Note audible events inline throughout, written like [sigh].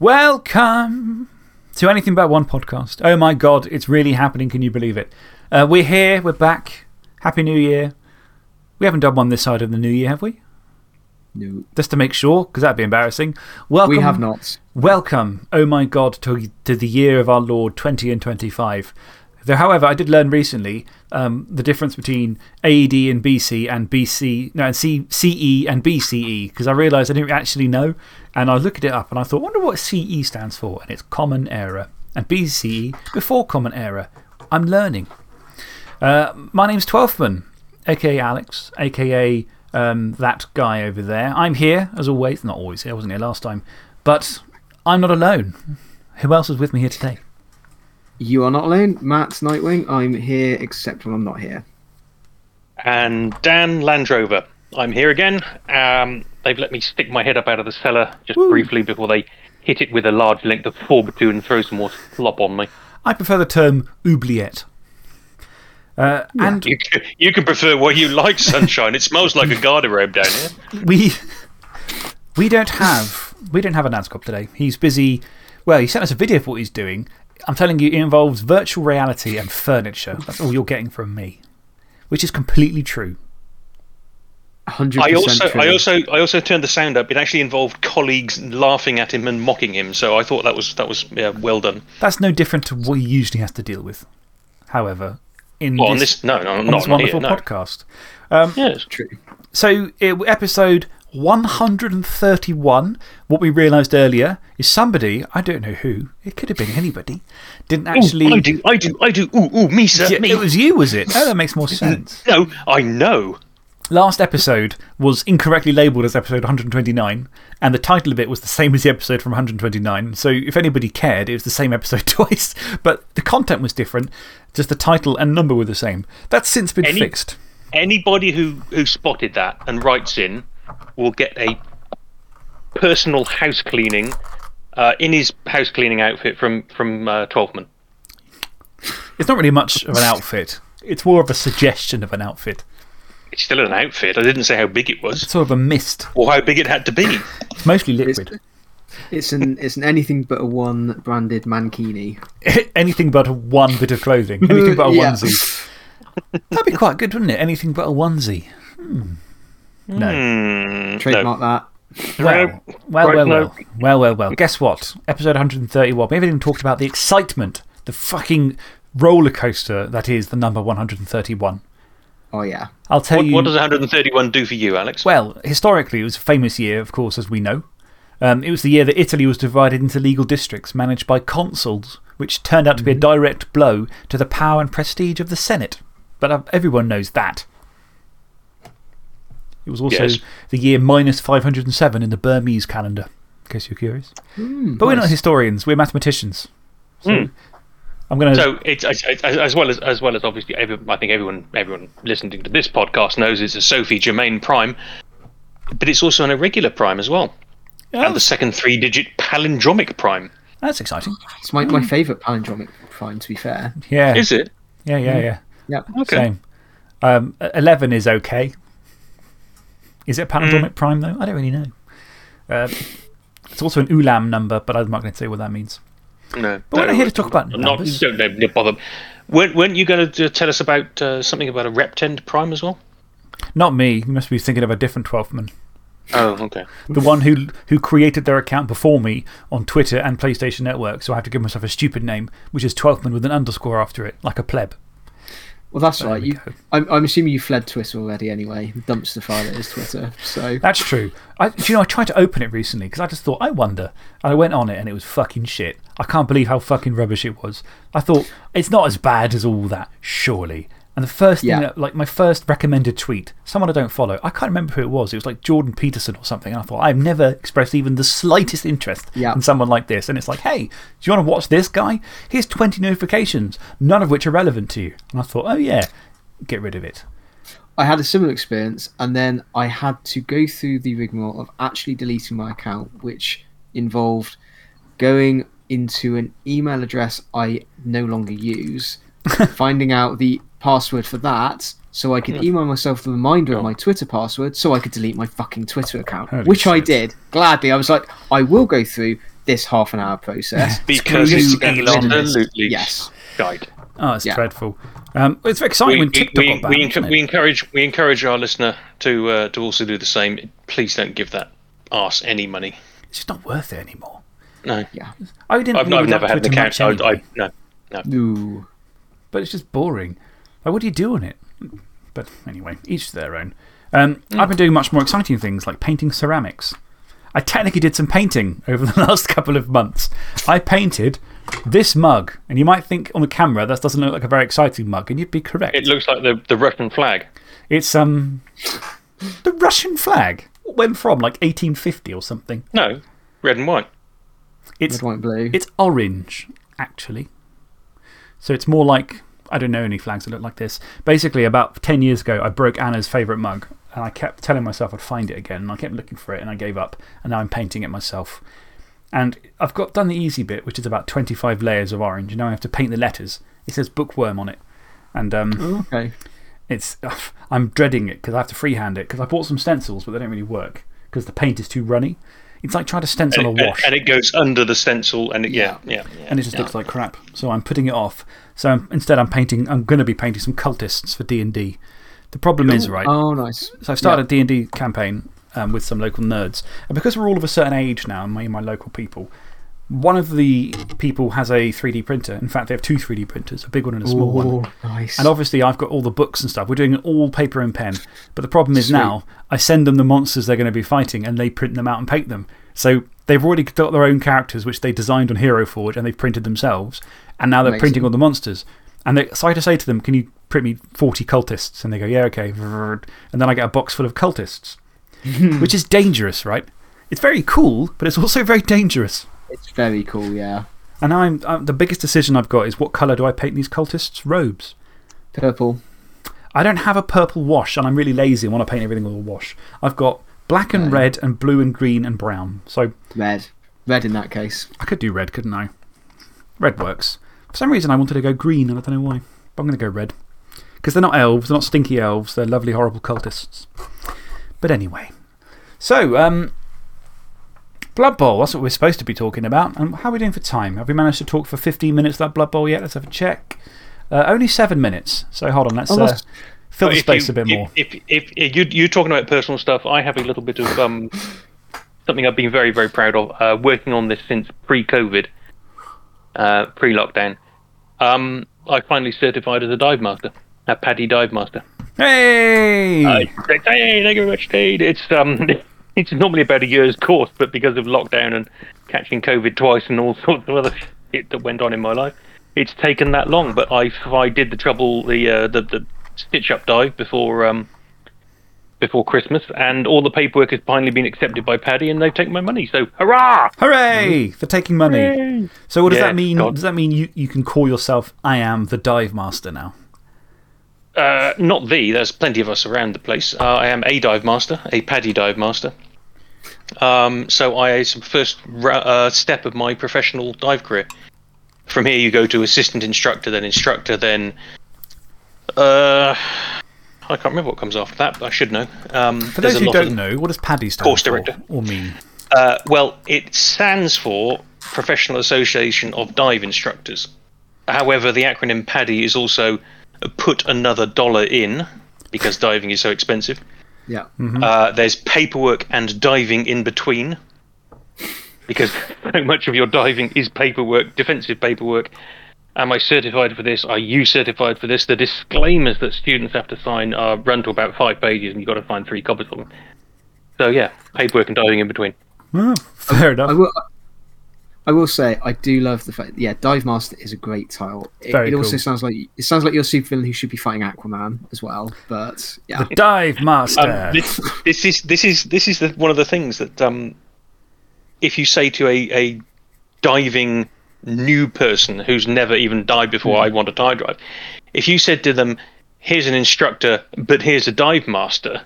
Welcome to Anything But One podcast. Oh my god, it's really happening. Can you believe it? Uh, we're here, we're back. Happy New Year. We haven't done one this side of the new year, have we? No. Just to make sure, because that'd be embarrassing. Welcome. We have not. Welcome, oh my god, to, to the year of our Lord 20 and 25. Though, however, I did learn recently um, the difference between AD and BC and BC, no, and C, CE and BCE, because I realised I didn't actually know. And I looked it up and I thought, wonder what CE stands for. And it's Common Era. And BCE, before Common Era. I'm learning. Uh, my name's Twelfthman, aka Alex, aka um, that guy over there. I'm here, as always. Not always here, I wasn't here last time. But I'm not alone. Who else is with me here today? You are not alone. Matt Nightwing. I'm here, except when I'm not here. And Dan Landrover. I'm here again. Um, they've let me stick my head up out of the cellar just briefly before they hit it with a large length of 4x2 and throw some more slop on me. I prefer the term oubliette. Uh, and You can, you can prefer what you like, sunshine. it smells like a garderobe down here. we, we, don't have, we don't have a Nanscop today. He's busy. Well, he sent us a video of what he's doing. I'm telling you, it involves virtual reality and furniture. That's all you're getting from me, which is completely true. 100% I also, true. I, also, I also turned the sound up. It actually involved colleagues laughing at him and mocking him, so I thought that was, that was yeah, well done. That's no different to what he usually has to deal with. However, in Well, on this, this, no, no, on not this wonderful here, no. podcast. Um, it's True. So, it, episode 131, what we realised earlier is somebody, I don't know who, it could have been anybody, didn't actually. Ooh, I do, I do, I do. Ooh, ooh, me, sir, Yeah, me. it was you, was it? Oh, that makes more [laughs] sense. No, I know. Last episode was incorrectly labelled as episode 129, and the title of it was the same as the episode from 129. So, if anybody cared, it was the same episode [laughs] twice, but the content was different, just the title and number were the same. That's since been Any- fixed. Anybody who, who spotted that and writes in will get a personal house cleaning uh, in his house cleaning outfit from, from uh, Twelfthman. It's not really much of an outfit, it's more of a suggestion of an outfit. It's still an outfit. I didn't say how big it was Sort of a mist. or how big it had to be. [laughs] It's mostly liquid. It's an, it's an anything but a one branded mankini. [laughs] Anything but a one bit of clothing. Anything but a [laughs] Yeah. onesie. That'd be quite good, wouldn't it? Anything but a onesie. Hmm. No. Hmm, Trademark that. Well, well, well, well, well, well, well. Guess what? Episode 131. We haven't even talked about the excitement, the fucking roller coaster that is the number 131. Oh, yeah. I'll tell What, you. what does 131 do for you, Alex? Well, historically, it was a famous year, of course, as we know. Um, it was the year that Italy was divided into legal districts managed by consuls, which turned out to be a direct blow to the power and prestige of the Senate. But uh, everyone knows that. It was also Yes. the year minus 507 in the Burmese calendar, in case you're curious. Hmm, but we're not historians, we're mathematicians. So I'm going to. So it's as, as, as well as as well as obviously every, I think everyone everyone listening to this podcast knows it's a Sophie Germain prime, but it's also an irregular prime as well, and the second three-digit palindromic prime. that's exciting. It's my, my favourite palindromic prime, to be fair. Yeah. Is it? Yeah, yeah, yeah. Yeah. Okay. Same. Um, 11 is okay. Is it a palindromic prime, though? I don't really know. Uh, it's also an Ulam number, but I'm not going to say what that means. No. But we're not here to talk about not. numbers. Don't, don't bother. Weren't, weren't you going to tell us about uh, something about a reptend prime as well? Not me. You must be thinking of a different 12th man. Oh, okay. The one who, who created their account before me on Twitter and PlayStation Network, so I have to give myself a stupid name, which is 12th man with an underscore after it, like a pleb. Well, that's right. we You. I'm, I'm assuming you fled Twitter already anyway. The dumpster fire that is Twitter. So, That's true. I, do you know, I tried to open it recently because I just thought, I wonder. And I went on it and it was fucking shit. I can't believe how fucking rubbish it was. I thought, it's not as bad as all that, surely. And the first thing, Yeah. that, like my first recommended tweet, someone I don't follow, I can't remember who it was. It was like Jordan Peterson or something. And I thought, I've never expressed even the slightest interest Yeah. in someone like this. And it's like, hey, do you want to watch this guy? Here's 20 notifications, none of which are relevant to you. And I thought, oh yeah, get rid of it. I had a similar experience, and then I had to go through the rigmarole of actually deleting my account, which involved going into an email address I no longer use, [laughs] finding out the password for that, so I could email myself the reminder of my Twitter password so I could delete my fucking Twitter account, Holy which I did gladly. I was like, I will go through, this half an hour process. [laughs] Because to it's get rid of this. absolutely Yes. shite. Oh, it's Yeah. dreadful. Um, it's very exciting We, when TikTok we, got banned. we, enc- we encourage we encourage our listener to uh, to also do the same. Please don't give that arse any money. It's just not worth it anymore. No, Yeah. I didn't I've, really I've never had an Twitter account. much I, anyway, I, no, Ooh. but it's just boring. Like, what do you do on it? But anyway, each to their own. Um, I've been doing much more exciting things like painting ceramics. I technically did some painting over the [laughs] last couple of months. I painted this mug, and you might think on the camera that doesn't look like a very exciting mug, and you'd be correct. it looks like the the Russian flag. It's um, the Russian flag. When from? Like 1850 or something. No, red and white. It's, Red, white, blue. it's orange, actually. So it's more like. I don't know any flags that look like this. Basically, about 10 years ago, I broke Anna's favourite mug. And I kept telling myself I'd find it again. And I kept looking for it and I gave up. And now I'm painting it myself. And I've got, done the easy bit, which is about 25 layers of orange. And now I have to paint the letters. It says bookworm on it. And um, Oh, okay. it's, [laughs] I'm dreading it because I have to freehand it. Because I bought some stencils, but they don't really work because the paint is too runny. It's like trying to stencil And a it, wash. and it goes under the stencil, and it, yeah, yeah, yeah. and it just looks like crap. So I'm putting it off. So I'm, instead, I'm painting, I'm going to be painting some cultists for D&D. The problem is, right, Oh, nice. so I've started a D&D campaign um, with some local nerds. And because we're all of a certain age now, my, my local people, one of the people has a 3D printer. In fact, they have two 3D printers, a big one and a small one. Nice. And obviously, I've got all the books and stuff. We're doing it all paper and pen. But the problem is now, I send them the monsters they're going to be fighting and they print them out and paint them. So they've already got their own characters, which they designed on Hero Forge and they've printed themselves. And now they're Amazing. printing all the monsters. And they, so I had to say to them, Can you print me 40 cultists? And they go, Yeah, okay. And then I get a box full of cultists, [laughs] which is dangerous, right? It's very cool, but it's also very dangerous. It's very cool, yeah. And I'm, I'm, the biggest decision I've got is what colour do I paint these cultists' robes? Purple. I don't have a purple wash, and I'm really lazy and want to paint everything with a wash. I've got black and red, and blue and green and brown. So Red. Red in that case. I could do red, couldn't I? Red works. For some reason, I wanted to go green, and I don't know why. But I'm going to go red. Because they're not elves, they're not stinky elves, they're lovely, horrible cultists. But anyway. So, um, Blood Bowl, that's what we're supposed to be talking about. And how are we doing for time? Have we managed to talk for 15 minutes about Blood Bowl yet? Let's have a check. Uh, only seven minutes. So hold on, let's Oh, uh, fill the space you- a bit if, more. If, if, if you, you're talking about personal stuff, I have a little bit of um, something I've been very, very proud of, uh, working on this since pre COVID, uh, pre lockdown. Um, I finally certified as a dive master, a PADI dive master. Hey! Hey, thank you very much, Steve. It's, um, [laughs] it's normally about a year's course, but because of lockdown and catching COVID twice and all [laughs] sorts of other shit that went on in my life, it's taken that long. But I, I did the trouble, the, uh, the, the stitch up dive before, um, before Christmas, and all the paperwork has finally been accepted by PADI, and they've taken my money. So, hurrah! Hooray! For taking money. So, what does Yeah, that mean? God. Does that mean you, you can call yourself I am the dive master now? Uh, not the. There's plenty of us around the place. Uh, I am a dive master, a PADI dive master. Um, so I it's the first uh, step of my professional dive career. From here, you go to assistant instructor, then instructor, then. Uh, I can't remember what comes after that, but I should know. Um, For those who don't know, what does PADI stand Course for? director. Or mean? Uh, well, it stands for Professional Association of Dive Instructors. However, the acronym PADI is also put another dollar in because diving is so expensive. Yeah. Uh, there's paperwork and diving in between because [laughs] so much of your diving is paperwork, defensive paperwork. Am I certified for this? Are you certified for this? The disclaimers that students have to sign are run to about five pages, and you've got to find three copies of them. So yeah, paperwork and diving in between. Oh, fair enough. I will. I will say I do love the fact. Yeah, Dive Master is a great title. It, Very it also cool. sounds like it sounds like you're a supervillain who should be fighting Aquaman as well. But yeah, the dive master. Um, this, this is this is this is the, one of the things that um, if you say to a, a diving new person who's never even dived before, I want to dive drive. If you said to them, "Here's an instructor, but here's a dive master,"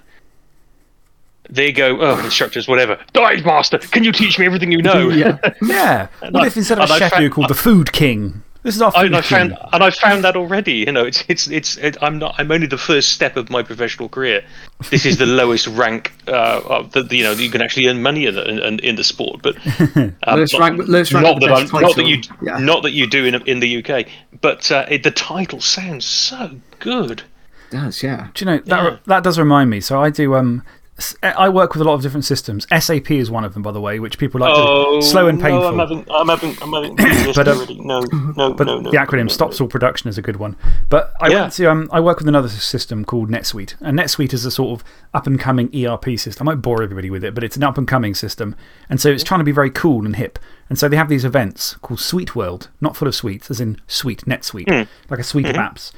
they go, "Oh, instructors, whatever. Dive master, can you teach me everything you know?" yeah, [laughs] yeah. What I- if instead of and a I chef you were called the food king? This is our I, and I food found king. and I found that already. You know, it's it's it's. It, I'm not. I'm only the first step of my professional career. This is the [laughs] lowest rank. Uh, of the, the- you know, you can actually earn money in the, in, in the sport, but [laughs] um, Lowest not- rank- lowest rank not the that not that you. Yeah. not that you do in in the UK. But uh, it, the title sounds so good. Does, yeah. Do you know, that, Yeah. that does remind me. So I do. Um, s- I work with a lot of different systems. SAP is one of them, by the way, which people like Oh, to. Slow and painful. No, I'm having. I'm having. I'm having. [coughs] But, um, already. No, no, But no, no. the acronym Stops All Production is a good one. But I, Yeah. went to, um, I work with another system called NetSuite. And NetSuite is a sort of up and coming ERP system. I won't bore everybody with it, but it's an up and coming system. And so it's trying to be very cool and hip. And so they have these events called SuiteWorld, not full of sweets, as in sweet, NetSuite, like a suite of apps.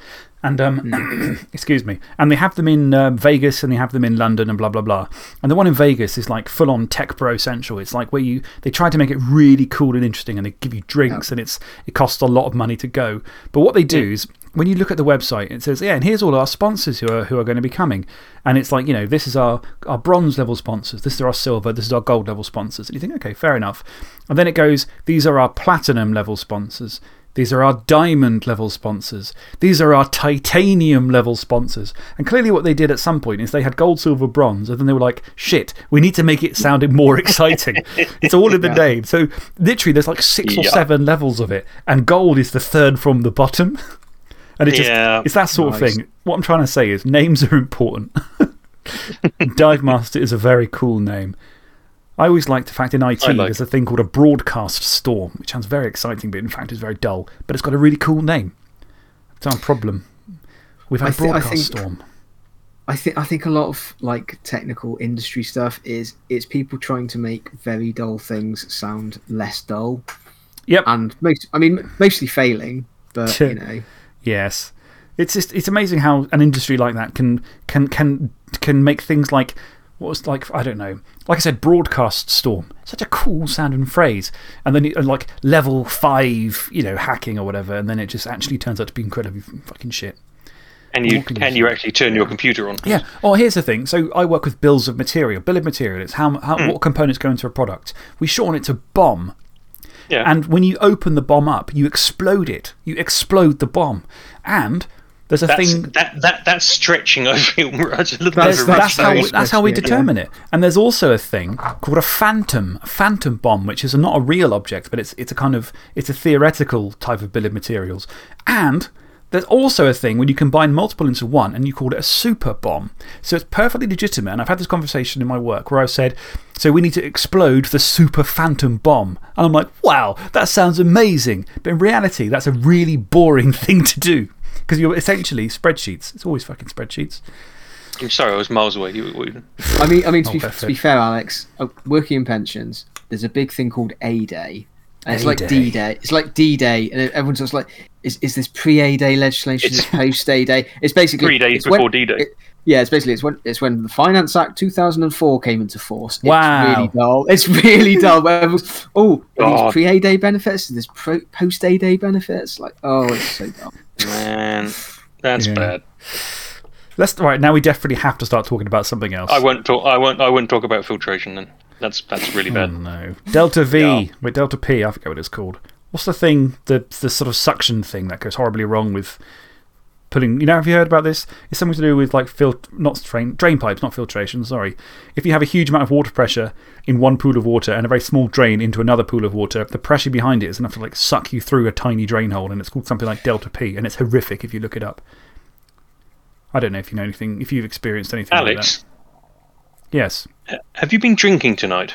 And, um, [clears throat] excuse me. And they have them in um, Vegas and they have them in London and blah, blah, blah. And the one in Vegas is like full on tech bro central. It's like where you, they try to make it really cool and interesting and they give you drinks and it's, it costs a lot of money to go. But what they do is when you look at the website, it says, yeah, and here's all our sponsors who are, who are going to be coming. And it's like, you know, this is our, our bronze level sponsors, this is our silver, this is our gold level sponsors. And you think, okay, fair enough. And then it goes, these are our platinum level sponsors. These are our diamond level sponsors. These are our titanium level sponsors. And clearly, what they did at some point is they had gold, silver, bronze, and then they were like, shit, we need to make it sound [laughs] more exciting. it's all in the [laughs] name. So, literally, there's like six or seven levels of it, and gold is the third from the bottom. [laughs] And it just, Yeah. it's that sort Nice. of thing. What I'm trying to say is names are important. Dive Master is a very cool name. I always like the fact in IT like there's a thing called a broadcast storm, which sounds very exciting, but in fact is very dull. But it's got a really cool name. It's our problem. We've had I a thi- I broadcast think- storm. I think I think a lot of like technical industry stuff is it's people trying to make very dull things sound less dull, Yep. and most I mean mostly failing, but [laughs] you know Yes. It's, just, it's amazing how an industry like that can, can, can, can make things like, what was like, I don't know, like I said, broadcast storm. Such a cool sounding phrase. And then, and like level five, you know, hacking or whatever. And then it just actually turns out to be incredibly fucking shit. and you can you and you actually turn your computer on. Yeah. Oh, here's the thing. So I work with bills of material. Bill of material is how, how, Hmm. what components go into a product. We shorten it to bomb. Yeah. And when you open the bomb up, you explode it. You explode the bomb. And there's a That's, thing. that, that, that's stretching, I feel. That's a little That's- bit of a That's, that's how, we, that's how we specific, yeah. determine it. And there's also a thing called a phantom, a phantom bomb, which is not a real object, but it's, it's a kind of it's a theoretical type of bill of materials. And there's also a thing when you combine multiple into one and you call it a super bomb. So it's perfectly legitimate. And I've had this conversation in my work where I've said, so we need to explode the super phantom bomb. And I'm like, wow, that sounds amazing. But in reality, that's a really boring [laughs] thing to do. Because you're essentially spreadsheets. It's always fucking spreadsheets. I'm sorry, I was miles away. You, you- I mean I mean to, Oh, be, to be fair, Alex, uh, working in pensions, there's a big thing called A Day. And it's like D Day. It's like D Day, and everyone's just like, "Is is this pre A Day legislation? Is It's- this post A Day?" It's basically Three days before D-Day. it- yeah, it's basically it's when it's when the Finance Act 2004 came into force. It's Wow. really dull. It's really dull. Where oh, are these pre A Day benefits? Is this post A Day benefits? Like, oh, it's so dull. man, that's Yeah. bad. Let's, right, now we definitely have to start talking about something else. I won't talk. I won't. I won't talk about filtration. Then that's that's really Oh, bad. no. Delta V. Yeah. Wait, Delta P. I forget what it's called. What's the thing, the, the sort of suction thing that goes horribly wrong with putting. You know, have you heard about this? It's something to do with like fil not drain, drain pipes, not filtration, sorry. If you have a huge amount of water pressure in one pool of water and a very small drain into another pool of water, the pressure behind it is enough to like suck you through a tiny drain hole, and it's called something like Delta P, and it's horrific if you look it up. I don't know if you know anything, if you've experienced anything like Alex, that. Yes. have you been drinking tonight?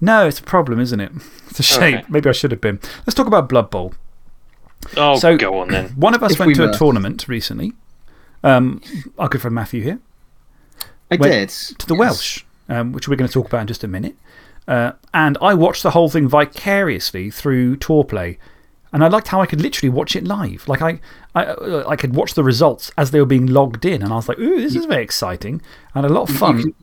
No, it's a problem, isn't it? [laughs] It's a oh, shame. Okay. Maybe I should have been. Let's talk about Blood Bowl. Oh, So- go on then. One of us If went we to a tournament recently. Um, our good friend Matthew here. I did To the yes. Welsh, um, which we're going to talk about in just a minute. Uh, and I watched the whole thing vicariously through Tourplay. And I liked how I could literally watch it live. Like, I, I, uh, I could watch the results as they were being logged in. And I was like, ooh, this is very exciting. And a lot of fun can-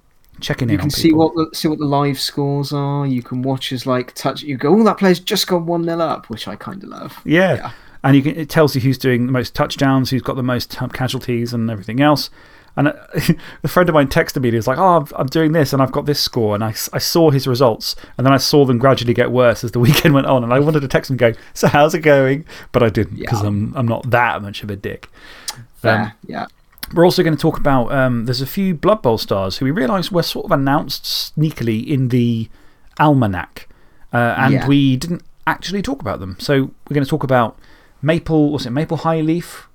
checking in You on can see people. what the see what the live scores are. You can watch as like touch. You go, oh, that player's just gone one 0 up, which I kind of love. Yeah. Yeah. And you can, it tells you who's doing the most touchdowns, who's got the most um, casualties, and everything else. And a, [laughs] a friend of mine texted me and he was like, Oh, I'm, doing this and I've got this score. And I, I saw his results and then I saw them gradually get worse as the [laughs] weekend went on. And I wanted to text him and go, So how's it going? But I didn't because I'm, I'm not that much of a dick. Fair, Um, yeah. We're also going to talk about um, there's a few Blood Bowl stars who we realised were sort of announced sneakily in the almanac. Uh, and Yeah. we didn't actually talk about them. So we're going to talk about Maple, what's it, Maple High Leaf?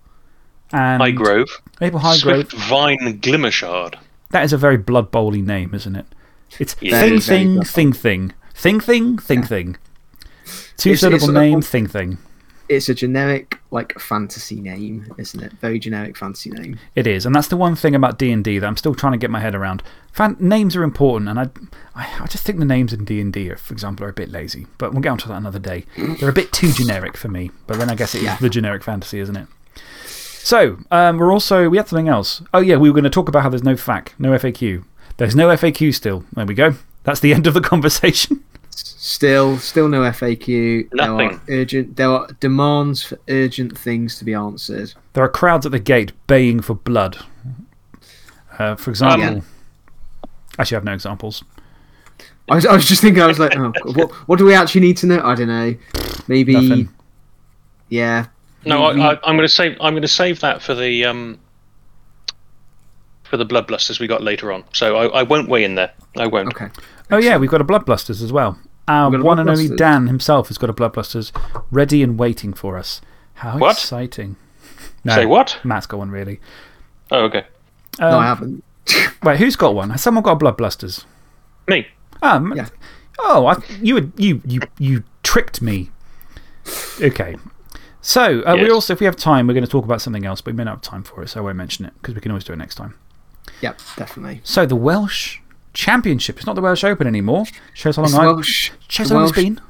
And Highgrove. Maple Highgrove. Swift Vine Glimmershard. That is a very Blood Bowly name, isn't it? It's Yeah. Thing Very, very Thing Thing Thing. Thing Thing Thing Thing. Two It's- syllable it's a- name, Thing Thing. It's a generic, like, fantasy name, isn't it? Very generic fantasy name. It is, and that's the one thing about D&D that I'm still trying to get my head around. Fan names are important, and I, I, I just think the names in D&D, for example, are a bit lazy. But we'll get onto that another day. They're a bit too generic for me, but then I guess it is Yeah. the generic fantasy, isn't it? So, um, we're also, we had something else. Oh, yeah, we were going to talk about how there's no FAQ, no FAQ. There's no FAQ still. There we go. That's the [laughs] end of the conversation. Still, still no FAQ. There Nothing. are, urgent, there are demands for urgent things to be answered. There are crowds at the gate baying for blood. Uh, for example, actually, I have no examples. I was, I was just thinking, I was like, oh, what, what do we actually need to know? I don't know. Maybe. Nothing. Yeah. No, I, I, I'm going to save. I'm going to save that for the um, for the bloodblusters we got later on. So I, I won't weigh in there. I won't. Okay. Oh, yeah, we've got a Bloodblusters as well. Our We've got a one and only Dan himself has got a Bloodblusters ready and waiting for us. How What? exciting. [laughs] No, Say what? Matt's got one, really. Oh, okay. no, Um, I haven't. Wait, who's got one? Has someone got blood Bloodblusters? Me. Ah, Yeah. Oh, I, you, would- you, you, you tricked me. Okay. So, uh, we also, if we have time, we're going to talk about something else, but we may not have time for it, so I won't mention it because we can always do it next time. Yep, definitely. So, the Welsh Championship. It's not the Welsh Open anymore. Shows how long, It's the I, Welsh, shows how long it's Welsh- been.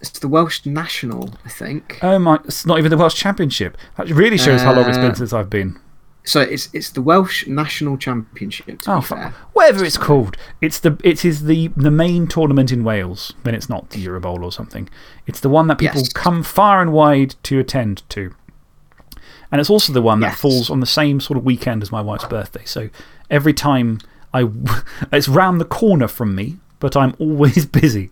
it's the Welsh National, I think. Oh my, it's not even the Welsh Championship. That really shows how long it's been Uh, since I've been. So it's it's the Welsh National Championship, to Oh, be fair. Whatever it's called. It's the, it is the, the main tournament in Wales. Then it's not the Euro Bowl or something. It's the one that people Yes. come far and wide to attend to. And it's also the one that falls on the same sort of weekend as my wife's birthday. So every time I. [laughs] it's round the corner from me, but I'm always [laughs] busy.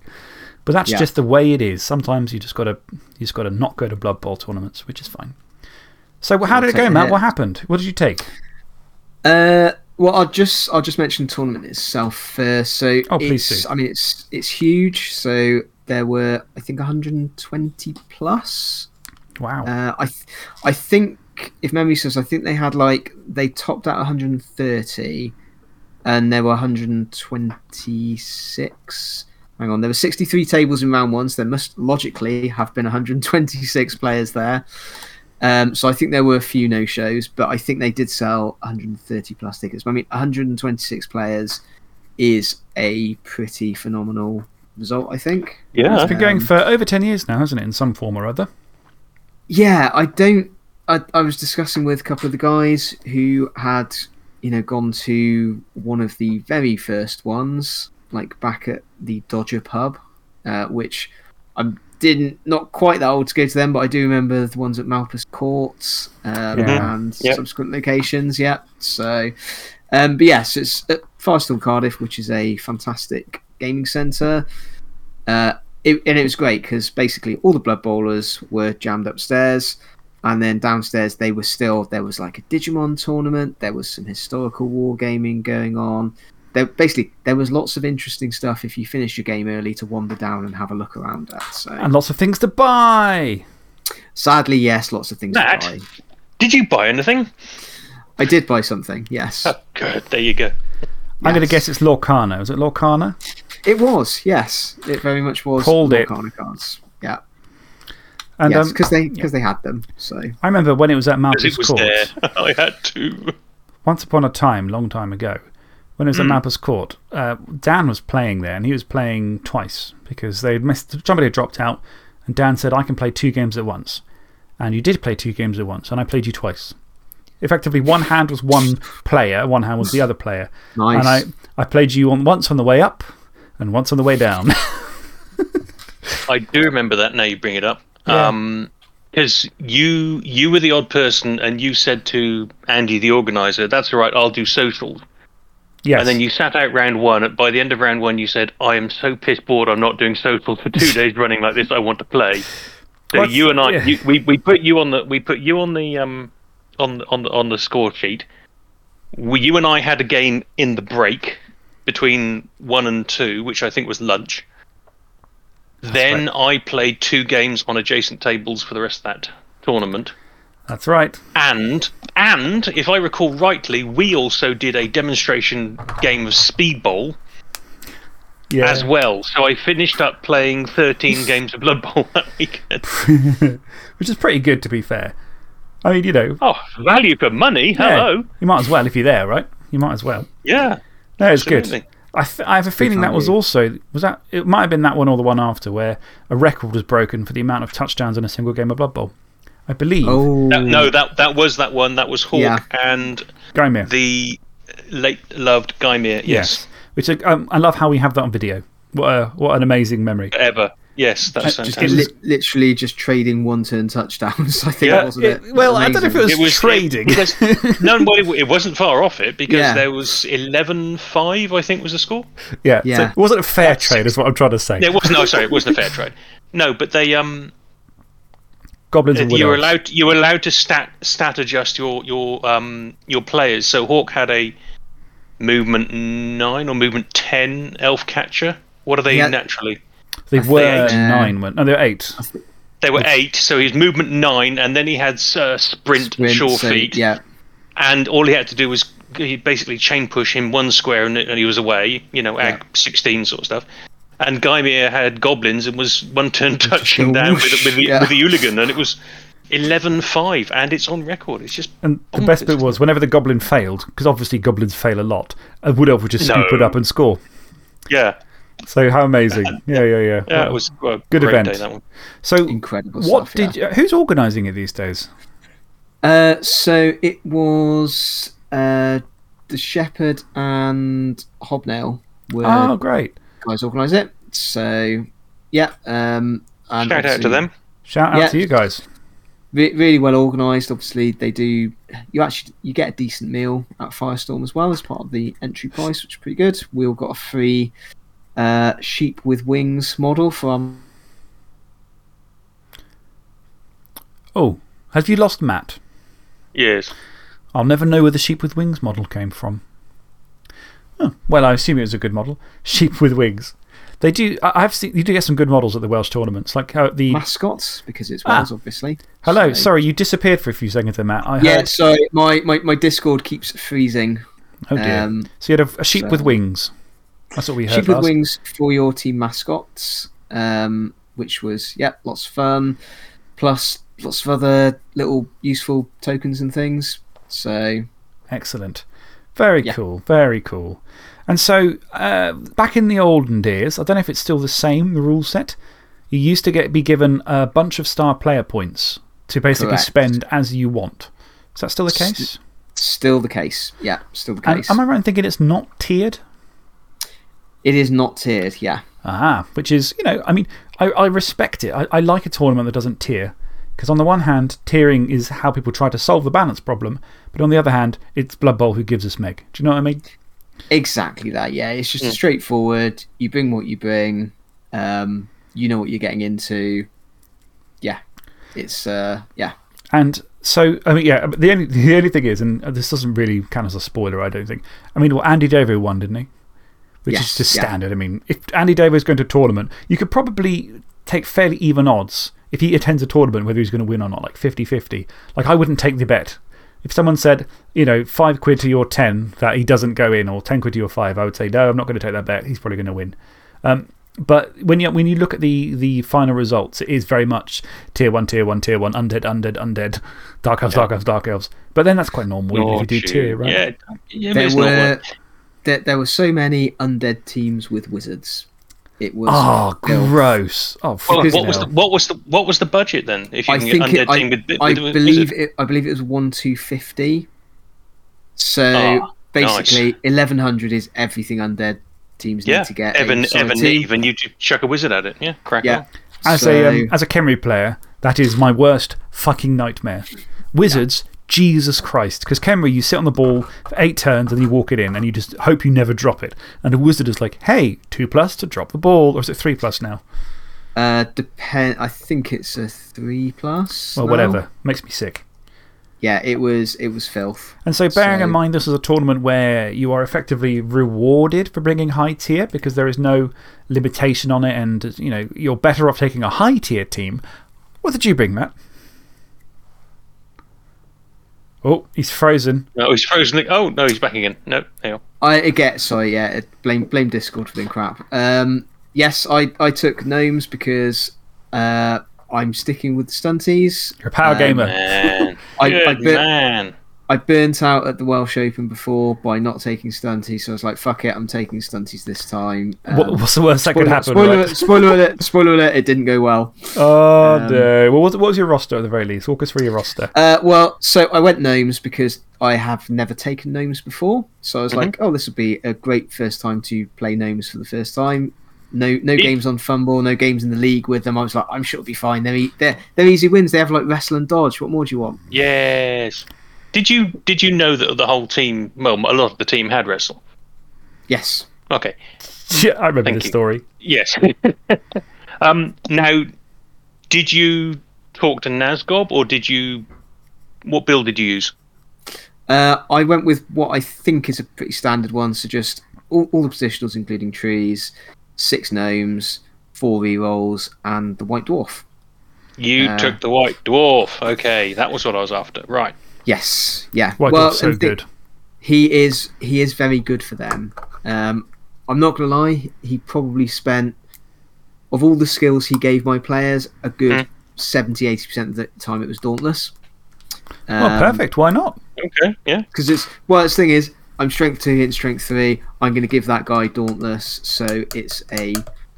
But that's Yeah. just the way it is. Sometimes you just got to you just got to not go to Blood Bowl tournaments, which is fine. So, how did it go, Matt? What happened? What did you take? Uh, well, I'll just I'll just mention the tournament itself first. So Oh, please do. I mean, it's it's huge. So there were I think 120 plus. Wow. Uh, I th- I think if memory serves, I think they had like they topped out 130, and there were 126. Hang on, there were 63 tables in round one, so there must logically have been 126 players there. Um, so I think there were a few no shows, but I think they did sell 130 plus tickets. I mean, 126 players is a pretty phenomenal result, I think. Yeah. It's been going Um, for over 10 years now, hasn't it, in some form or other? Yeah, I don't. I, I was discussing with a couple of the guys who had, you know, gone to one of the very first ones, like back at the Dodger pub, uh, which I didn't, not quite that old to go to them, but I do remember the ones at Malpas Courts um, Yeah. and Yep. subsequent locations. Yeah. So, um, but yes, it's at Firestorm Cardiff, which is a fantastic gaming centre. Uh, it, and it was great because basically all the Blood Bowlers were jammed upstairs, and then downstairs they were still there was like a Digimon tournament, there was some historical wargaming going on. There basically there was lots of interesting stuff if you finish your game early to wander down and have a look around at. So And lots of things to buy. sadly, yes, lots of things Matt? to buy. Did you buy anything? I did buy something, yes. Oh, good. There you go. I'm going to guess it's Lorcana. Is it Lorcana? It was, yes. It very much was Called it. Lorcana cards. Yeah. And yes, um, because they because they had them. So I remember when it was at Because Malpas Court. there. [laughs] I had to. Once upon a time, long time ago, when it was at Malpas Court, uh, Dan was playing there and he was playing twice because they missed, somebody had dropped out. And Dan said, I can play two games at once. And you did play two games at once, and I played you twice. Effectively, one hand was one player, one hand was the other player. [laughs] nice. And I, I played you on, once on the way up and once on the way down. [laughs] I do remember that now you bring it up. Yeah. Um, because you you were the odd person, and you said to Andy, the organizer, "That's all right. I'll do socials." Yes. And then you sat out round one. By the end of round one, you said, "I am so piss bored. I'm not doing social for two [laughs] days running like this. I want to play." So What's- you and I, yeah. you, we, we put you on the we put you on the um on the on the on the score sheet. We, you and I had a game in the break between one and two, which I think was lunch. then I played two games on adjacent tables for the rest of that tournament. That's right. And and if I recall rightly, we also did a demonstration game of Speedball Yeah. as well. So I finished up playing 13 [laughs] games of Blood Bowl that weekend. [laughs] Which is pretty good, to be fair. I mean, you know. Oh, value for money. yeah, Hello. you might as well if you're there, right? You might as well. Yeah. No, it's good. Absolutely. I, f- I have a feeling that was also. was that It might have been that one or the one after where a record was broken for the amount of touchdowns in a single game of Blood Bowl. I believe. Oh, That- no, that that was that one. That was Hawk Yeah. and Gaimir. the late loved Guy Meir. Yes. Which uh, um, I love how we have that on video. What, a, what an amazing memory. Ever. Yes, that's just fantastic. li- literally just trading one turn touchdowns. [laughs] I think, Yeah, wasn't it? It- well, I don't know if it was, It was trading. It, because, [laughs] no, well, it, it wasn't far off it because Yeah. there was 11-5, I think, was the score. yeah. So Yeah. it wasn't a fair trade, is what I'm trying to say. It was no, sorry, it wasn't a fair trade. No, but they um, Goblins and you were allowed you were allowed to stat stat adjust your your um your players. So Hawk had a movement nine or movement ten elf catcher. What are they Yeah. naturally? They think were eight. nine. weren't- No, they were eight. They were eight, so he's movement nine, and then he had uh, sprint, Sprint, sure so, feet, Yeah, and all he had to do was he basically chain push him one square, and, and he was away. You know, ag Yeah. sixteen sort of stuff. And Guymere had goblins and was one turn touching down with, with, the, yeah. with the hooligan, and it was 11-5, and it's on record. It's just And the best bit was whenever the goblin failed, because obviously goblins fail a lot, a Wood Elf would just scoop No. it up and score. yeah, So how amazing. Yeah, yeah, yeah. yeah, Well, it was a good great event. Day, that one. So, incredible what stuff. did you, who's organising it these days? Uh, so it was uh, the Shepherd and Hobnail were Oh, great. Guys organise it. So yeah, um, and Shout out to them. Shout out Yeah. to you guys. re- really well organised. Obviously, they do. You actually you get a decent meal at Firestorm as well as part of the entry price, which is pretty good. We all got a free uh, sheep with wings model from. Oh, have you lost Matt? Yes. I'll never know where the sheep with wings model came from. Oh, well, I assume it was a good model. [laughs] Sheep with wigs. They do. I- I've seen. You do get some good models at the Welsh tournaments, like how the. mascots because it's Ah. Wales, obviously. Hello, So- sorry, you disappeared for a few seconds there, Matt. I Yeah, heard. sorry, my, my, my Discord keeps freezing. Oh dear. Um, so you had a, a sheep with wings. That's what we heard. Sheep with last. wings for your team mascots, um, which was yeah, lots of fun. Plus, lots of other little useful tokens and things. So Excellent. Very Yeah. cool. Very cool. And so, uh, back in the olden days, I don't know if it's still the same, the rule set. You used to get be given a bunch of star player points to basically Correct. spend as you want. Is that still the S- case? still the case. Yeah, still the And case. am I right in thinking it's not tiered? It is not tiered. Yeah, Ah, which is, you know, I mean, I, I respect it. I, I like a tournament that doesn't tier. Because on the one hand, tiering is how people try to solve the balance problem. But on the other hand, it's Blood Bowl who gives us Meg. Do you know what I mean? exactly that. Yeah, it's just straightforward. You bring what you bring. Um, you know what you're getting into. Yeah, it's uh, yeah. And so, I mean, yeah, but the only, the only thing is, and this doesn't really count as a spoiler, I don't think. I mean, well, Andy Davo won, didn't he? Which is Yes, just yeah. standard. I mean, if Andy Davo's going to a tournament, you could probably take fairly even odds if he attends a tournament, whether he's going to win or not, like 50 50. Like, I wouldn't take the bet. If someone said, you know, five quid to your 10 that he doesn't go in, or 10 quid to your five, I would say, no, I'm not going to take that bet. He's probably going to win. Um, but when you, when you look at the, the final results, it is very much tier one, tier one, tier one, undead, undead, undead, dark elves, dark elves, dark elves. But then that's quite normal even if you do Lord, tier, right? Yeah, yeah there were there, there were so many undead teams with wizards. It was Oh, filth. gross. Oh, Well, fucking what was the what was the what was the budget then? If you I can think get it, I, with, with, I with believe wizard? it. I believe it was one two fifty. So Oh, basically, eleven hundred is everything undead teams yeah, need to get. a Evan solid Evan team. Neve, and you chuck a wizard at it. Yeah, crack Yeah. on. As, So- a, um, as a Khemri player, That is my worst fucking nightmare. Wizards, Jesus Christ. Because Khemri, you sit on the ball for eight turns and you walk it in and you just hope you never drop it. And a wizard is like, hey, two plus to drop the ball. Or is it three plus now? Uh, depend. I think it's a three plus. Well, now. whatever. Makes me sick. Yeah, it was, it was filth. And so, bearing So- in mind this is a tournament where you are effectively rewarded for bringing high tier because there is no limitation on it and you know, you're better off taking a high tier team. What did you bring, Matt? Oh, he's frozen. No, he's frozen. Oh, no, he's back again. No, hang on. I again, sorry, yeah, blame blame Discord for being crap. Um, yes, I I took gnomes because uh, I'm sticking with the stunties. You're a power Um, gamer. Man. I- Good I bet- man. I burnt out at the Welsh Open before by not taking stunties, so I was like, "Fuck it, I'm taking stunties this time." What, Um, what's the worst that could happen? spoiler, right? alert, spoiler alert! Spoiler alert! It didn't go well. Oh, Um, no. Well, what, what was your roster at the very least? Walk us through your roster. Uh, well, so I went gnomes because I have never taken gnomes before. So I was like, oh, this would be a great first time to play gnomes for the first time. No, no games on FUMBBL, no games in the league with them. I was like, I'm sure it'll be fine. They're, e- they're, they're easy wins. They have like wrestle and dodge. What more do you want? Yes. Did you did you know that the whole team, well, a lot of the team had wrestle? Yes. Okay. Yeah, I remember Thank this you. story. Yes. [laughs] um, now, did you talk to Nazgob or did you. What build did you use? Uh, I went with what I think is a pretty standard one. So just all, all the positionals, including trees, six gnomes, four rerolls, and the white dwarf. You Uh, took the White Dwarf. Okay, that was what I was after. Right. Yes. Yeah. White well, Dwarf's so good. he is he is very good for them. Um, I'm not gonna lie, he probably spent of all the skills he gave my players, a good 70 80 percent of the time it was Dauntless. well, perfect. Why not? Okay, yeah. Because it's well, the thing is, I'm strength two and strength three. I'm going to give that guy Dauntless, so it's a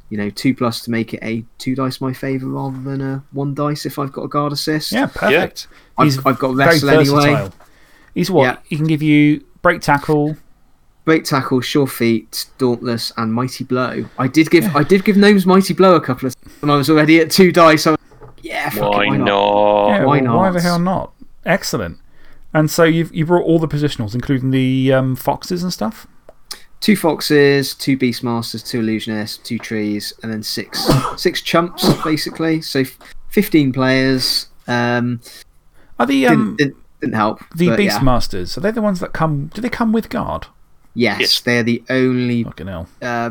you know two plus to make it a two dice my favour rather than a one dice if I've got a guard assist. Yeah, perfect. I've, He's I've got very wrestle anyway. versatile. He's what? Yeah. He can give you break tackle. Break tackle, sure feet, dauntless, and mighty blow. I did give I did give gnomes mighty blow a couple of times when I was already at two dice. I was, yeah, fuck Why, it, why not? not? yeah, why well, Why the hell not? Excellent. And so you've, you brought all the positionals, including the um, foxes and stuff? Two foxes, two beastmasters, two illusionists, two trees, and then six six chumps basically. So fifteen players. Um, Are the, didn't, um, didn't, didn't help. the but yeah. Are they the ones that come. Do they come with guard? Yes, Yes. they're the only Fucking hell. uh,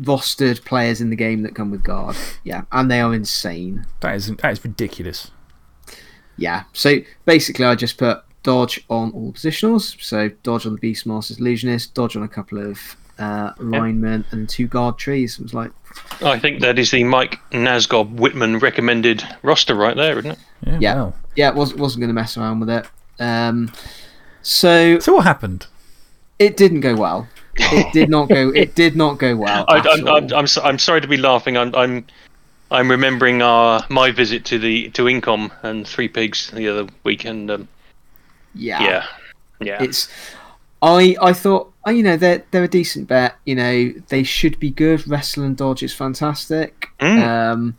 rostered players in the game that come with guard. Yeah, and they are insane. That is, that is ridiculous. Yeah. So basically, I just put dodge on all positionals. So dodge on the Beastmaster's Illusionist, dodge on a couple of uh, linemen, and two guard trees. It was like, I think that is the Mike Nazgob Whitman recommended roster right there, isn't it? Yeah. Yeah. wow. yeah, it was, wasn't going to mess around with it. Um, so So what happened? it didn't go well. It did not go. It did not go [laughs] well. I, I'm, I'm. I'm, so- I'm sorry to be laughing. I'm, I'm, I'm remembering our my visit to the to Incom and Three Pigs the other weekend. Um, yeah. yeah, yeah. It's I I thought oh, you know they're they're a decent bet. You know they should be good. Wrestle and dodge is fantastic. Mm. Um,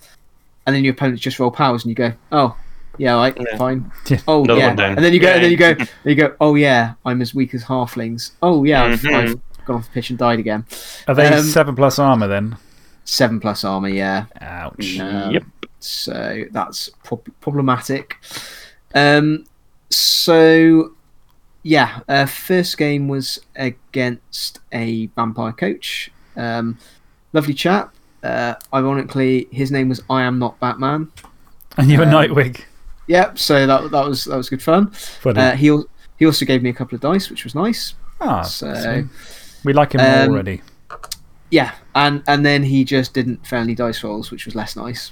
and then your opponents just roll powers and you go oh yeah right Yeah. fine Yeah. oh Another yeah and then you go and then you go then [laughs] you go oh yeah I'm as weak as halflings oh yeah I've, Mhm. I've gone off the pitch and died again. Are they Um, 7 plus armor then? Seven plus armor yeah. Ouch. Um, Yep. So that's prob- problematic. Um, so, yeah, uh, first game was against a vampire coach. Um, lovely chap. Uh, ironically, his name was I Am Not Batman. And you were um, Nightwing. Yep. So that that was that was good fun. Uh, he he also gave me a couple of dice, which was nice. ah, so- so we like him um, already. Yeah, and and then he just didn't fail any dice rolls, which was less nice.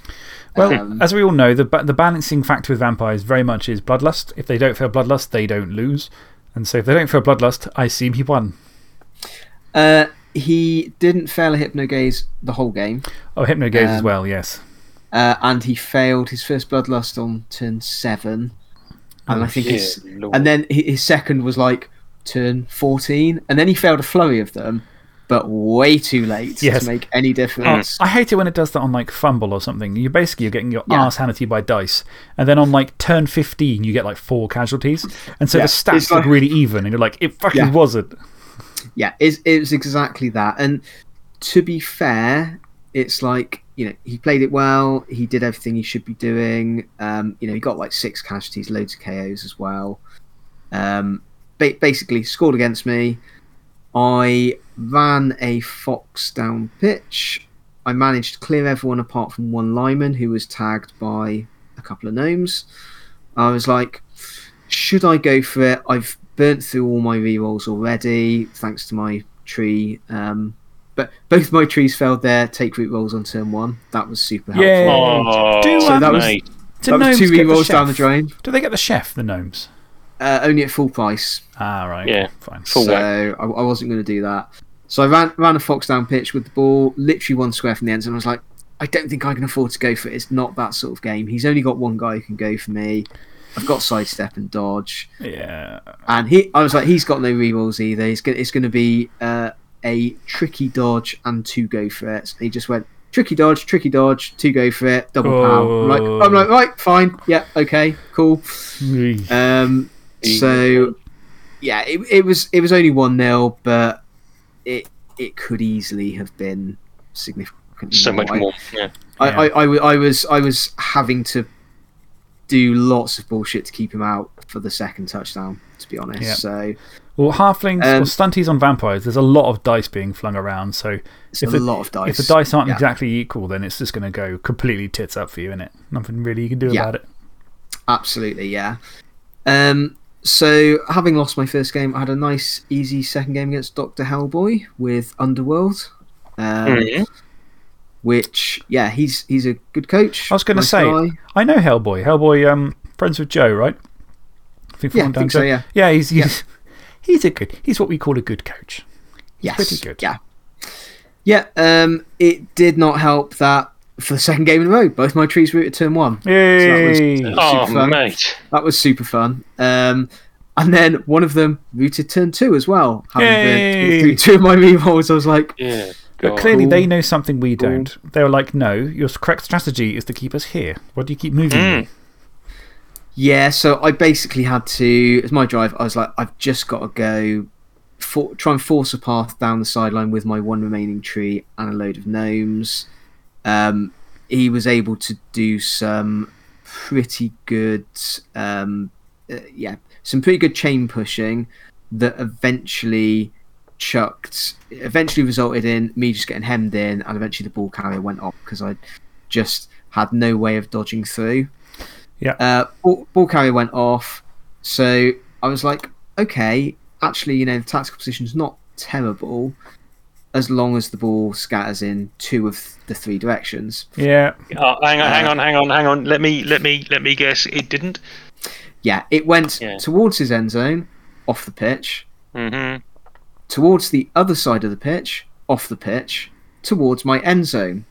Well, um, as we all know, the, the balancing factor with vampires very much is bloodlust. If they don't fail bloodlust, they don't lose. And so if they don't fail bloodlust, I assume he won. Uh, he didn't fail a hypnogaze the whole game. Oh, Hypnogaze as Um, well, yes. Uh, and he failed his first bloodlust on turn seven, and I think his, Lord. and then his second was like turn fourteen, and then he failed a flurry of them, but way too late Yes. to make any difference. I hate it when it does that on like FUMBBL or something. You're basically you're getting your Yeah. arse handed to you by dice. And then on like turn 15, you get like four casualties. And so Yeah, the stats it's look really even. And you're like, it fucking Yeah. wasn't. Yeah, it's, it was exactly that. And to be fair, it's like, you know, he played it well. He did everything he should be doing. Um, you know, he got like six casualties, loads of KOs as well. Um, ba- basically, scored against me. I ran a fox down pitch. I managed to clear everyone apart from one lineman who was tagged by a couple of gnomes. I was like, should I go for it? I've burnt through all my rerolls already, thanks to my tree. Um, but both my trees failed their take root rolls on turn one. That was super helpful. Yay. Oh, Do, So that was- mate. Do that was two get the rerolls down the drain. Do they get the chef, the gnomes? Uh, only at full price. Ah, right. Yeah. Fine. Full so. I, I wasn't going to do that. So I ran ran a fox down pitch with the ball, literally one square from the end zone. I was like, I don't think I can afford to go for it. It's not that sort of game. He's only got one guy who can go for me. I've got sidestep and dodge, Yeah. and he. I was like, he's got no rerolls either. He's gonna, it's going to be uh, a tricky dodge and two go for it. So he just went tricky dodge, tricky dodge, two go for it, double power. I'm like, I'm like, right, fine, yeah, okay, cool. Um, so yeah, it, it was it was only one 0 but it it could easily have been significantly So much more. Yeah. I, Yeah. I, I, w- I was I was having to do lots of bullshit to keep him out for the second touchdown. To be honest, Yeah. so Well, halflings Um, or stunties on vampires, there's a lot of dice being flung around. So it's if a the, lot of dice. if the dice aren't Yeah. exactly equal, then it's just going to go completely tits up for you, innit? Nothing really you can do Yeah. about it. Absolutely, yeah. Um, so having lost my first game, I had a nice, easy second game against Doctor Hellboy with Underworld. Um, Mhm. Which, yeah, he's he's a good coach. I was going to nice say, guy. I know Hellboy. Hellboy, um, friends with Joe, right? I think Yeah, I think so, yeah. Yeah, he's, he's, he's a good, he's what we call a good coach. Yes. pretty good. Yeah. Yeah. Um, it did not help that for the second game in a row, both my trees rooted turn one. Yay! was- Oh, fun. mate. That was super fun. Um, and then one of them rooted turn two as well. Having Yay. been two of my rerolls, I was like, Yeah. but God. clearly they know something we don't. They were like, no, your correct strategy is to keep us here. Why do you keep moving? Mm. Yeah, so I basically had to, as my drive, I was like, I've just got to go for, try and force a path down the sideline with my one remaining tree and a load of gnomes. Um, he was able to do some pretty good, um, uh, yeah, some pretty good chain pushing that eventually chucked, eventually resulted in me just getting hemmed in, and eventually the ball carrier went off because I just had no way of dodging through. Yeah. Uh, ball, ball carrier went off, so I was like, okay, actually, you know, the tactical position's not terrible as long as the ball scatters in two of the three directions. Yeah. Oh, hang on, hang Uh, on, hang on, hang on. Let me, let me, let me guess. It didn't. Yeah, it went Yeah. towards his end zone, off the pitch, Mm-hmm. towards the other side of the pitch, off the pitch, towards my end zone.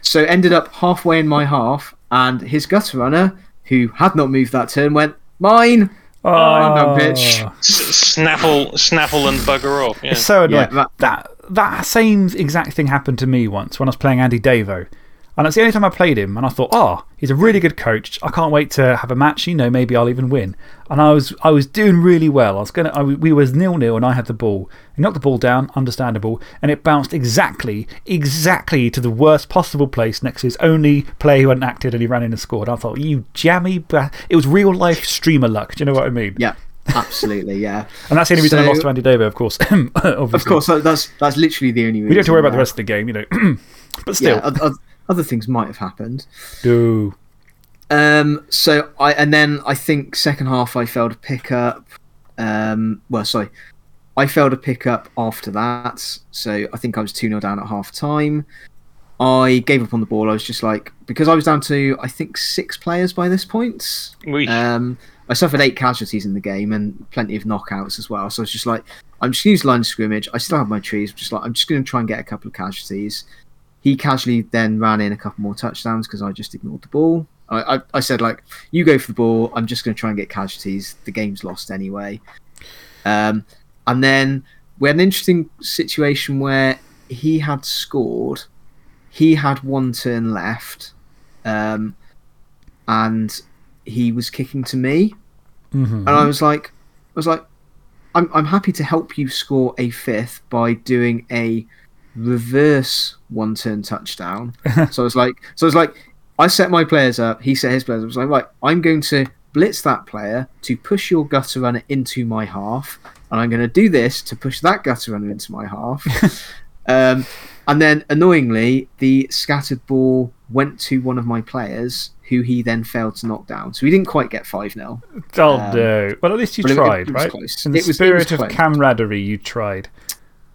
So ended up halfway in my half, and his gutter runner, who had not moved that turn, went mine. Oh, no, bitch. Snaffle, snaffle, and bugger off. Yeah. It's so annoying. Yeah, that, that- that same exact thing happened to me once when I was playing Andy Davo. And it's the only time I played him, and I thought, oh, he's a really good coach. I can't wait to have a match. You know, maybe I'll even win. And I was, I was doing really well. I was gonna, I, we was nil nil, and I had the ball. He knocked the ball down, understandable, and it bounced exactly, exactly to the worst possible place next to his only player who hadn't acted, and he ran in and scored. I thought, you jammy. It was real life streamer luck. Do you know what I mean? Yeah, absolutely, yeah. [laughs] And that's the only reason I So- lost to Andy Davo, of course. [laughs] Of course, that's that's literally the only reason. We don't have to worry about the rest of the game, you know. [clears throat] but still. Yeah, oth- oth- other things might have happened. Do. Um, so I and then I think second half I failed a pickup. Um, well, sorry, I failed to pick up after that. So I think I was two 0 down at half time. I gave up on the ball. I was just like because I was down to I think six players by this point. We, Um, I suffered eight casualties in the game and plenty of knockouts as well. So I was just like, I'm just use line of scrimmage. I still have my trees. Just like I'm just going to try and get a couple of casualties. He casually then ran in a couple more touchdowns because I just ignored the ball. I, I, I said like, you go for the ball. I'm just going to try and get casualties. The game's lost anyway. Um, and then we had an interesting situation where he had scored, he had one turn left, um, and he was kicking to me, Mhm. and I was like, I was like, I'm I'm happy to help you score a fifth by doing a reverse one turn touchdown. [laughs] so I was like, so I was like, I set my players up. He set his players up. I was like, right, I'm going to blitz that player to push your gutter runner into my half, and I'm going to do this to push that gutter runner into my half. [laughs] um, and then annoyingly, the scattered ball went to one of my players, who he then failed to knock down. So he didn't quite get five 0 Oh, Um, no. Well, at least you but it- it tried, was right? close. In the It was- it was spirit of camaraderie, you tried.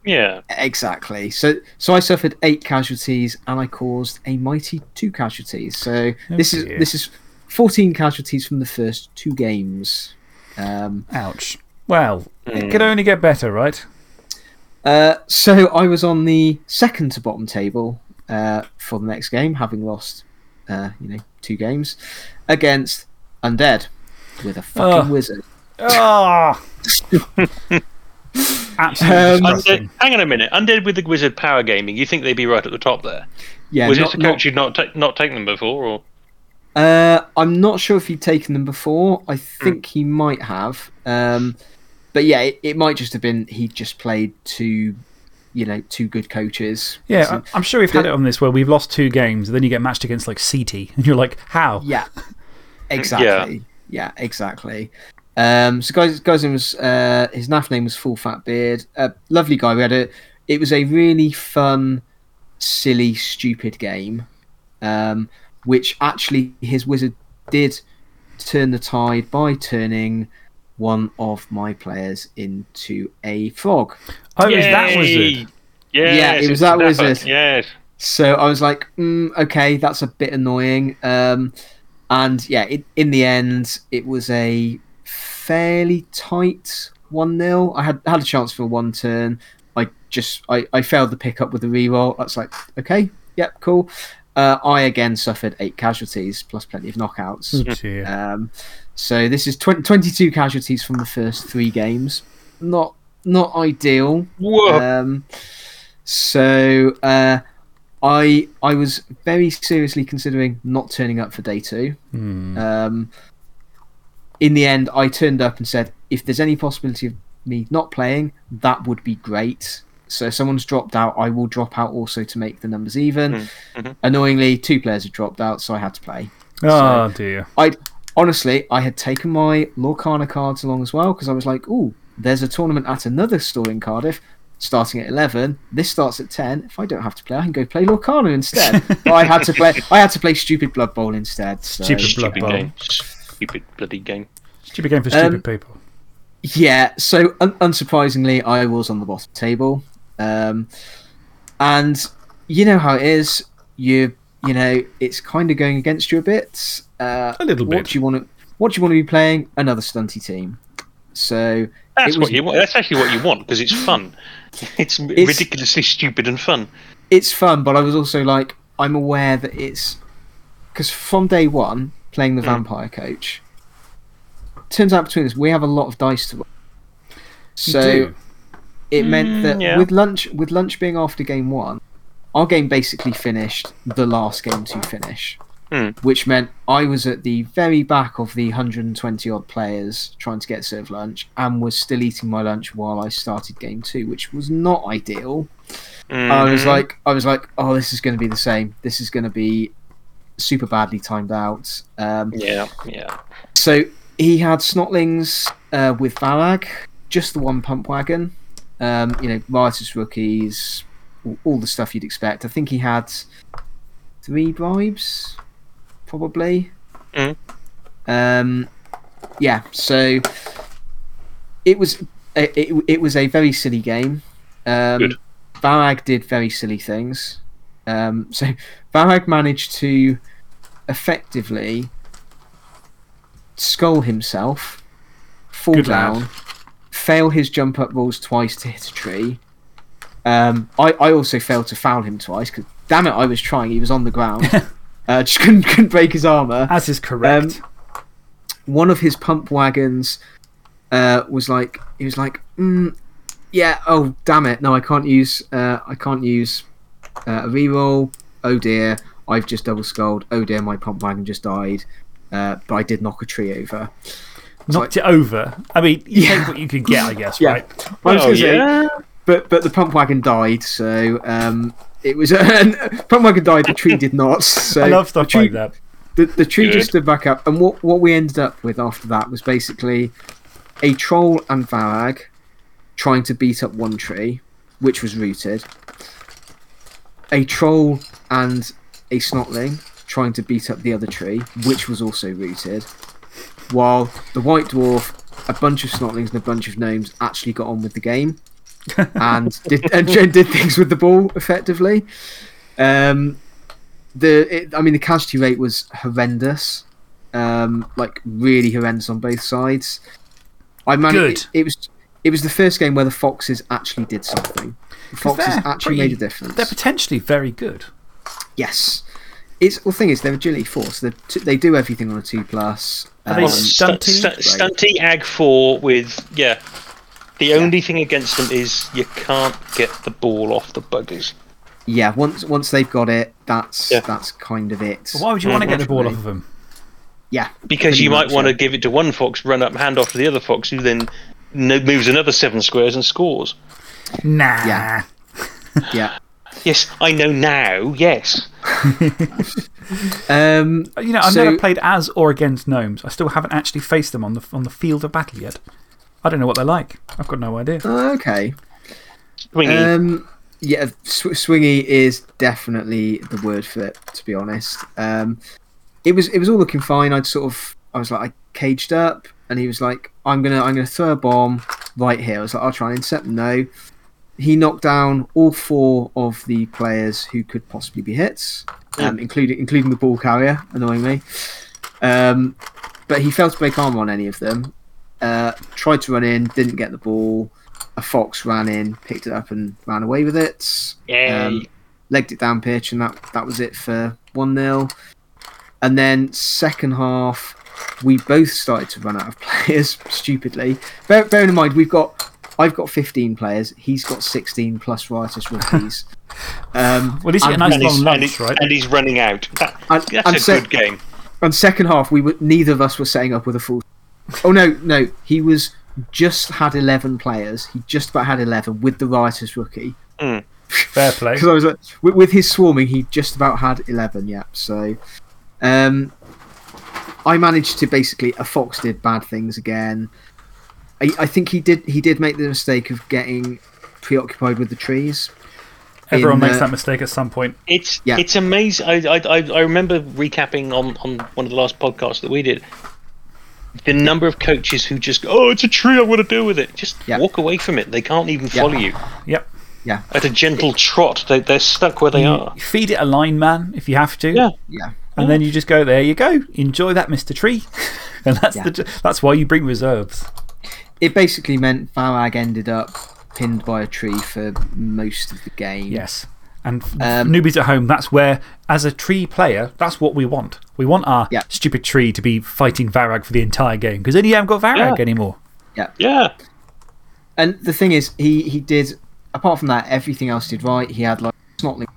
Yeah. Exactly. So so I suffered eight casualties and I caused a mighty two casualties. So this is this is fourteen casualties from the first two games. Um, Ouch. Well, it Hmm. could only get better, right? uh, so I was on the second to bottom table uh, for the next game, having lost uh, you know two games against undead with a fucking Oh. wizard. Ah! [laughs] Absolutely Um. Undead, hang on a minute. Undead with the Wizard Power Gaming. You think they'd be right at the top there? Yeah, Was not, it a not- coach you'd not ta- not taken them before, or Uh, I'm not sure if he'd taken them before. I think he might have. Um, but yeah, it, it might just have been he just played two, you know, two good coaches. Yeah, So- I- I'm sure we've had it on this where we've lost two games, and then you get matched against like CT, [laughs] and you're like, how? [laughs] yeah, exactly. Yeah, exactly. Um, so guys, guys, name was uh, his NAF name was Full Fat Beard. Uh, lovely guy. We had a. It was a really fun, silly, stupid game, um, which actually his wizard did turn the tide by turning one of my players into a frog. Oh, it was that wizard. Yes, Yeah, it was that one. wizard. Yes. So I was like, mm, okay, that's a bit annoying. Um, and yeah, it, in the end, it was a fairly tight 1 0. I had had a chance for one turn. I just I, I failed the pickup with the reroll. That's like, okay, yep, cool. Uh, I again suffered eight casualties plus plenty of knockouts. Oh, dear. Um, so this is 20, 22 casualties from the first three games. Not not ideal. Um, so uh, I I was very seriously considering not turning up for day two. Hmm. Um, in the end, I turned up and said, if there's any possibility of me not playing, that would be great. So if someone's dropped out, I will drop out also to make the numbers even. Mhm, mhm. Annoyingly, two players had dropped out, so I had to play. oh, dear. I honestly, I had taken my Lorcana cards along as well because I was like, "Ooh, there's a tournament at another store in Cardiff, starting at eleven. This starts at ten. If I don't have to play, I can go play Lorcana instead." [laughs] but I had to play. I had to play Stupid Blood Bowl instead. So. Stupid Blood Stupid Bowl. game. Stupid bloody game. Stupid game for stupid Um, people. Yeah, so un- unsurprisingly, I was on the bottom table, um, and you know how it is. You you know it's kind of going against you a bit. Uh, A little what bit. do you want to What do you want to be playing? Another stunty team. So That's was- what you want. That's actually what you want because it's fun. [laughs] It's, ridiculously stupid and fun. it's fun, but I was also like, I'm aware that it's because from day one playing the Mm. vampire coach. Turns out between us, we have a lot of dice to roll. So it meant Mm, that yeah. with lunch, with lunch being after game one, our game basically finished the last game to finish, Mm. which meant I was at the very back of the 120 odd players trying to get served lunch, and was still eating my lunch while I started game two, which was not ideal. I was Mhm. like, I was like, oh, this is going to be the same. This is going to be super badly timed out. Um, yeah, yeah. so he had snotlings uh, with Varag, just the one pump wagon. Um, you know, riotous rookies, all, all the stuff you'd expect. I think he had three bribes, probably. Mm. Um, yeah. So it was it, it, it was a very silly game. Um, Good. Varag did very silly things. Um, so [laughs] Varag managed to effectively skull himself, fall Good lad. down, fail his jump up rolls twice to hit a tree. Um, I, I also failed to foul him twice because damn it, I was trying. He was on the ground, [laughs] uh, [laughs] just couldn't, couldn't break his armor As is correct. one of his pump wagons uh, was like he was like mm, Yeah. Oh, damn it! No, I can't use. Uh, I can't use uh, a reroll. Oh dear! I've just double skulled. Oh dear! My pump wagon just died. Uh, but I did knock a tree over. Knocked it over. I mean, you take what you could get, I guess, [laughs] Yeah. right? I was Oh, gonna say, yeah. but but the pump wagon died, so um, it was [laughs] pump wagon died. The tree did not. So I love stuff tree, like that. The, the tree Good. just stood back up, and what what we ended up with after that was basically a troll and Varag trying to beat up one tree, which was rooted. A troll and a snotling trying to beat up the other tree, which was also rooted. While the white dwarf, a bunch of snotlings and a bunch of gnomes actually got on with the game and did and [laughs] did things with the ball effectively. Um, the it, I mean the casualty rate was horrendous, um, like really horrendous on both sides. I managed. Good. It, it was it was the first game where the foxes actually did something. The foxes they're actually pretty- made a difference. They're potentially very good. Yes. It's, well, the thing is, they're agility force. They're t- they do everything on a 2 plus. Are um, Stunt- stunty? stu- Stunty Ag 4 with, yeah. The only thing against them is you can't get the ball off the buggers. yeah, once once they've got it, that's Yeah. that's kind of it. But why would you want to get the ball off of them? Yeah, Because you might much, want to give it to one fox, run up, hand off to the other fox, who then moves another seven squares and scores. Nah. Yeah. yeah. [laughs] Yes, I know now, yes. [laughs] Um, You know, I've So- never played as or against gnomes. I still haven't actually faced them on the, on the field of battle yet. I don't know what they're like. I've got no idea. okay. Swingy. Um, yeah, sw- swingy is definitely the word for it. To be honest, um, it was it was all looking fine. I'd sort of I was like I caged up, and he was like, "I'm gonna I'm gonna throw a bomb right here." I was like, "I'll try and intercept." No, he knocked down all four of the players who could possibly be hits, um, including including the ball carrier, annoyingly. Um, but he failed to break armor on any of them. Uh, tried to run in, didn't get the ball. A fox ran in, picked it up, and ran away with it. Yay. Um, legged it down pitch, and that that was it for one 0 And then second half, we both started to run out of [laughs] players stupidly. Bear, bearing in mind, we've got I've got 15 players. He's got 16 plus riotous rookies. [laughs] Um, Well, at least you a nice long he's, and, lunch, right? and he's running out. That, And- that's and a so- good game. And second half, we were neither of us were setting up with a full. Oh no, no, he was just had eleven players. He just about had eleven with the riotous rookie. [laughs] Fair play. Because I was like, with, with his swarming, he just about had eleven. Yeah, so um, I managed to basically a fox did bad things again. I, I think he did he did make the mistake of getting preoccupied with the trees. Everyone in, makes uh, that mistake at some point. It's Yeah. it's amazing. I, I I I remember recapping on on one of the last podcasts that we did. The number of coaches who just go, oh, it's a tree. I want to deal with it. Just Yeah. walk away from it. They can't even Yeah. follow you Yep. Yeah, at a gentle trot. They they're stuck where they are. Feed it a line man if you have to. Yeah. yeah. And then you just go, there you go. Enjoy that, Mr. Tree. [laughs] and that's, Yeah. the, that's why you bring reserves. It basically meant Varag ended up pinned by a tree for most of the game. Yes. And Um, newbies at home, that's where, as a tree player, that's what we want. We want our Yeah. stupid tree to be fighting Varag for the entire game because then you haven't got Varag Yeah. anymore. Yeah. Yeah. And the thing is, he, he did, apart from that, everything else did right. He had like Snotling,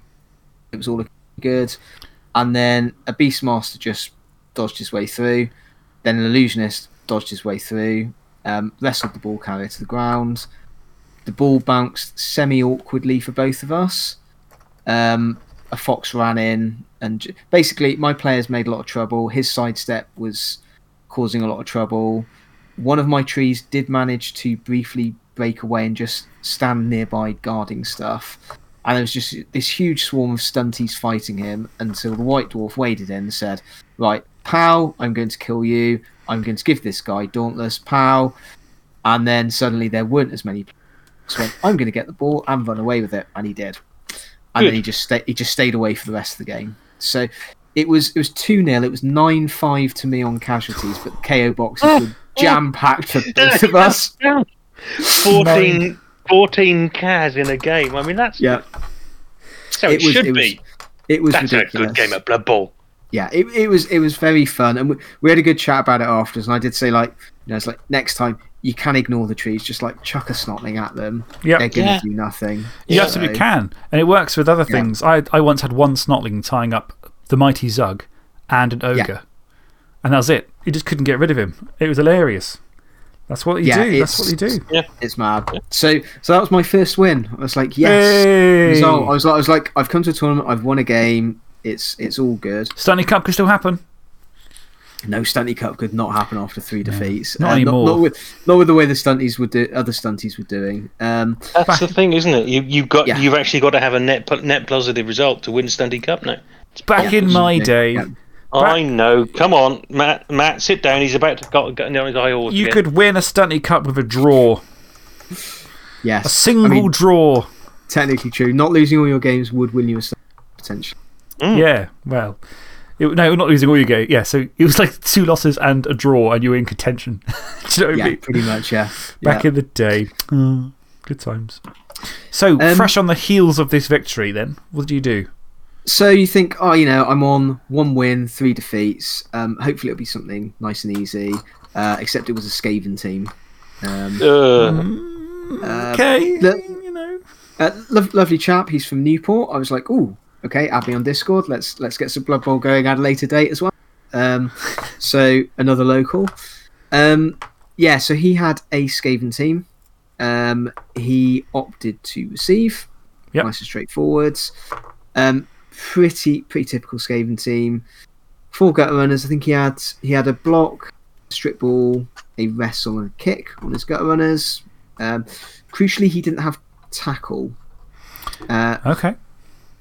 it was all looking good. And then a Beastmaster just dodged his way through. Then an Illusionist dodged his way through, um, wrestled the ball carrier to the ground. The ball bounced semi awkwardly for both of us. Um, a fox ran in, and j- basically, my players made a lot of trouble. His sidestep was causing a lot of trouble. One of my trees did manage to briefly break away and just stand nearby guarding stuff. And there was just this huge swarm of stunties fighting him until the white dwarf waded in and said, Right, Pow, I'm going to kill you. I'm going to give this guy Dauntless, Pow. And then suddenly there weren't as many. Went, I'm going to get the ball and run away with it. And he did. And Good. then he just, stayed, he just stayed away for the rest of the game. So it was it was 2 0. It was 9 5 to me on casualties, but the KO boxes were [laughs] jam packed for [laughs] both of us. [laughs] 14, 14 Kaz in a game. I mean, that's Yeah, So it, it was- should it was be. it was That's ridiculous. a good game at Blood Bowl. Yeah, it, it was it was very fun, and we, we had a good chat about it afterwards. And I did say like, you know, it's like next time you can ignore the trees, just like chuck a snotling at them. Yep. They're going to Yeah. do nothing. You So- absolutely can. And it works with other things. I, I once had one snotling tying up the mighty Zug and an ogre. And that was it. You just couldn't get rid of him. It was hilarious. That's what you Yeah, do. That's what you it's- do. It's mad. So, so that was my first win. I was like, yes. Hey! Result. I was like, I was like, I've come to a tournament. I've won a game. It's it's all good. Stanley Cup could still happen. No Stunty Cup could not happen after three defeats. Not Uh, anymore. Not, with not with the way the stunties would do. Other stunties were doing. Um, That's the thing, isn't it? You you've got Yeah. you've actually got to have a net net positive result to win Stunty Cup now. It's back in my day, Yeah. I know. Come on, Matt. Matt, sit down. He's about to go, go on his high horse. you again. could win a Stunty Cup with a draw. yes. A single I mean, draw. technically true. Not losing all your games would win you a Stunty potentially. Mm. Yeah, well. It, no, not losing all your games. Yeah, so it was like two losses and a draw, and you were in contention. [laughs] Do you know what I Yeah, mean? pretty much. Yeah. Back yeah. in the day. Oh, good times. So, Um, fresh on the heels of this victory, then, what do you do? So you think, oh, you know, I'm on one win, three defeats. Um, hopefully it'll be something nice and easy. Uh, except it was a Skaven team. Um, Uh, uh, okay. the- you know. Uh, lo- lovely chap. He's from Newport. I was like, oh, okay, add me on Discord. Let's let's get some Blood Bowl going at a later date as well. Um, [laughs] so another local. Um, yeah, so he had a Skaven team. Um, he opted to receive. Yep. Nice and straightforward. Um, pretty pretty typical Skaven team. Four gutter runners. I think he had he had a block, strip ball, a wrestle, and a kick on his gutter runners. Um, crucially, he didn't have tackle. Uh, Okay.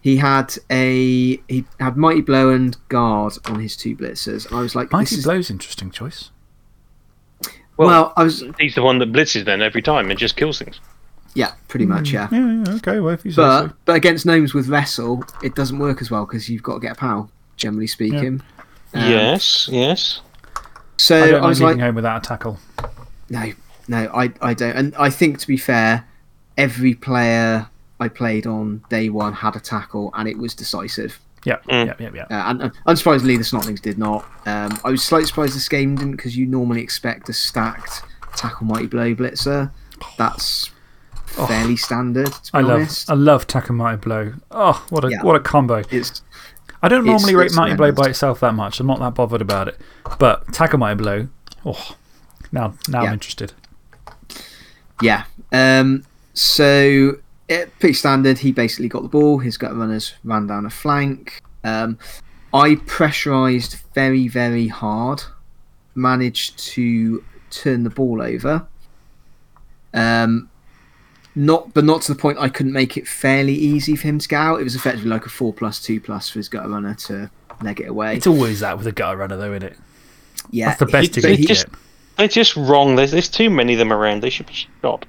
He had a he had mighty blow and guard on his two blitzers, and I was like, Mighty this is, interesting choice. well, well, I was he's the one that blitzes then every time and just kills things. yeah, pretty much yeah. Yeah, yeah, okay, well, if you say But so. but against gnomes with wrestle, it doesn't work as well because you've got to get a pal. Generally speaking, Um, yes, yes. So I I, don't mind was leaving like, home without a tackle. no, no, I I don't, and I think to be fair, every player I played on day one had a tackle, and it was decisive. Yeah, Mm. yeah, yeah, yeah. Uh, and uh, unsurprisingly, the Snotlings did not. Um, I was slightly surprised this game didn't because you normally expect a stacked tackle mighty blow blitzer. That's fairly standard, to be I love, honest. I love Tackle Mighty Blow. Oh, what a, Yeah. what a combo. It's I don't It's- normally rate it's Mighty Blow by itself that much. I'm not that bothered about it. But Tackle Mighty Blow, oh, now, now I'm interested. yeah. Um, so it, pretty standard. He basically got the ball. His gut runners ran down a flank. Um, I pressurized very very hard. Managed to turn the ball over. Um, not, but not to the point I couldn't make it fairly easy for him to get out. It was effectively like a four plus two plus for his gutter runner to leg it away. It's always that with a gutter runner, though, isn't it? yeah, That's the best he- you but can he- just- get. They're just wrong. There's, there's too many of them around. They should be shot.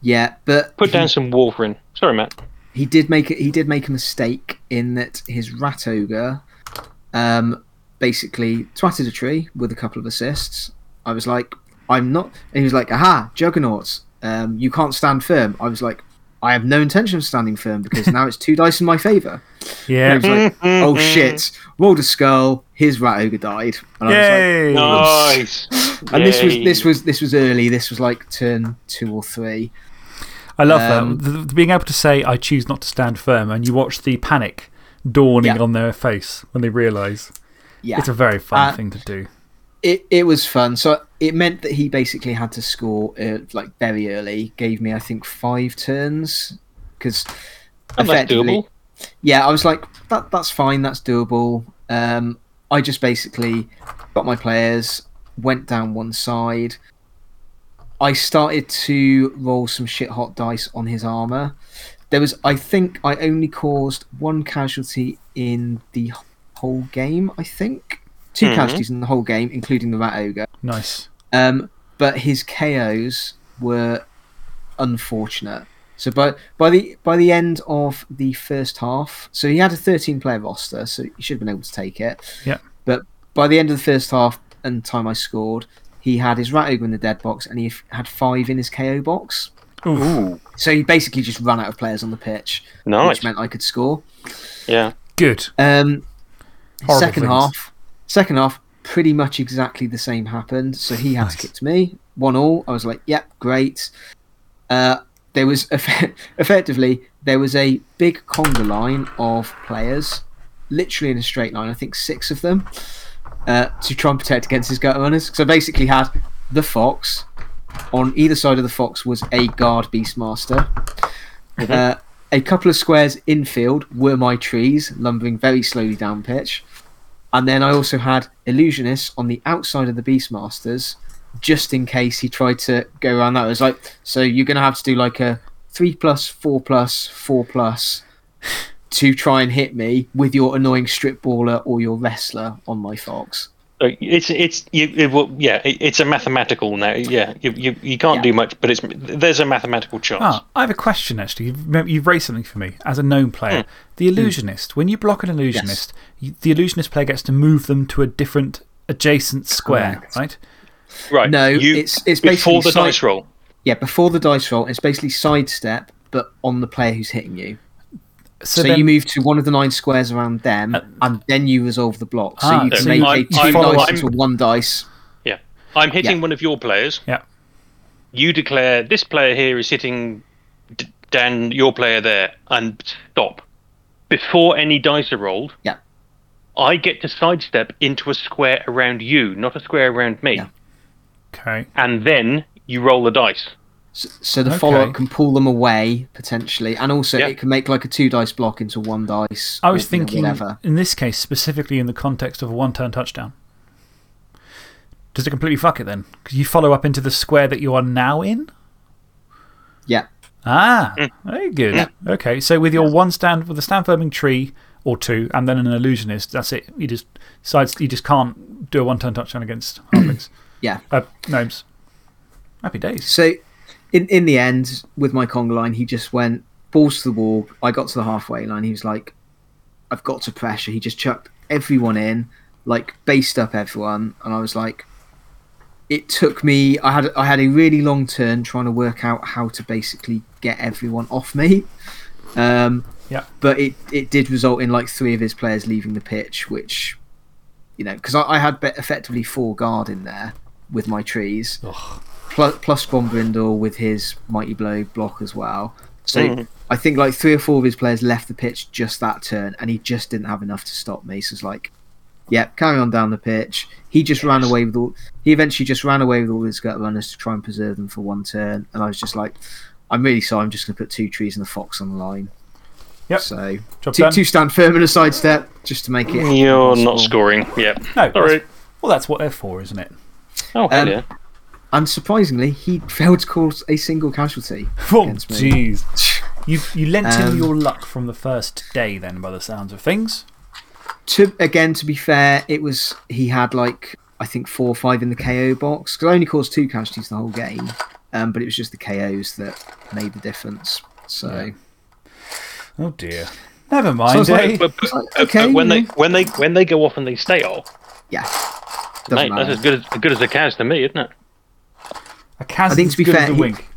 Yeah, but Put he- down some warfarin. Sorry, Matt. he did make it. He did make a mistake in that his rat ogre, um, basically twatted a tree with a couple of assists. I was like, I'm not. And he was like, aha, juggernauts. Um, you can't stand firm. I was like, I have no intention of standing firm because now it's two dice in my favour. Yeah. And he was like, [laughs] oh shit, rolled a skull. His rat ogre died. And I was like, Yay! Nice. and this was this was this was early. This was like turn two or three. I love Um, that. The, the- being able to say, I choose not to stand firm, and you watch the panic dawning Yeah. on their face when they realise. Yeah, It's a very fun Uh, thing to do. it it was fun. So it meant that he basically had to score uh, like very early. Gave me I think five turns because And that's doable. Yeah, I was like that that's fine, that's doable. Um, I just basically got my players, went down one side. I started to roll some shit hot dice on his armor. There was, I think, I only caused one casualty in the whole game. I think two Mhm. casualties in the whole game, including the rat ogre. Nice. Um, but his KOs were unfortunate. So by by the by the end of the first half, so he had a 13 player roster, so he should have been able to take it. Yeah. But by the end of the first half and time I scored, he had his rat ogre in the dead box and he had five in his KO box. Ooh, So he basically just ran out of players on the pitch, nice. which meant I could score. Yeah. Good. Um, Horrible second things. half, second half, pretty much exactly the same happened. So he had Nice. to kick to me, one all. I was like, yep, great. Uh, there was [laughs] eff- effectively there was a big conga line of players, literally in a straight line. I think six of them uh, to try and protect against his gutter runners. So basically had the fox. On either side of the fox was a guard beastmaster. Uh, a couple of squares infield were my trees, lumbering very slowly down pitch. And then I also had illusionists on the outside of the beastmasters, just in case he tried to go around that. It was like, so you're going to have to do like a three plus, four plus, four plus to try and hit me with your annoying strip baller or your wrestler on my fox. It's it's you, it, will yeah it, it's a mathematical now yeah you you, you can't Yeah. do much but it's there's a mathematical chance. Ah, I have a question actually. You've, you've raised something for me as a gnome player. The illusionist. When you block an illusionist, you, the illusionist player gets to move them to a different adjacent square, Correct. right? Right. No, you, it's- it's before the side- dice roll. Yeah, before the dice roll, it's basically sidestep, but on the player who's hitting you. So, So, then, you move to one of the nine squares around them, and then you resolve the block. So Ah, you can so make you- a I'm- two I'm- dice I'm- into one dice. Yeah, I'm hitting Yeah. one of your players. Yeah. You declare this player here is hitting d- Dan, your player there, and stop before any dice are rolled. Yeah. I get to sidestep into a square around you, not a square around me, Yeah. Okay. and then you roll the dice. So, so the Okay. follow up can pull them away potentially, and also Yeah. it can make like a two dice block into one dice. I was or, you know, thinking, whatever. in this case, specifically in the context of a one turn touchdown. Does it completely fuck it then? Because you follow up into the square that you are now in? Yeah, Ah, very good. Okay, so with your one stand, with a stand firming tree or two, and then an illusionist, that's it. You just, sides, you just can't do a one turn touchdown against halflings. Yeah. uh, gnomes. Happy days. So, in in the end, with my conga line, he just went balls to the wall. I got to the halfway line. He was like, "I've got to pressure." He just chucked everyone in, like based up everyone, and I was like, it took me. I had I had a really long turn trying to work out how to basically get everyone off me. Um, Yeah. but it it did result in like three of his players leaving the pitch, which you know, because I, I had be- effectively four guard in there with my trees Ugh. plus, plus Brindle with his mighty blow block as well. So Mhm. I think like three or four of his players left the pitch just that turn, and he just didn't have enough to stop me. So it's like, yep, carry on down the pitch. He just ran away with all. He eventually just ran away with all his gut runners to try and preserve them for one turn, and I was just like, I'm really sorry. I'm just going to put two trees and a fox on the line. Yep. So two, two stand firm and a sidestep just to make it. You're not scoring. Yeah. No, Sorry. that's- well, that's what they're for, isn't it? Oh, hell Um, yeah. And surprisingly, he failed to cause a single casualty. Oh, against me. jeez. You, you lent him Um, your luck from the first day, then, by the sounds of things. to again to be fair it was he had like i think four or five in the ko box because i only caused two casualties the whole game um, but it was just the ko's that made the difference so Oh, dear. Never So I mind, was like, eh? But, but- like, but okay, when they when they when they go off and they stay off, yeah mate, doesn't that's matter. as good as, as good as the cows to me, isn't it? A Kaz I think is to be fair, he- wink.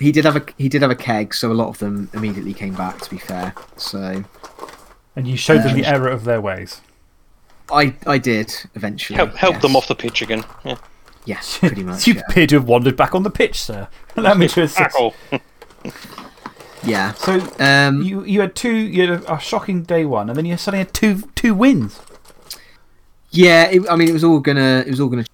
he did have a he did have a keg so a lot of them immediately came back to be fair so And you showed them the Um, error of their ways. i i did eventually Help help them off the pitch again. Yeah. yes [laughs] pretty much you yeah. appear to have wandered back on the pitch, sir. [laughs] Allow me to assist. [laughs] Yeah So, um you, you had two, you had a, a shocking day one, and then you suddenly had two, two wins. Yeah, it, I mean, it was all gonna, it was all gonna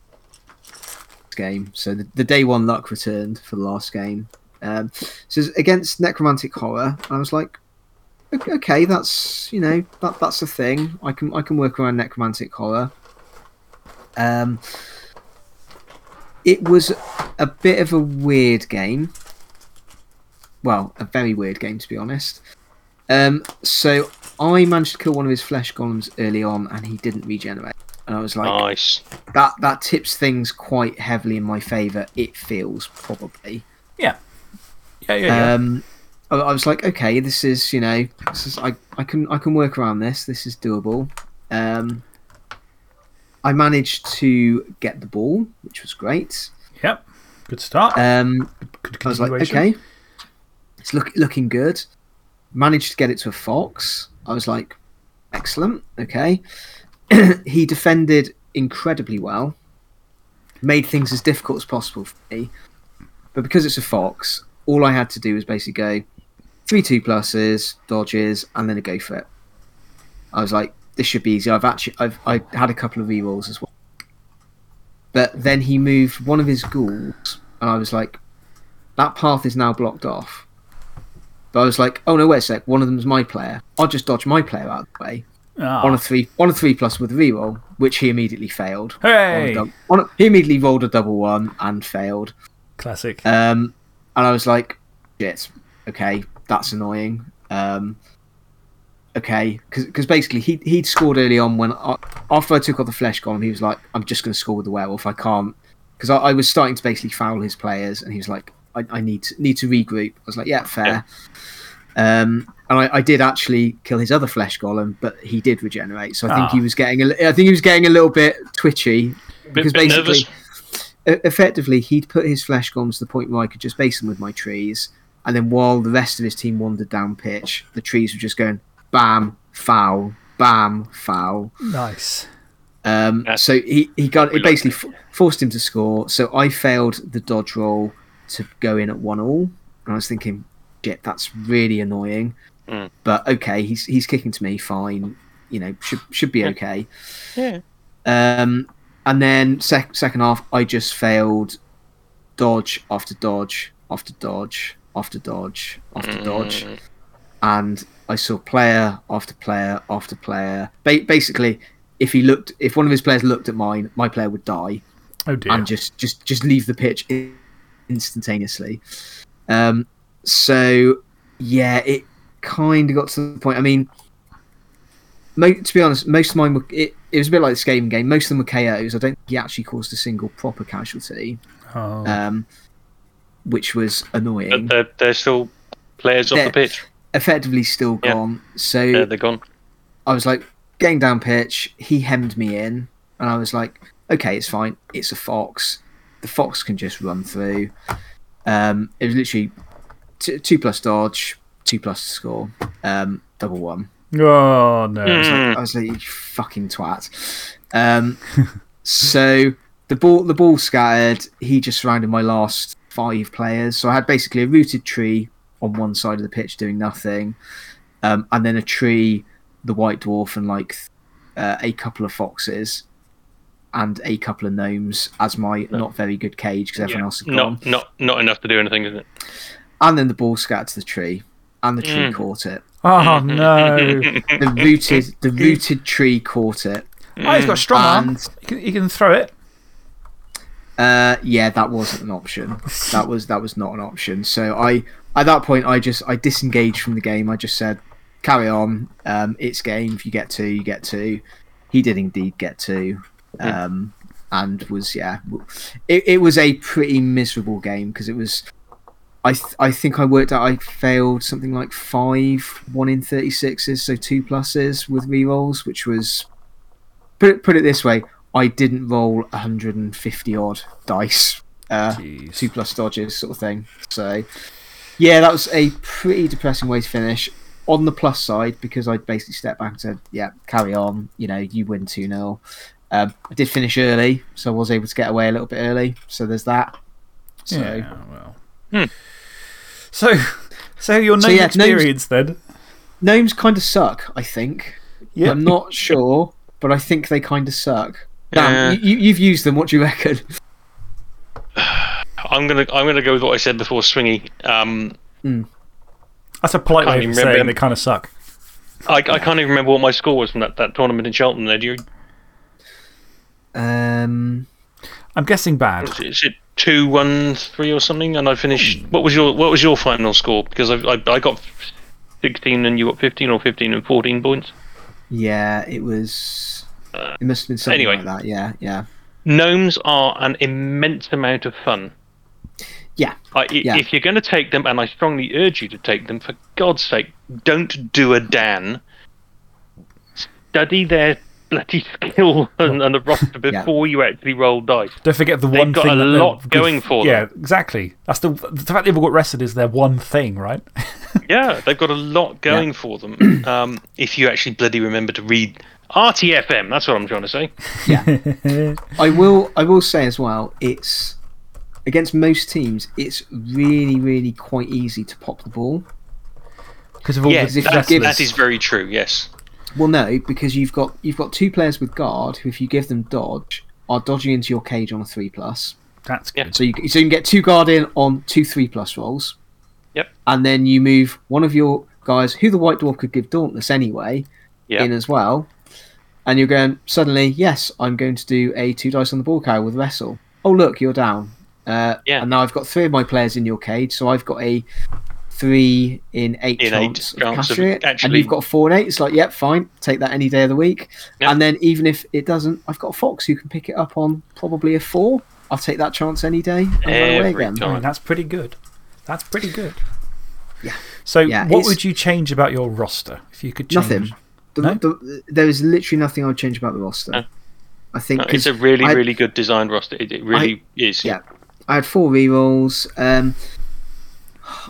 game. So the, the day one luck returned for the last game. Um, so against necromantic horror, I was like, okay, that's you know that that's a thing. I can I can work around necromantic horror. Um, it was a bit of a weird game. Well, a very weird game to be honest. Um, so I managed to kill one of his flesh golems early on, and he didn't regenerate. And I was like, Nice. that that tips things quite heavily in my favour. It feels probably. Yeah. Yeah, yeah, yeah. Um, I, I was like, okay, this is you know, this is I I can I can work around this. This is doable. Um, I managed to get the ball, which was great. yep. Good start. Um, Good I was like, continuation. okay, it's look, looking good. Managed to get it to a fox. I was like, excellent. Okay. [clears throat] he defended incredibly well, made things as difficult as possible for me. But because it's a fox, all I had to do was basically go three two pluses, dodges, and then a go for it. I was like, this should be easy. I've actually I've I had a couple of rerolls as well. But then he moved one of his ghouls, and I was like, that path is now blocked off. But I was like, oh no, wait a sec, one of them's my player. I'll just dodge my player out of the way. Ah. On a three on a three plus with a reroll, which he immediately failed. On a Hey! on a- he immediately rolled a double one and failed. Classic. Um, and I was like, shit, okay, that's annoying. Um, okay, because basically he he'd scored early on when I, after I took off the flesh golem, he was like, I'm just going to score with the werewolf. I can't because I, I was starting to basically foul his players, and he was like, I, I need to need to regroup. I was like, yeah, fair. Um, and I, I did actually kill his other flesh golem, but he did regenerate. So I think Ah. he was getting a, li- I think he was getting a little bit twitchy because bit basically, nervous. effectively, he'd put his flesh golems to the point where I could just base them with my trees, and then while the rest of his team wandered down pitch, the trees were just going bam, foul, bam, foul. Nice. Um, That's- so he, he got it basically f- forced him to score. So I failed the dodge roll to go in at one all, and I was thinking, shit, that's really annoying. Mm. But okay, he's he's kicking to me, fine. You know, should should be Yeah. okay. Yeah. Um, and then sec- second half, I just failed dodge after dodge after dodge after dodge after dodge, Mm. and I saw player after player after player. Ba- basically, if he looked, if one of his players looked at mine, my player would die Oh dear. and just just just leave the pitch instantaneously. Um, so yeah, it kind of got to the point. I mean, mo- to be honest, most of mine were. It, it was a bit like the Skaven game. Most of them were KOs. I don't think he actually caused a single proper casualty, oh. um, which was annoying. But they're, they're still players off They're- the pitch. Effectively, still Yeah. gone. So Yeah, they're gone. I was like getting down pitch. He hemmed me in, and I was like, okay, it's fine. It's a fox. The fox can just run through. Um, it was literally t- two plus dodge, two plus score, um, double one. oh, no. I was like, I was like, you fucking twat. Um, [laughs] so the ball, the ball scattered. He just surrounded my last five players. So I had basically a rooted tree on one side of the pitch doing nothing, um, and then a tree, the white dwarf, and like uh, a couple of foxes. And a couple of gnomes as my not very good cage because everyone Yeah. else had gone. Not, not, not enough to do anything, is it? And then the ball scattered to the tree, and the tree Mm. caught it. Oh, [laughs] no. The rooted, the rooted tree caught it. Oh, he's got a strong arm. And- You can, you can throw it. Uh, yeah, that wasn't an option. That was that was not an option. So I, at that point, I just I disengaged from the game. I just said, "Carry on. Um, it's game. If you get two, you get two. He did indeed get two, um, and was yeah. It, it was a pretty miserable game because it was. I th- I think I worked out I failed something like five one in thirty sixes, so two pluses with rerolls, which was put it, put it this way. I didn't roll 150 odd dice, uh, two plus dodges, sort of thing. So, yeah, that was a pretty depressing way to finish. On the plus side, because I basically stepped back and said, "Yeah, carry on. You know, you win two 0 um, I did finish early, so I was able to get away a little bit early. So there's that. So Yeah, well. Hmm. So, so your So, name yeah, names- experience then? gnomes kind of suck. I think. Yeah. I'm not [laughs] sure, but I think they kind of suck. Yeah. You, you've used them. What do you reckon? [sighs] I'm gonna I'm gonna go with what I said before, Swingy. Um, That's a polite way of even saying remember. they kind of suck. I, I can't even remember what my score was from that, that tournament in Cheltenham. There, do you? Um, I'm guessing bad. Is it- is it two one three or something? And I finished. What was your What was your final score? Because I I, I got sixteen and you got fifteen or fifteen and fourteen points. yeah, it was. Uh, It must have been something anyway. like that. Yeah, yeah. Gnomes are an immense amount of fun. Yeah, I, i- Yeah. If you're going to take them, and I strongly urge you to take them, for God's sake, don't do a Dan. Study their bloody skill [laughs] and, and the roster before you actually roll dice. Don't forget the They've one got thing. a that they're lot going for them. Yeah, exactly. That's the, the fact they've all got rested is their one thing, right? [laughs] Yeah, they've got a lot going for them. [clears throat] Um, if you actually bloody remember to read RTFM, that's what I'm trying to say. Yeah. I will. I will say as well. It's against most teams. It's really, really quite easy to pop the ball. Because of all Yes, the if you that, give- that is very true, yes. Well, no, because you've got you've got two players with guard who, if you give them dodge, are dodging into your cage on a three plus. That's Yeah. good. So you so you can get two guard in on two three plus rolls. Yep. And then you move one of your guys, who the White Dwarf could give Dauntless anyway, Yeah. in as well. And you're going suddenly, yes, I'm going to do a two dice on the ball carrier with wrestle. Oh look, you're down. Uh, Yeah. And now I've got three of my players in your cage, so I've got a three in eight In eight chance of of capturing it, and actually- you've got four and eight. It's like, yep, fine, take that any day of the week. Yeah. And then even if it doesn't, I've got a fox who can pick it up on probably a four. I'll take that chance any day and run away Every again. I mean, that's pretty good. That's pretty good. Yeah. So, Yeah, what would you change about your roster if you could change? Nothing. The, No? the, there is literally nothing I would change about the roster. No. I think No, 'cause it's a really, I- really good designed roster. It, it really is. yeah. I had four rerolls. Um,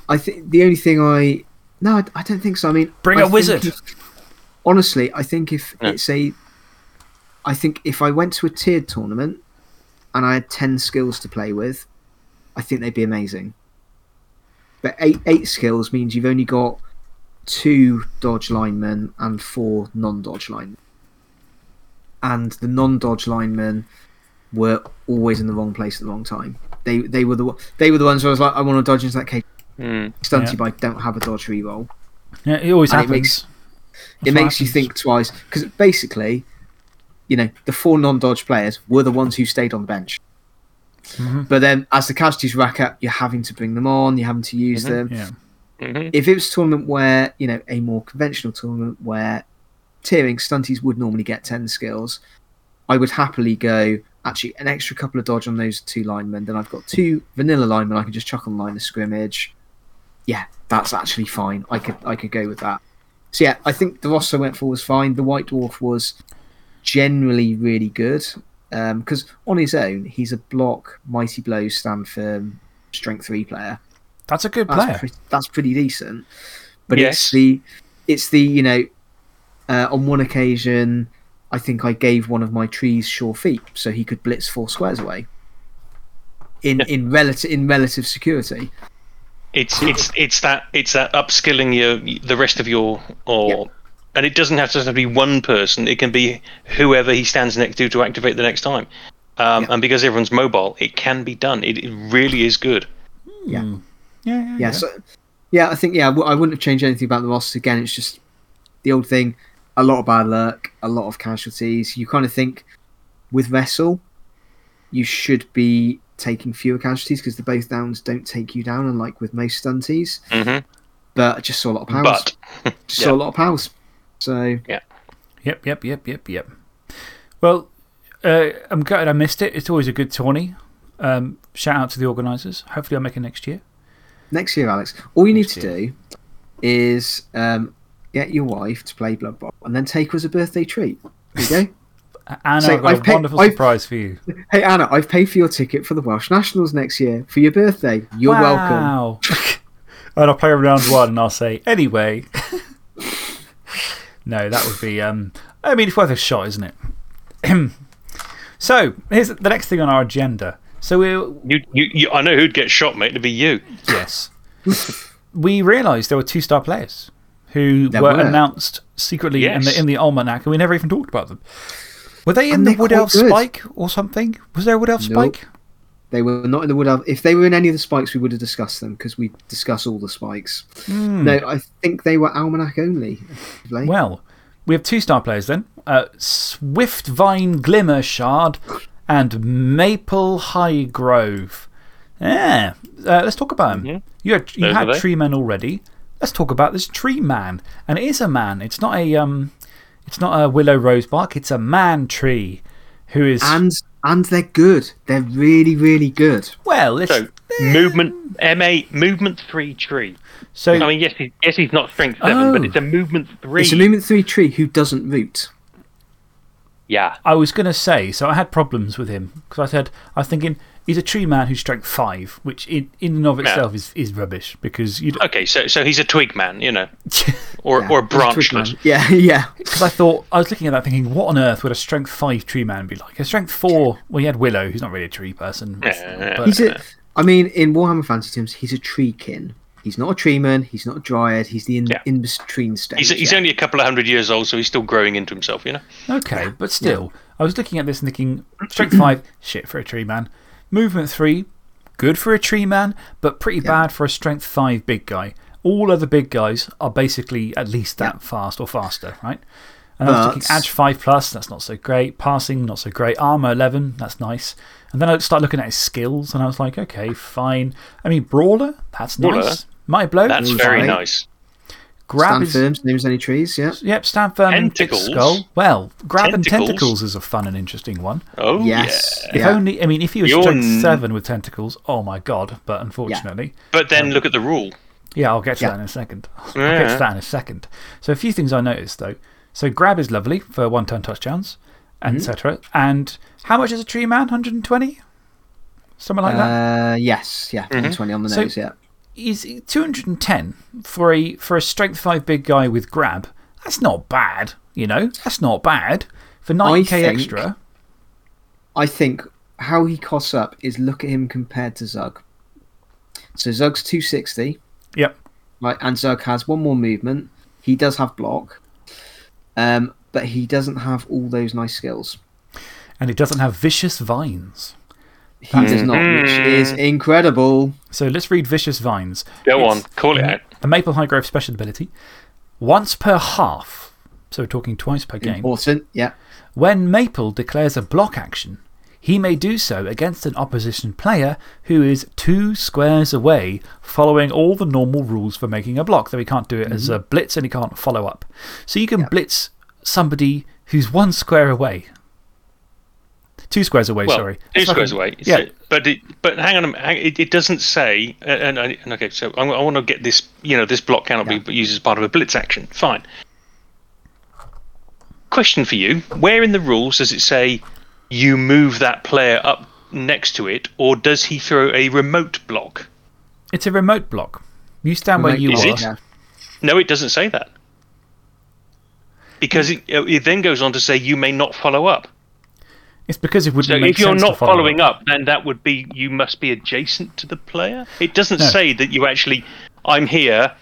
I think the only thing I no, I, I don't think so. I mean, Bring I a wizard. if- honestly, I think if No. it's a, I think if I went to a tiered tournament, and I had ten skills to play with, I think they'd be amazing. But eight eight skills means you've only got two dodge linemen and four non-dodge linemen, and the non-dodge linemen were always in the wrong place at the wrong time. They they were the they were the ones where I was like, I want to dodge into that cage. Mm. Stunty Yeah. by don't have a dodge reroll. Yeah, it always And it happens. makes- That's It what makes you think twice because basically, you know, the four non-dodge players were the ones who stayed on the bench. Mhm. But then, as the casualties rack up, you're having to bring them on. You're having to use Mhm. them. Yeah. hmm If it was a tournament where you know a more conventional tournament where tiering stunties would normally get ten skills, I would happily go actually an extra couple of dodge on those two linemen. Then I've got two vanilla linemen I can just chuck on line of scrimmage. Yeah, that's actually fine. I could I could go with that. So yeah, I think the roster I went for was fine. The White Dwarf was generally really good because on his own he's a block, mighty blows, stand firm, strength three player That's a good that's player. pretty, that's pretty decent. But Yes. it's the it's the you know uh, on one occasion I think I gave one of my trees sure feet so he could blitz four squares away in Yeah. in relative in relative security. It's it's it's that it's that upskilling your the rest of your or and it doesn't have to be one person. It can be whoever he stands next to to activate the next time. Um, Yeah. And because everyone's mobile, it can be done. It, it really is good. Yeah. Mm. Yeah, yeah, Yeah, so yeah, I think yeah I wouldn't have changed anything about the roster. Again, it's just the old thing: a lot of bad luck, a lot of casualties. You kind of think with Vessel, you should be taking fewer casualties because the both downs don't take you down, unlike with most stunties. hmm But I just saw a lot of powers. But [laughs] Just yeah. saw a lot of powers. So Yeah. Yep, yep, yep, yep, yep. Well, uh, I'm gutted I missed it. It's always a good tourney. Um, shout out to the organisers. Hopefully, I'll make it next year. next year, Alex, all you need Next to do is um, get your wife to play Blood Bowl and then take her as a birthday treat. There you go. [laughs] Anna, So I've got I've a paid- wonderful I've- surprise for you. hey Anna, I've paid for your ticket for the Welsh Nationals next year for your birthday. You're welcome. Wow. [laughs] and I'll play round one and I'll say, anyway. [laughs] no, that would be. Um, I mean, it's worth a shot, isn't it? [clears throat] so, here's the next thing on our agenda. So, we you, you, you, I know who'd get shot, mate. It'd be you. yes. we realised there were two star players who were, were. announced secretly in, the, in the almanac, and we never even talked about them. Were they in And the Wood Elf good. Spike or something? Was there a Wood Elf Nope. Spike? They were not in the Wood Elf. If they were in any of the spikes, we would have discussed them because we discuss all the spikes. Hmm. No, I think they were Almanac only. Well, we have two star players then uh, Swift Vine Glimmer Shard and Maple Highgrove. Yeah, uh, let's talk about him. Mhm. You had, you Those had. Tree Man already. Let's talk about this Tree Man. And it is a man, it's not a, um, it's not a willow rosebark, it's a man tree who is. and and they're good. They're really, really good. well, it's. So movement MA movement three tree. so I mean, yes, he, yes, he's not strength seven, Oh. but it's a movement three. It's a movement three tree who doesn't root. yeah, I was going to say, so I had problems with him because I said, I was thinking, he's a tree man who's strength 5, which in, in and of itself is, is rubbish because you. Okay, so, so he's a twig man, you know, [laughs] or, Yeah, or a he's a branchless. man. Yeah, [laughs] yeah. Because I thought, I was looking at that thinking, what on earth would a strength 5 tree man be like? A strength 4, well, he had Willow, who's not really a tree person. Yeah. but- He's a, I mean, in Warhammer Fantasy terms, he's a tree kin. He's not a tree man, he's not a dryad, he's the in, Yeah. in between stage. He's, he's yeah. only a couple of hundred years old, so he's still growing into himself, you know? Okay, but still, I was looking at this and thinking, [clears throat] strength 5, shit for a tree man. Movement 3, good for a tree man, but pretty bad for a strength 5 big guy. All other big guys are basically at least that fast or faster, right? And I was But- thinking, Edge 5 plus, that's not so great. Passing, not so great. Armor 11, that's nice. And then I started looking at his skills and I was like, okay, fine. I mean, Brawler, that's Brawler? nice. Mighty Blow, That's He's very nice. Grab Stand is. firm, names any trees, yeah. Yep, stand firm and thick Tentacles? skull. Well, grab and Tentacles? tentacles is a fun and interesting one. Oh, Yes. If Yeah. only, I mean, if he was You're strength n- 7 with tentacles, oh my god, but unfortunately. yeah. But then look at the rule. Yeah, I'll get to Yeah. that in a second. [laughs] I'll get to that in a second. So, a few things I noticed though. So, grab is lovely for one turn touchdowns, Mm-hmm. etc. And how much is a tree man? 120? Something like that? Uh, yes, yeah. Hundred and twenty on the So- nose, yeah. Is 210 for a, for a strength 5 big guy with grab? That's not bad, you know? That's not bad. For 9k think- extra. I think how he costs up is look at him compared to Zug. So Zug's 260, Yep. right? And Zug has one more movement. He does have block, um, but he doesn't have all those nice skills. And he doesn't have vicious vines. He does not, which is mm-hmm. incredible. So let's read Vicious Vines. Go on, call it out. A Maple Highgrove special ability. Once per half, so we're talking twice per game, Important, yeah. when Maple declares a block action, he may do so against an opposition player who is two squares away, following all the normal rules for making a block. Though he can't do it as mm-hmm. a blitz and he can't follow up. So you can blitz somebody who's one square away. Two squares away, Well, sorry. two It's squares a- away. Yeah. So- but it, but hang on a minute. hang- It, it doesn't say. uh, And, and, and okay, so I, I want to get this. You know, this block cannot be used as part of a blitz action. Fine. Question for you: Where in the rules does it say you move that player up next to it, or does he throw a remote block? It's a remote block. You stand where you Is are. it? Yeah. No, it doesn't say that. Because it, it then goes on to say you may not follow up. It's because it wouldn't So make if you're not following up, then that would be you must be adjacent to the player. It doesn't No. say that you actually, I'm here,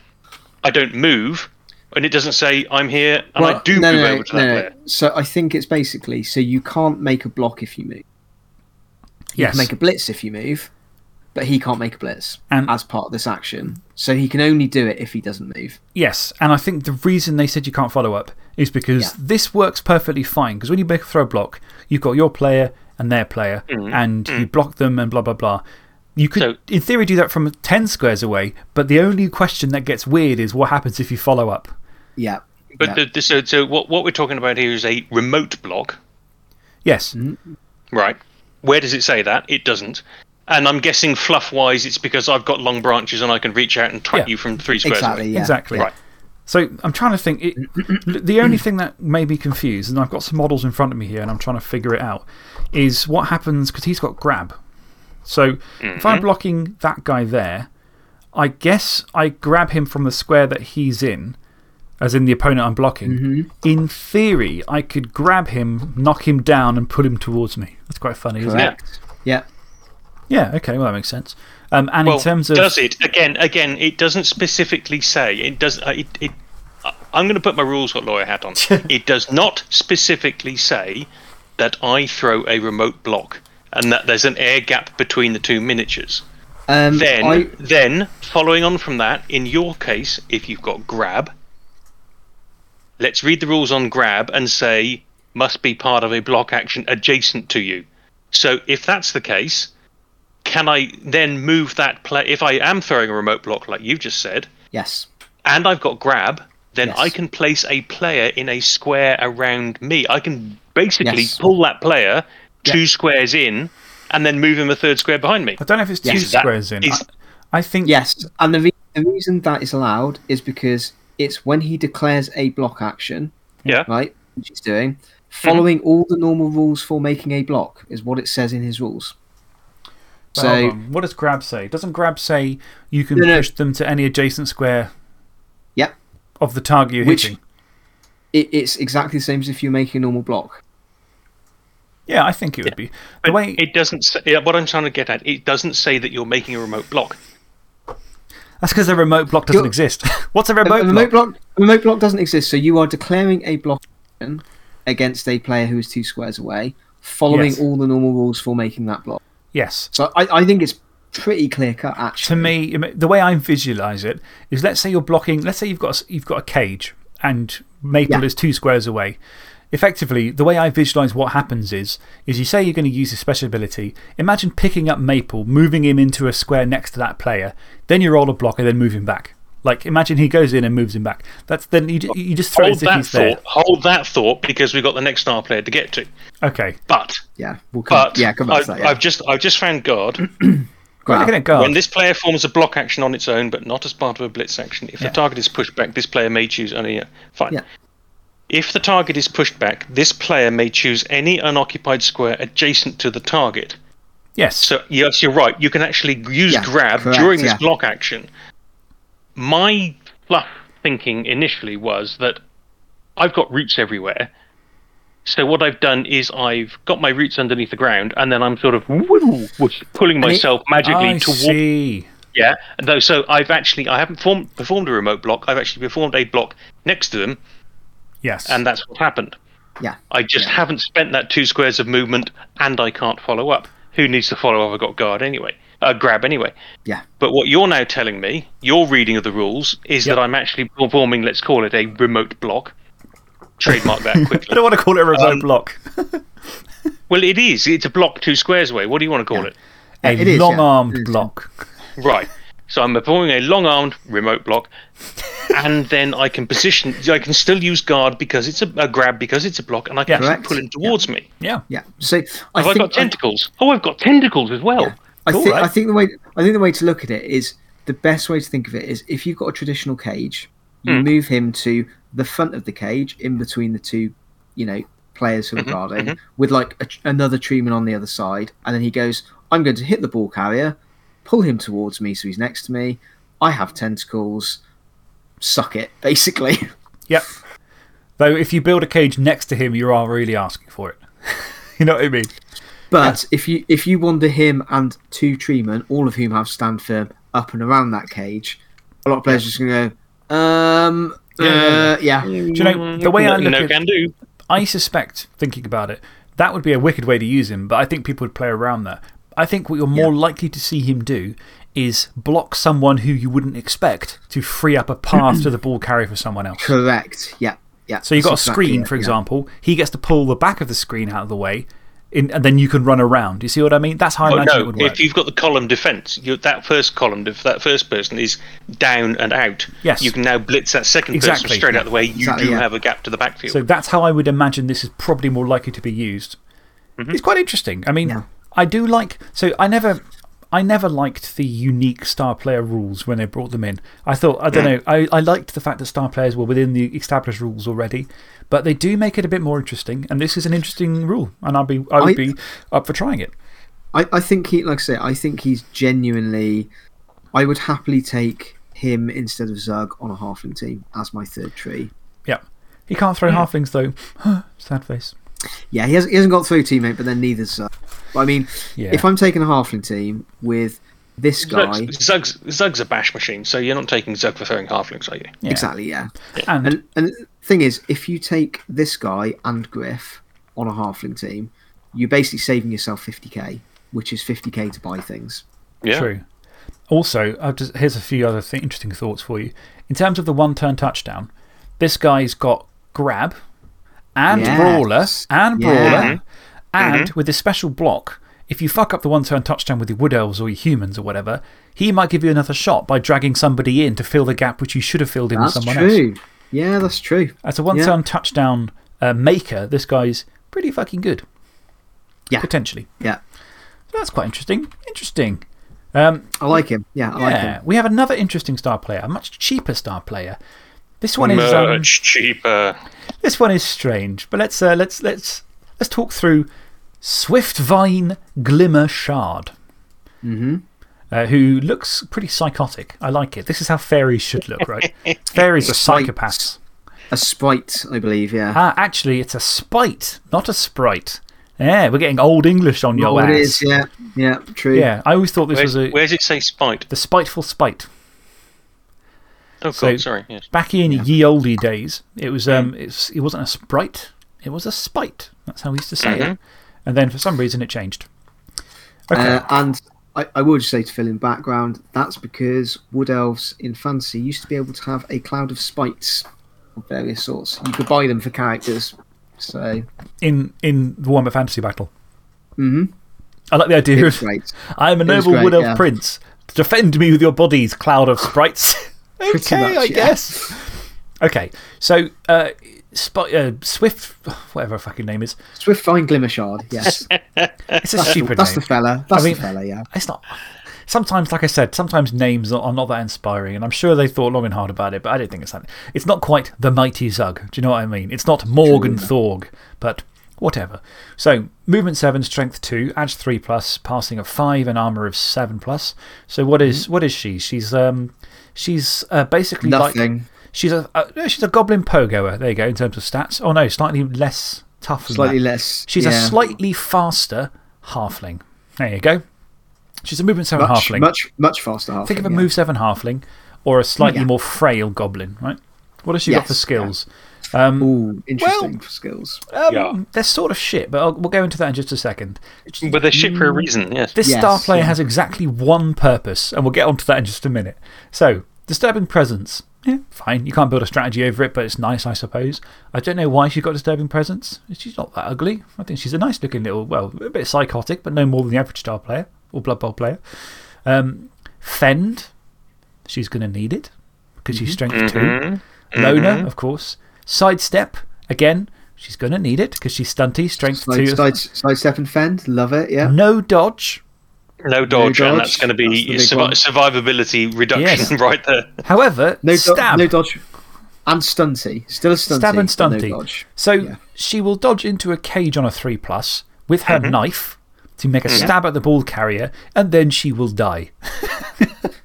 I don't move, and it doesn't say I'm here and I do no, move no, over to no, that no. player. So I think it's basically so you can't make a block if you move. You Yes. can make a blitz if you move, but he can't make a blitz And- as part of this action. So he can only do it if he doesn't move. Yes, and I think the reason they said you can't follow up is because Yeah. this works perfectly fine. Because when you make a throw block, you've got your player and their player, mm-hmm. and you mm-hmm. block them and blah, blah, blah. You could, So- in theory, do that from 10 squares away, but the only question that gets weird is what happens if you follow up? Yeah. But yeah. the, the, so, so what, what we're talking about here is a remote block, Yes. Mm-hmm. right? Where does it say that? It doesn't. And I'm guessing fluff wise, it's because I've got long branches and I can reach out and twat Yeah. you from three squares exactly. away. Yeah. Exactly. Right. So I'm trying to think. It, [clears throat] the only thing that made me confused, and I've got some models in front of me here and I'm trying to figure it out, is what happens because he's got grab. So if I'm mm-hmm. blocking that guy there, I guess I grab him from the square that he's in, as in the opponent I'm blocking. Mm-hmm. In theory, I could grab him, knock him down, and pull him towards me. That's quite funny, isn't it? Yeah. Yeah, okay, well, that makes sense. Um, and Well, in terms of. does it again? Again, it doesn't specifically say. It does. Uh, it, it, uh, I'm going to put my rules what lawyer hat on. [laughs] it does not specifically say that I throw a remote block and that there's an air gap between the two miniatures. Um, Then, I, then following on from that, in your case, if you've got grab, let's read the rules on grab and say must be part of a block action adjacent to you. So if that's the case, can I then move that play? If I am throwing a remote block like you've just said, yes. and I've got grab, then Yes. I can place a player in a square around me. I can basically Yes. pull that player two Yeah. squares in and then move him a third square behind me. I don't know if it's two Yes, that squares in. is- I, I think. Yes. And the, re- the reason that is allowed is because it's when he declares a block action, Yeah. right, which he's doing, mm-hmm. following all the normal rules for making a block, is what it says in his rules. So, Hold on. What does grab say? Doesn't grab say you can No, no. push them to any adjacent square yep, of the target you're Which- hitting? it, it's exactly the same as if you're making a normal block. Yeah, I think it would be. The But way, it doesn't. Say, yeah, what I'm trying to get at, it doesn't say that you're making a remote block. that's because a remote block doesn't You're- exist. [laughs] What's a A, remote, a remote block? A remote block doesn't exist, so you are declaring a block against a player who is two squares away, following Yes. all the normal rules for making that block. Yes. So I, I think it's pretty clear cut, actually. To me, the way I visualize it is let's say you're blocking, let's say you've got a, you've got a cage and Maple Yeah. is two squares away. Effectively, the way I visualize what happens is, is you say you're going to use a special ability. Imagine picking up Maple, moving him into a square next to that player, then you roll a block and then move him back. Like, imagine he goes in and moves him back. That's, then you, you just throw it Hold as if that he's there. thought. Hold that thought because we've got the next star player to get to. Okay. But Yeah, we'll come, but yeah, come back I've, to that. Yeah. I've just I've just found guard. Right, looking at guard. When this player forms a block action on its own, but not as part of a blitz action, if Yeah. the target is pushed back, this player may choose only. A, uh, fine. Yeah. If the target is pushed back, this player may choose any unoccupied square adjacent to the target. yes. So yes, you're right. You can actually use Yeah, grab correct, during this yeah. block action. My fluff thinking initially was that I've got roots everywhere. So what I've done is I've got my roots underneath the ground, and then I'm sort of woo, pulling myself magically I towards. see. Yeah, and though so I've actually I haven't formed, performed a remote block. I've actually performed a block next to them, Yes. and that's what happened. yeah. I just Yeah. haven't spent that two squares of movement, and I can't follow up. Who needs to follow up? I've got guard anyway, uh, grab anyway. Yeah. But what you're now telling me, your reading of the rules, is Yep. that I'm actually performing, let's call it a remote block. Trademark that [laughs] quickly. I don't want to call it a remote Um, block. [laughs] [laughs] well, it is. It's a block two squares away. What do you want to call it? a it is, yeah. long armed block. Right. So I'm performing a long-armed remote block, and then I can position. I can still use guard because it's a, a grab because it's a block, and I can Yeah. actually Correct. pull him towards me. Yeah. Yeah. So I Have I, think got tentacles? oh, I've got tentacles as well. Yeah. I Cool, think right? I think the way I think the way to look at it is the best way to think of it is if you've got a traditional cage, you Hmm. move him to the front of the cage, in between the two, you know, players Mm-hmm, who are guarding, with like a, another treeman on the other side, and then he goes, "I'm going to hit the ball carrier, pull him towards me, so he's next to me. I have tentacles. Suck it, [laughs] basically." Yep. Though, if you build a cage next to him, you are really asking for it. [laughs] you know what I mean? But if you if you wander him and two treemen, all of whom have stand firm up and around that cage, a lot of players are just going to go, um, Yeah, yeah, uh, yeah, Do you know, the way I look no at can do. I suspect, thinking about it, that would be a wicked way to use him, but I think people would play around that. I think what you're more likely to see him do is block someone who you wouldn't expect to free up a path to the ball carrier for someone else. correct, yeah, yeah. So you've got a that's exactly screen, it, for yeah. example. He gets to pull the back of the screen out of the way, in, and then you can run around. You see what I mean? That's how I Oh, imagine it would work. if you've got the column defense, that first column, if that first person is down and out, Yes. you can now blitz that second Exactly, person straight yeah. out of the way. You Exactly, do yeah. have a gap to the backfield. So that's how I would imagine this is probably more likely to be used. Mm-hmm. It's quite interesting. I mean, Yeah. I do like. So I never. I never liked the unique star player rules when they brought them in. I thought, I don't mm. know, I, I liked the fact that star players were within the established rules already, but they do make it a bit more interesting. And this is an interesting rule, and I'll be, I would I- be up for trying it. I, I think he, like I say, I think he's genuinely. I would happily take him instead of Zug on a halfling team as my third tree. Yeah. He can't throw halflings, though. Sad face. Yeah, he, has, he hasn't got through teammate, but then neither's Zug. But I mean, Yeah. if I'm taking a halfling team with this guy, Zug's, Zug's, Zug's a bash machine, so you're not taking Zug for throwing halflings, are you? Yeah. exactly, yeah. And, And and the thing is, if you take this guy and Griff on a halfling team, you're basically saving yourself 50k, which is 50k to buy things. Yeah. True. Also, I've just, here's a few other th interesting thoughts for you. In terms of the one turn touchdown, this guy's got grab and Yes. brawler and Yeah. brawler. Mm-hmm. And mm-hmm. with this special block, if you fuck up the one turn touchdown with your wood elves or your humans or whatever, he might give you another shot by dragging somebody in to fill the gap which you should have filled in That's with someone else. True. Yeah, that's true. As a one turn touchdown uh, maker, this guy's pretty fucking good. Yeah. Potentially. Yeah, So that's quite interesting. Interesting. Um, I like him. Yeah, I like yeah, him. we have another interesting star player, a much cheaper star player. This one is um, Much cheaper. this one is strange, but let's uh, let's let's let's talk through Swift Vine Glimmer Shard. Mm-hmm. Uh, who looks pretty psychotic. I like it. This is how fairies should look, right? [laughs] fairies are psychopaths. A sprite, I believe, yeah. Ah, actually, it's a spite, not a sprite. Yeah, we're getting old English on your oh, it ass. is, yeah. Yeah, true. Yeah, I always thought this Where's, was a, where does it say spite? the spiteful spite. Oh, God, So- sorry. Yes. Back in ye olde days, it, was, um, it's, it wasn't a sprite, it was a spite. That's how we used to say it. Mhm. And then for some reason it changed. Okay. Uh, and I, I will just say to fill in background, that's because wood elves in fantasy used to be able to have a cloud of spites of various sorts. You could buy them for characters. So, in, in the Warhammer Fantasy Battle. Mm hmm. I like the idea of. [laughs] I am a noble great, wood elf yeah. prince. Defend me with your bodies, cloud of sprites. [laughs] Okay, much, I yeah. guess. Okay, so uh, Sp uh, Swift, whatever her fucking name is, Swiftvine Glimmershard, [laughs] yes. it's a That's, the, that's name. the fella. That's mean- the fella, yeah. It's not. Sometimes, like I said, sometimes names are not that inspiring, and I'm sure they thought long and hard about it, but I don't think it's that. It's not quite the Mighty Zug. Do you know what I mean? It's not Morgan Thorg, but whatever. So, movement 7, strength 2, edge 3 plus, passing of 5, and armor of 7 plus. So, what is, what is she? She's, um, she's uh, basically like. Nothing. She's a, uh, no, she's a goblin pogoer. There you go, in terms of stats. Oh, no, slightly less tough Slightly that. less. She's a slightly faster halfling. There you go. She's a movement 7 much, halfling. much, much faster halfling. Think of a yeah. move 7 halfling or a slightly Yeah. more frail goblin, right? What has she got Yes, for yeah. skills? Um, Ooh, interesting for skills. um, Yeah. They're sort of shit, but I'll, we'll go into that in just a second. But they're shit for a reason, yes. This Yes, star player has exactly one purpose, and we'll get onto that in just a minute. So, Disturbing Presence. Yeah, fine. You can't build a strategy over it, but it's nice, I suppose. I don't know why she's got Disturbing Presence. She's not that ugly. I think she's a nice looking little, well, a bit psychotic, but no more than the average star player or Blood Bowl player. Um, Fend. She's going to need it because she's strength Mhm. 2. Loner, of course. Sidestep. Again, she's going to need it because she's stunty, strength Slide, 2. slide, slide, step, and fend. Love it, yeah. No dodge. No dodge, and dodge, that's going to be the survi- one. survivability reduction Yes. [laughs] right there. However, No, do- stab. no dodge. And stunty. Still a stunty. Stab and but no stunty. dodge. So Yeah. she will dodge into a cage on a 3 plus with her Mm-hmm. knife to make a stab at the ball carrier, and then she will die. [laughs]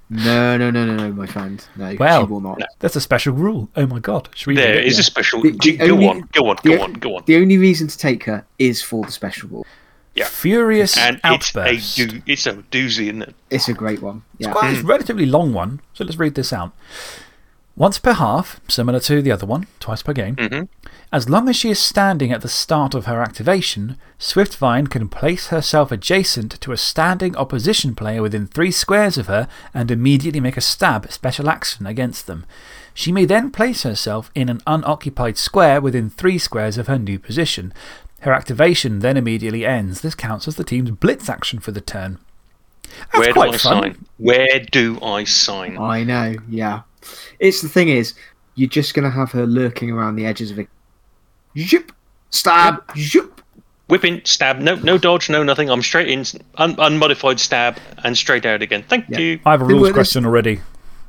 No, no, no, no, no, my friend. No, Well, she will not. That's a special rule. Oh my god. Should we read There a special. The- the go only- on, go on, go on, go on. The only reason to take her is for the special rule. Yeah. Furious And it's Outburst. a, do- it's a doozy, isn't it? It's a great one. Yeah. Quite a relatively long one, so let's read this out. Once per half, similar to the other one, twice per game. Mhm. As long as she is standing at the start of her activation, Swiftvine can place herself adjacent to a standing opposition player within three squares of her and immediately make a stab special action against them. She may then place herself in an unoccupied square within three squares of her new position. Her activation then immediately ends. This counts as the team's blitz action for the turn. That's Where do I fun. sign? Where do I sign? I know, yeah. It's the thing is, you're just going to have her lurking around the edges of it. Zoop! Stab! Zoop! Whipping, stab, no, no dodge, no nothing. I'm straight in, un- unmodified stab, and straight out again. Thank Yeah. you. I have a rules question already.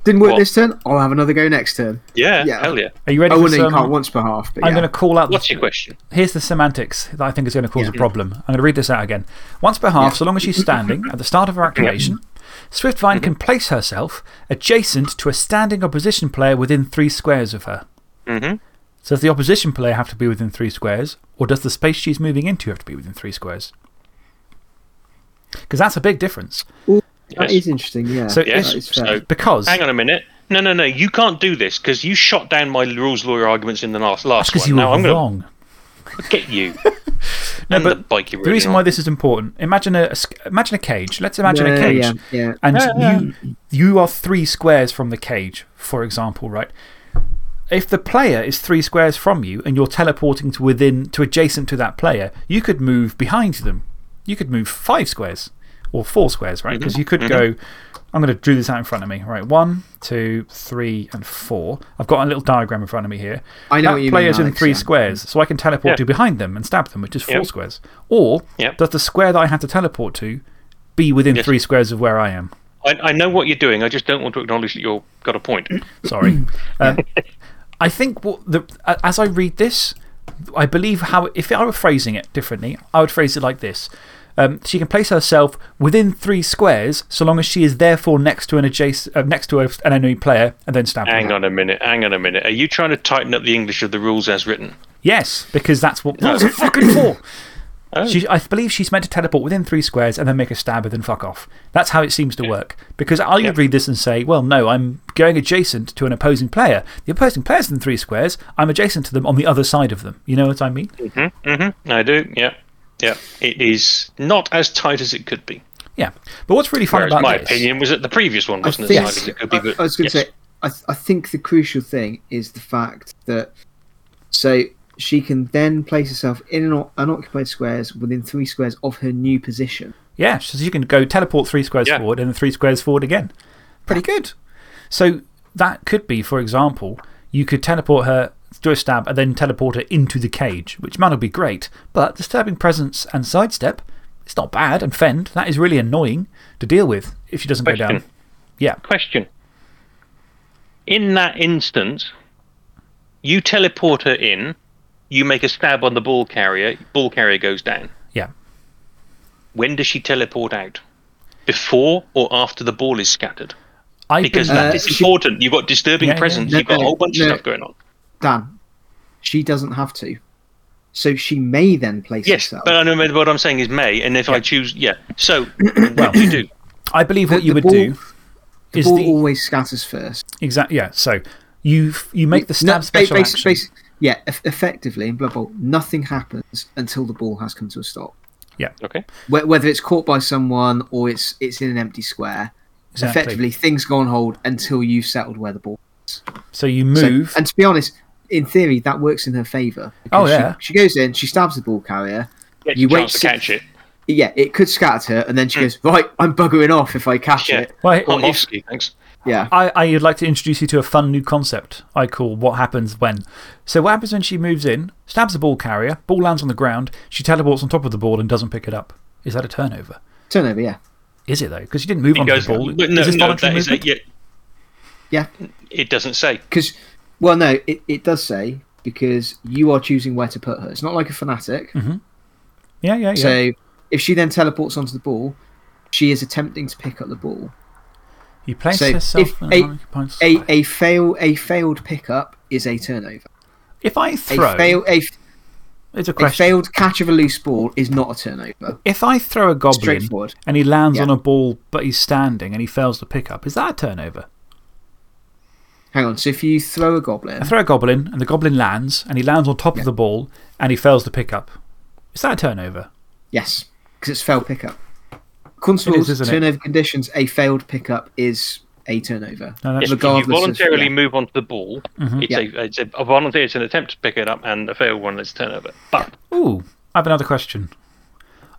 Didn't work What? this turn? I'll have another go next turn. Yeah, Yeah. hell yeah. Are you ready Oh, for no, you some? can't once per half. But I'm yeah. going to call out. What's the, your question? Here's the semantics that I think is going to cause Yeah. a problem. I'm going to read this out again. Once per half, so long as she's standing at the start of her activation, Swiftvine can place herself adjacent to a standing opposition player within three squares of her. hmm So does the opposition player have to be within three squares, or does the space she's moving into have to be within three squares? Because that's a big difference. That Yes. is interesting, yeah. So Yes, That is so- fair. Because. Hang on a minute. No, no, no. You can't do this because you shot down my rules lawyer arguments in the last, last because one. you were now I'm going wrong. to get you. [laughs] No, but the bike you The reason really why this is important imagine a, a imagine a cage. Let's imagine a cage. Yeah, yeah. And Yeah, you, you are three squares from the cage, for example, right? If the player is three squares from you and you're teleporting to within, to adjacent to that player, you could move behind them. You could move five squares or four squares, right? Because you could go, I'm going to draw this out in front of me, right? One, two, three, and four. I've got a little diagram in front of me here. I know that what you player's mean, in Alex, three yeah. squares, so I can teleport Yeah. to behind them and stab them, which is four Yep. squares. Or Yep. does the square that I had to teleport to be within Yes. three squares of where I am? I, I know what you're doing. I just don't want to acknowledge that you've got a point. [coughs] Sorry. um, [coughs] I think what the, as I read this, I believe how, if I were phrasing it differently, I would phrase it like this Um, she can place herself within three squares so long as she is therefore next to an, adjacent, uh, next to a, an enemy player and then stab Hang on a minute. Hang on a minute. Are you trying to tighten up the English of the rules as written? Yes, because that's what rules are fucking [coughs] for. Oh. She, I believe she's meant to teleport within three squares and then make a stab and then fuck off. That's how it seems to work. Because I would read this and say, well, no, I'm going adjacent to an opposing player. The opposing player's in three squares. I'm adjacent to them on the other side of them. You know what I mean? Mm-hmm. Mm-hmm. I do. Yeah. Yeah. It is not as tight as it could be. Yeah. But what's really fun Whereas about my this. opinion was that the previous one wasn't think, as tight as it could be. I, But I was going to yes. say, I, th- I think the crucial thing is the fact that so she can then place herself in an unoccupied squares within three squares of her new position. Yeah, so you can go teleport three squares Yeah. forward and then three squares forward again. Pretty good. So that could be, for example, you could teleport her, do a stab, and then teleport her into the cage, which might not be great, but disturbing presence and sidestep, it's not bad, and fend, that is really annoying to deal with if she doesn't go down. Yeah. Question. In that instance, you teleport her in, you make a stab on the ball carrier, ball carrier goes down. Yeah. When does she teleport out? Before or after the ball is scattered? I Because believe- that Uh, is she- important. You've got disturbing Yeah, yeah. presence, No, you've got a whole bunch no. of stuff going on. Dan, she doesn't have to. So she may then place Yes, herself. but I know what I'm saying is May, and if I choose, yeah. So, [clears throat] well, you do? I believe The- what you the would ball- do the is ball the. always scatters first. Exactly, yeah, so you, you make the stab No, special bas- action. bas- yeah, eff- effectively in Blood Bowl, nothing happens until the ball has come to a stop. Yeah. Okay. Whether it's caught by someone or it's it's in an empty square, Exactly. effectively things go on hold until you've settled where the ball. Is. So you So- move. and to be honest, in theory, that works in her favour. Oh, yeah. She, she goes in, she stabs the ball carrier. Get You you wait chance to catch it. Yeah, it could scatter her, and then she goes, Right, I'm buggering off if I catch Hmm. Yeah. it. Well, Or I'm if- off ski, thanks. yeah. I, I would like to introduce you to a fun new concept I call What Happens When. So, what happens when she moves in, stabs the ball carrier, ball lands on the ground, she teleports on top of the ball and doesn't pick it up? Is that a turnover? Turnover, yeah. Is it though? Because she didn't move It on goes, the ball. no, is this no, that is a, yeah, Yeah. it doesn't say. Because, well, no, it, it does say because you are choosing where to put her. It's not like a fanatic. Mm-hmm. yeah, yeah, yeah. So if she then teleports onto the ball, she is attempting to pick up the ball. you place so yourself in a- A a fail a failed pickup is a turnover. If I throw. fail a, it's a a failed catch of a loose ball is not a turnover. if I throw a goblin and he lands Yeah. on a ball but he's standing and he fails to pick up, is that a turnover? Hang on. So if you throw a goblin, I throw a goblin and the goblin lands and he lands on top of the ball and he fails to pick up. Is that a turnover? yes, because it's failed pickup. According to It is, rules, isn't it? turnover conditions, a failed pickup is a turnover. No, that's Yes, if you Regardless of- voluntarily yeah. move onto the ball, Mm-hmm. it's, Yeah. a, it's a, a volunteer, it's an attempt to pick it up, and a failed one is a turnover. But Ooh, I have another question.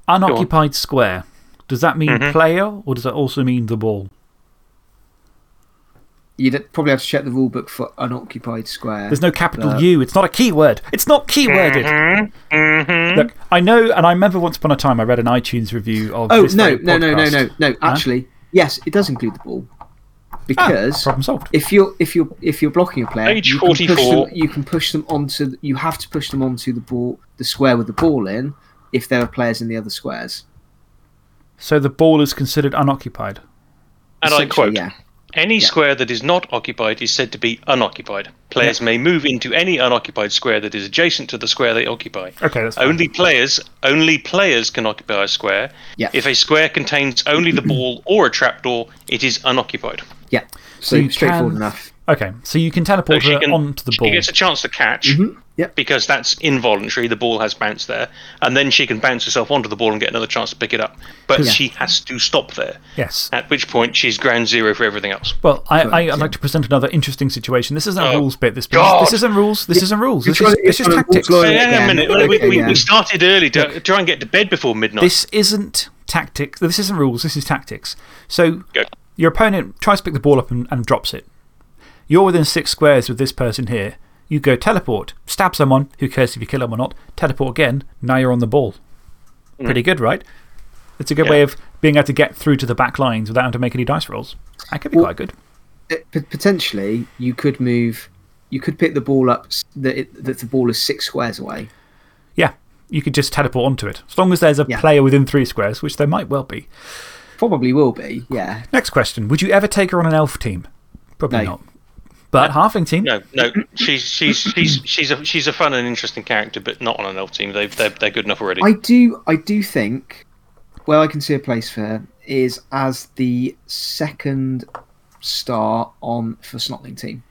Unoccupied square. Does that mean Mm-hmm. player or does that also mean the ball? You'd probably have to check the rule book for unoccupied square. There's no capital But- U. It's not a keyword. It's not keyworded. Mm-hmm. Look, I know, and I remember once upon a time I read an iTunes review of Oh this no, no, no, no, no, no! Actually, yes, it does include the ball because Ah, problem solved. if you're if you're if you're blocking a player, Page you can, push 44. them, you can push them onto. You have to push them onto the ball, the square with the ball in, if there are players in the other squares. So the ball is considered unoccupied. And I Essentially, quote yeah. Any square that is not occupied is said to be unoccupied. Players may move into any unoccupied square that is adjacent to the square they occupy. Okay, that's fine. Only players, only players can occupy a square. Yeah. If a square contains only the ball [clears throat] or a trapdoor, it is unoccupied. Yeah, so, you straightforward can- enough. Okay, so you can teleport she her can, onto the she ball. gets a chance to catch mm-hmm. Yep. because that's involuntary. The ball has bounced there, and then she can bounce herself onto the ball and get another chance to pick it up. But Yeah. she has to stop there. Yes. At which point she's ground zero for everything else. Well, I, I, I'd yeah. like to present another interesting situation. This isn't a Oh, rules bit. This, bit. God. this isn't rules. This isn't rules. This is, this is you're trying to tactics. rules hang on a minute. Okay, we, we, yeah. we started early to try and get to bed before midnight. This isn't tactics. This isn't rules. This is tactics. So Go. your opponent tries to pick the ball up and, and drops it. You're within six squares with this person here. You go teleport, stab someone, who cares if you kill them or not, teleport again, now you're on the ball. Mm. Pretty good, right? It's a good Yeah. way of being able to get through to the back lines without having to make any dice rolls. That could be Well- quite good. It- p- potentially, you could move. You could pick the ball up that it, that the ball is six squares away. Yeah. You could just teleport onto it. As long as there's a Yeah. player within three squares, which there might well be. Probably will be, yeah. Next question Would you ever take her on an elf team? Probably No. not. But halfling team? No, no, she's she's she's she's a she's a fun and interesting character, but not on an elf team. They they're, they're good enough already. I do, I do think where I can see a place for her is as the second star on for Snotling team.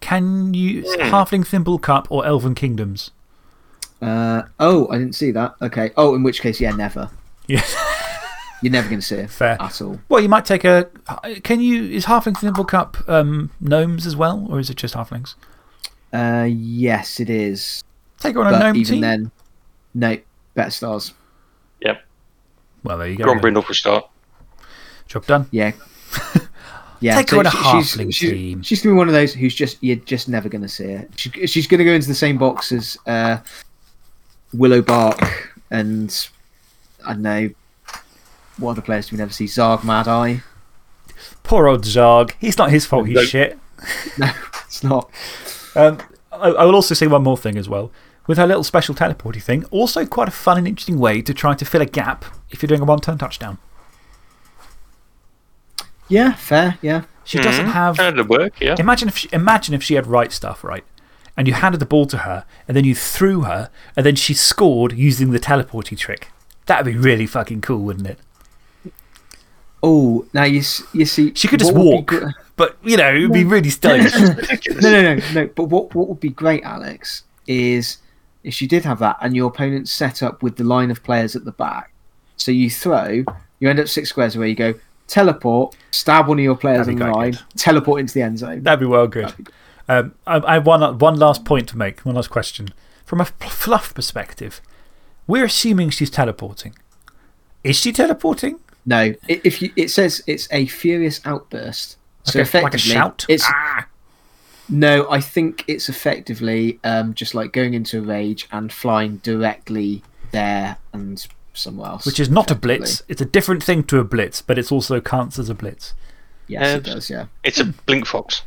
Can you. Halfling Thimble Cup or Elven Kingdoms? Uh, oh, I didn't see that. Okay. Oh, in which case, yeah, never. Yeah. You're never going to see her Fair. at all. Well, you might take a. Can you. Is Halfling Thimble Cup um, gnomes as well, or is it just halflings? Uh, yes, it is. Take her on a But gnome even team? then, no, better stars. Yep, Well, there you go. Grom then. Brindle for start. Job done. Yeah. [laughs] Yeah, Take her on a halfling she's, team. She's, she's gonna be one of those who's just you're just never gonna see her. She, she's gonna go into the same box as uh, Willow Bark and I don't know what other players do we never see? Zzharg Madeye. Poor old Zzharg. He's not his fault, he's Nope. shit. [laughs] No, it's not. Um, I, I will also say one more thing as well. With her little special teleporty thing, also quite a fun and interesting way to try to fill a gap if you're doing a one turn touchdown. Yeah, fair. Yeah, She doesn't Mhm. have. That'd work. Yeah. Imagine if, she, imagine if she had right stuff, right? And you handed the ball to her, and then you threw her, and then she scored using the teleporty trick. That'd be really fucking cool, wouldn't it? Oh, now you you see, She could just what would be walk, but, you know, it would be really stylish. [laughs] no, no, no, no. But what what would be great, Alex, is if she did have that, and your opponent's set up with the line of players at the back. So you throw, you end up six squares away. You go teleport, stab one of your players be the line, good. teleport into the end zone. That'd be well good. Be- Um, I, I have one, one last point to make, one last question. From a fluff perspective, we're assuming she's teleporting. Is she teleporting? No, if you, it says it's a furious outburst. So Like a- like a effectively, shout? It's Ah! no, I think it's effectively um, just like going into a rage and flying directly there and somewhere else. Which is not a blitz. It's a different thing to a blitz, but it's also counts as a blitz. Yes, it Uh, does. Yeah. It's a blink fox.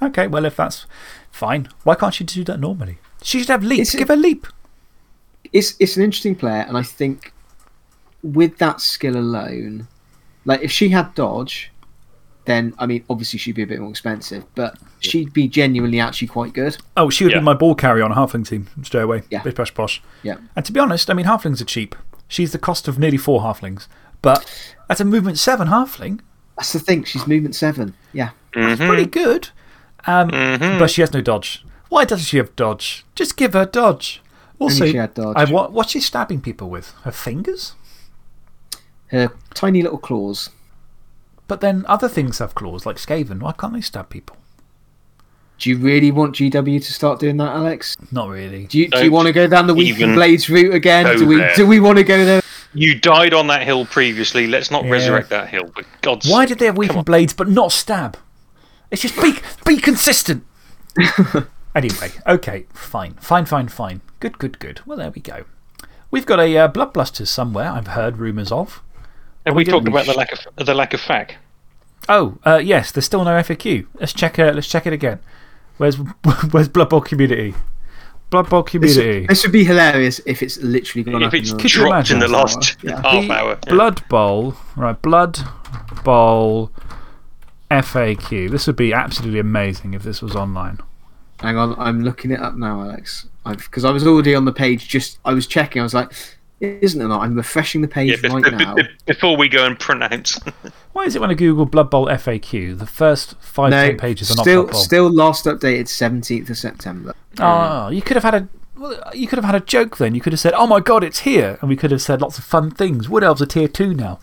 Okay, well, if that's fine, why can't she do that normally? She should have leap. It's- Give her leap. it's it's an interesting player, and I think with that skill alone, like if she had dodge, then I mean obviously she'd be a bit more expensive, but she'd be genuinely actually quite good. Oh, she would Yeah. be my ball carrier on a halfling team straight away. Yeah. Bish bash posh. Yeah. And to be honest, I mean, halflings are cheap. She's the cost of nearly four halflings. But as a movement seven halfling, That's the thing. She's movement seven. Yeah. that's pretty good. Um, Mhm. But she has no dodge. Why doesn't she have dodge? Just give her dodge. Also, she had dodge. I, what, what's she stabbing people with? Her fingers? Her tiny little claws. But then other things have claws, like Skaven. Why can't they stab people? Do you really want GW to start doing that, Alex? Not really. Do you, do you want to go down the Weeping Blades route again? Do we there. do we want to go there? You died on that hill previously. Let's not Yeah. resurrect that hill. But God's Why did they have Come weeping blades but not stab? It's just be, be consistent. [laughs] anyway, okay, fine. Fine, fine, fine. Good, good, good. Well, there we go. We've got a uh, Bloodbusters somewhere, I've heard rumours of. Have we talked about the lack of the lack of fac? Oh, uh, yes, there's still no FAQ. Let's check, uh, let's check it again. Where's, [laughs] where's Blood Bowl Community? Blood Bowl This, Community. this would be hilarious if it's literally gone If up. it's in Could you dropped in the imagine? last Yeah. half The hour. Blood Bowl, right, Blood Bowl FAQ. This would be absolutely amazing if this was online. Hang on, I'm looking it up now, Alex. Because I was already on the page. Just I was checking. I was like, isn't it? Not? I'm refreshing the page be- right be- now. be- before we go and pronounce. [laughs] Why is it when I Google Blood Bowl FAQ, the first five, no, ten pages are not still, Blood Bowl? still last updated 17th of September. Oh, you could have had a. Well, you could have had a joke then. You could have said, oh my god, it's here. And we could have said lots of fun things. Wood Elves are tier 2 now.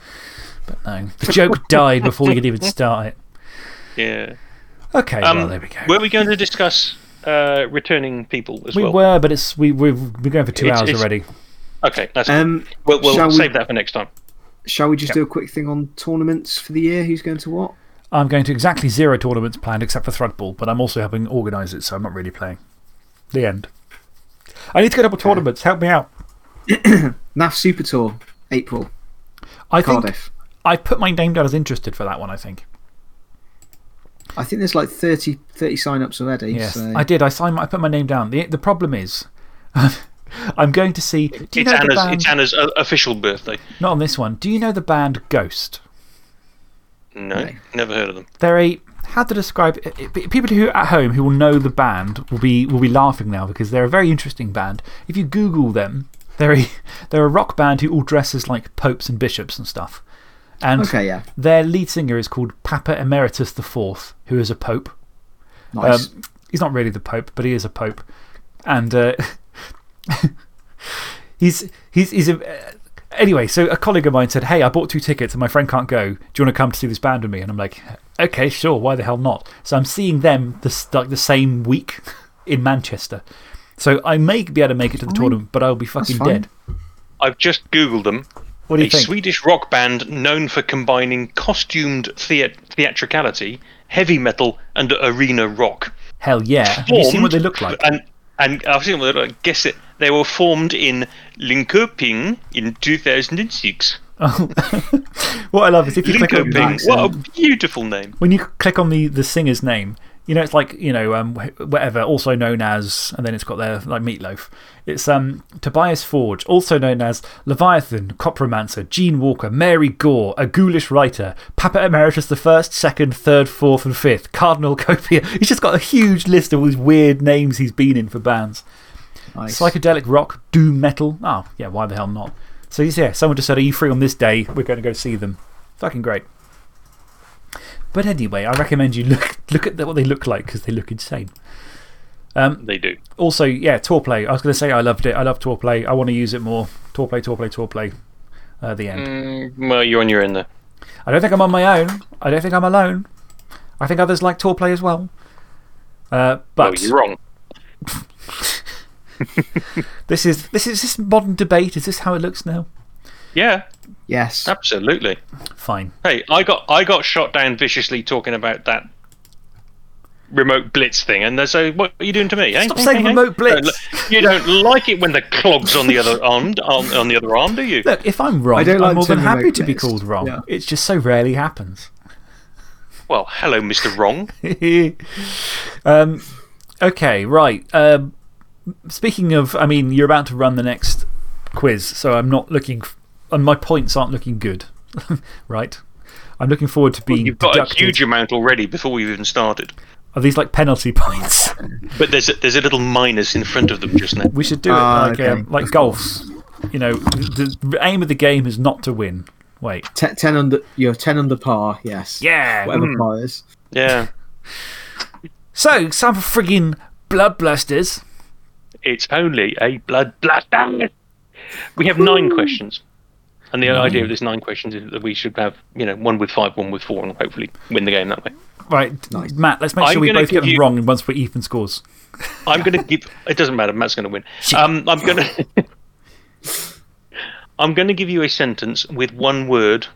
But no, the joke [laughs] died before we could even start it. yeah. Okay, Um, well, there we go. Were we going to discuss uh, returning people as we well? We were, but it's, we, we've been going for two It's- hours it's- already. Okay, that's Um, we'll, we'll shall we- save that for next time. Shall we just do a quick thing on tournaments for the year? Who's going to what? I'm going to exactly zero tournaments planned except for Threadball, but I'm also helping organise it, so I'm not really playing. The end. I need to go to a tournaments. Help me out. [clears throat] NAF Super Tour, April, I think Cardiff. I put my name down as interested for that one, I think. I think there's like 30, 30 sign ups already. Yes, so- I did. I, signed my, I put my name down. The, the problem is, [laughs] I'm going to see. Do you It's know the Anna's, band? it's Anna's uh, official birthday. Not on this one. Do you know the band Ghost? No, No. never heard of them. They're a. How to describe it? it- People who at home who will know the band will be, will be laughing now because they're a very interesting band. If you Google them, they're a, they're a rock band who all dress as like popes and bishops and stuff. And Okay, yeah. their lead singer is called Papa Emeritus IV, who is a pope. Nice. Um, he's not really the Pope, but he is a Pope. And uh, [laughs] [laughs] he's, he's, he's a. uh, anyway, so a colleague of mine said, Hey, I bought two tickets and my friend can't go. Do you want to come to see this band with me? And I'm like, Okay, sure. Why the hell not? So I'm seeing them this, like, the same week [laughs] in Manchester. So I may be able to make it to the tournament, but I'll be fucking dead. I've just Googled them. What do you a think? Swedish rock band known for combining costumed thea theatricality, heavy metal, and arena rock. Hell yeah. Have you seen what they look like? And, and I've seen what they look like. Guess it. They were formed in Linköping in 2006. [laughs] what I love is if you click on, Linköping. that, What a beautiful name. when you click on the, the singer's name, you know, it's like, you know, um, whatever, also known as, and then it's got their, like, meatloaf. It's um, Tobias Forge, also known as Leviathan, Copromancer, Gene Walker, Mary Goore, a ghoulish writer, Papa Emeritus the first, second, third, fourth, and fifth, Cardinal [laughs] Copia. He's just got a huge list of all these weird names he's been in for bands. Nice. Psychedelic rock, doom metal. Oh, yeah, why the hell not? So, he's, yeah, someone just said, Are you free on this day? We're going to go see them. Fucking great. But anyway, I recommend you look, look at the, what they look like because they look insane. Um, They do. also, yeah, Tourplay. I was going to say I loved it. I love Tourplay. I want to use it more. Tourplay, tour play, Tourplay. Uh, the end. Mm, well, you're on your own there. I don't think I'm on my own. I don't think I'm alone. I think others like Tourplay as well. Uh, Well, but you're wrong. [laughs] [laughs] this, is, this is this modern debate. Is this how it looks now? Yeah, yes. absolutely. Fine. Hey, I got I got shot down viciously talking about that remote blitz thing, and they say, "What are you doing to me?" eh? Stop Hey, saying hey, hey. remote blitz. You don't [laughs] like it when the clogs on the other arm on, on the other arm, do you? Look, if I'm wrong, I don't I'm like more than happy remote to be called wrong. Yeah. It just so rarely happens. Well, hello, Mister Wrong. [laughs] um, okay, right. Um, speaking of, I mean, you're about to run the next quiz, so I'm not looking, and my points aren't looking good, [laughs] right? I'm looking forward to being You've got deducted. a huge amount already before we've even started. Are these like penalty [laughs] points? But there's a, there's a little minus in front of them just now. we should do it Ah, like, okay. um, like golfs. You know, the, the aim of the game is not to win. Wait. Te- 10 under, you're 10 under par, yes. Yeah. Whatever Mm. par is. Yeah, [laughs] So, some friggin' blood blusters. It's only a blood blaster. We have nine questions. And the idea of this nine questions is that we should have, you know, one with five, one with four, and hopefully win the game that way. Right, Nice. Matt, let's make I'm sure we both get give them you- wrong once we even scores. [laughs] I'm going to give. It doesn't matter. Matt's going to win. Um, I'm going [laughs] to. I'm going to give you a sentence with one word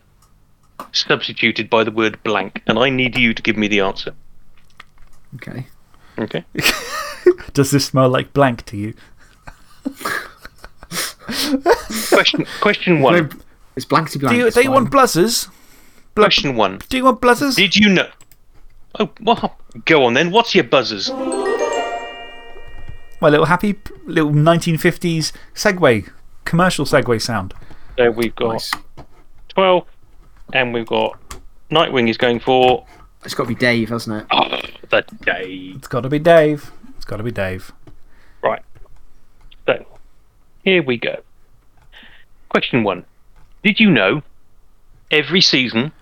substituted by the word blank, and I need you to give me the answer. Okay. Okay. [laughs] Does this smell like blank to you? Question. Question one. No, it's blankety blank. Do you, do you want buzzers? Blood, Question one. do you want buzzers? Did you know? Oh, well, go on then. What's your buzzers? My little happy little 1950s Segway, commercial Segway sound. So we've got Nice. twelve, and we've got Nightwing is going for It's got to be Dave, hasn't it? oh, the day. It's got to be Dave. It's got to be Dave. Right. So, here we go. Question one Did you know every season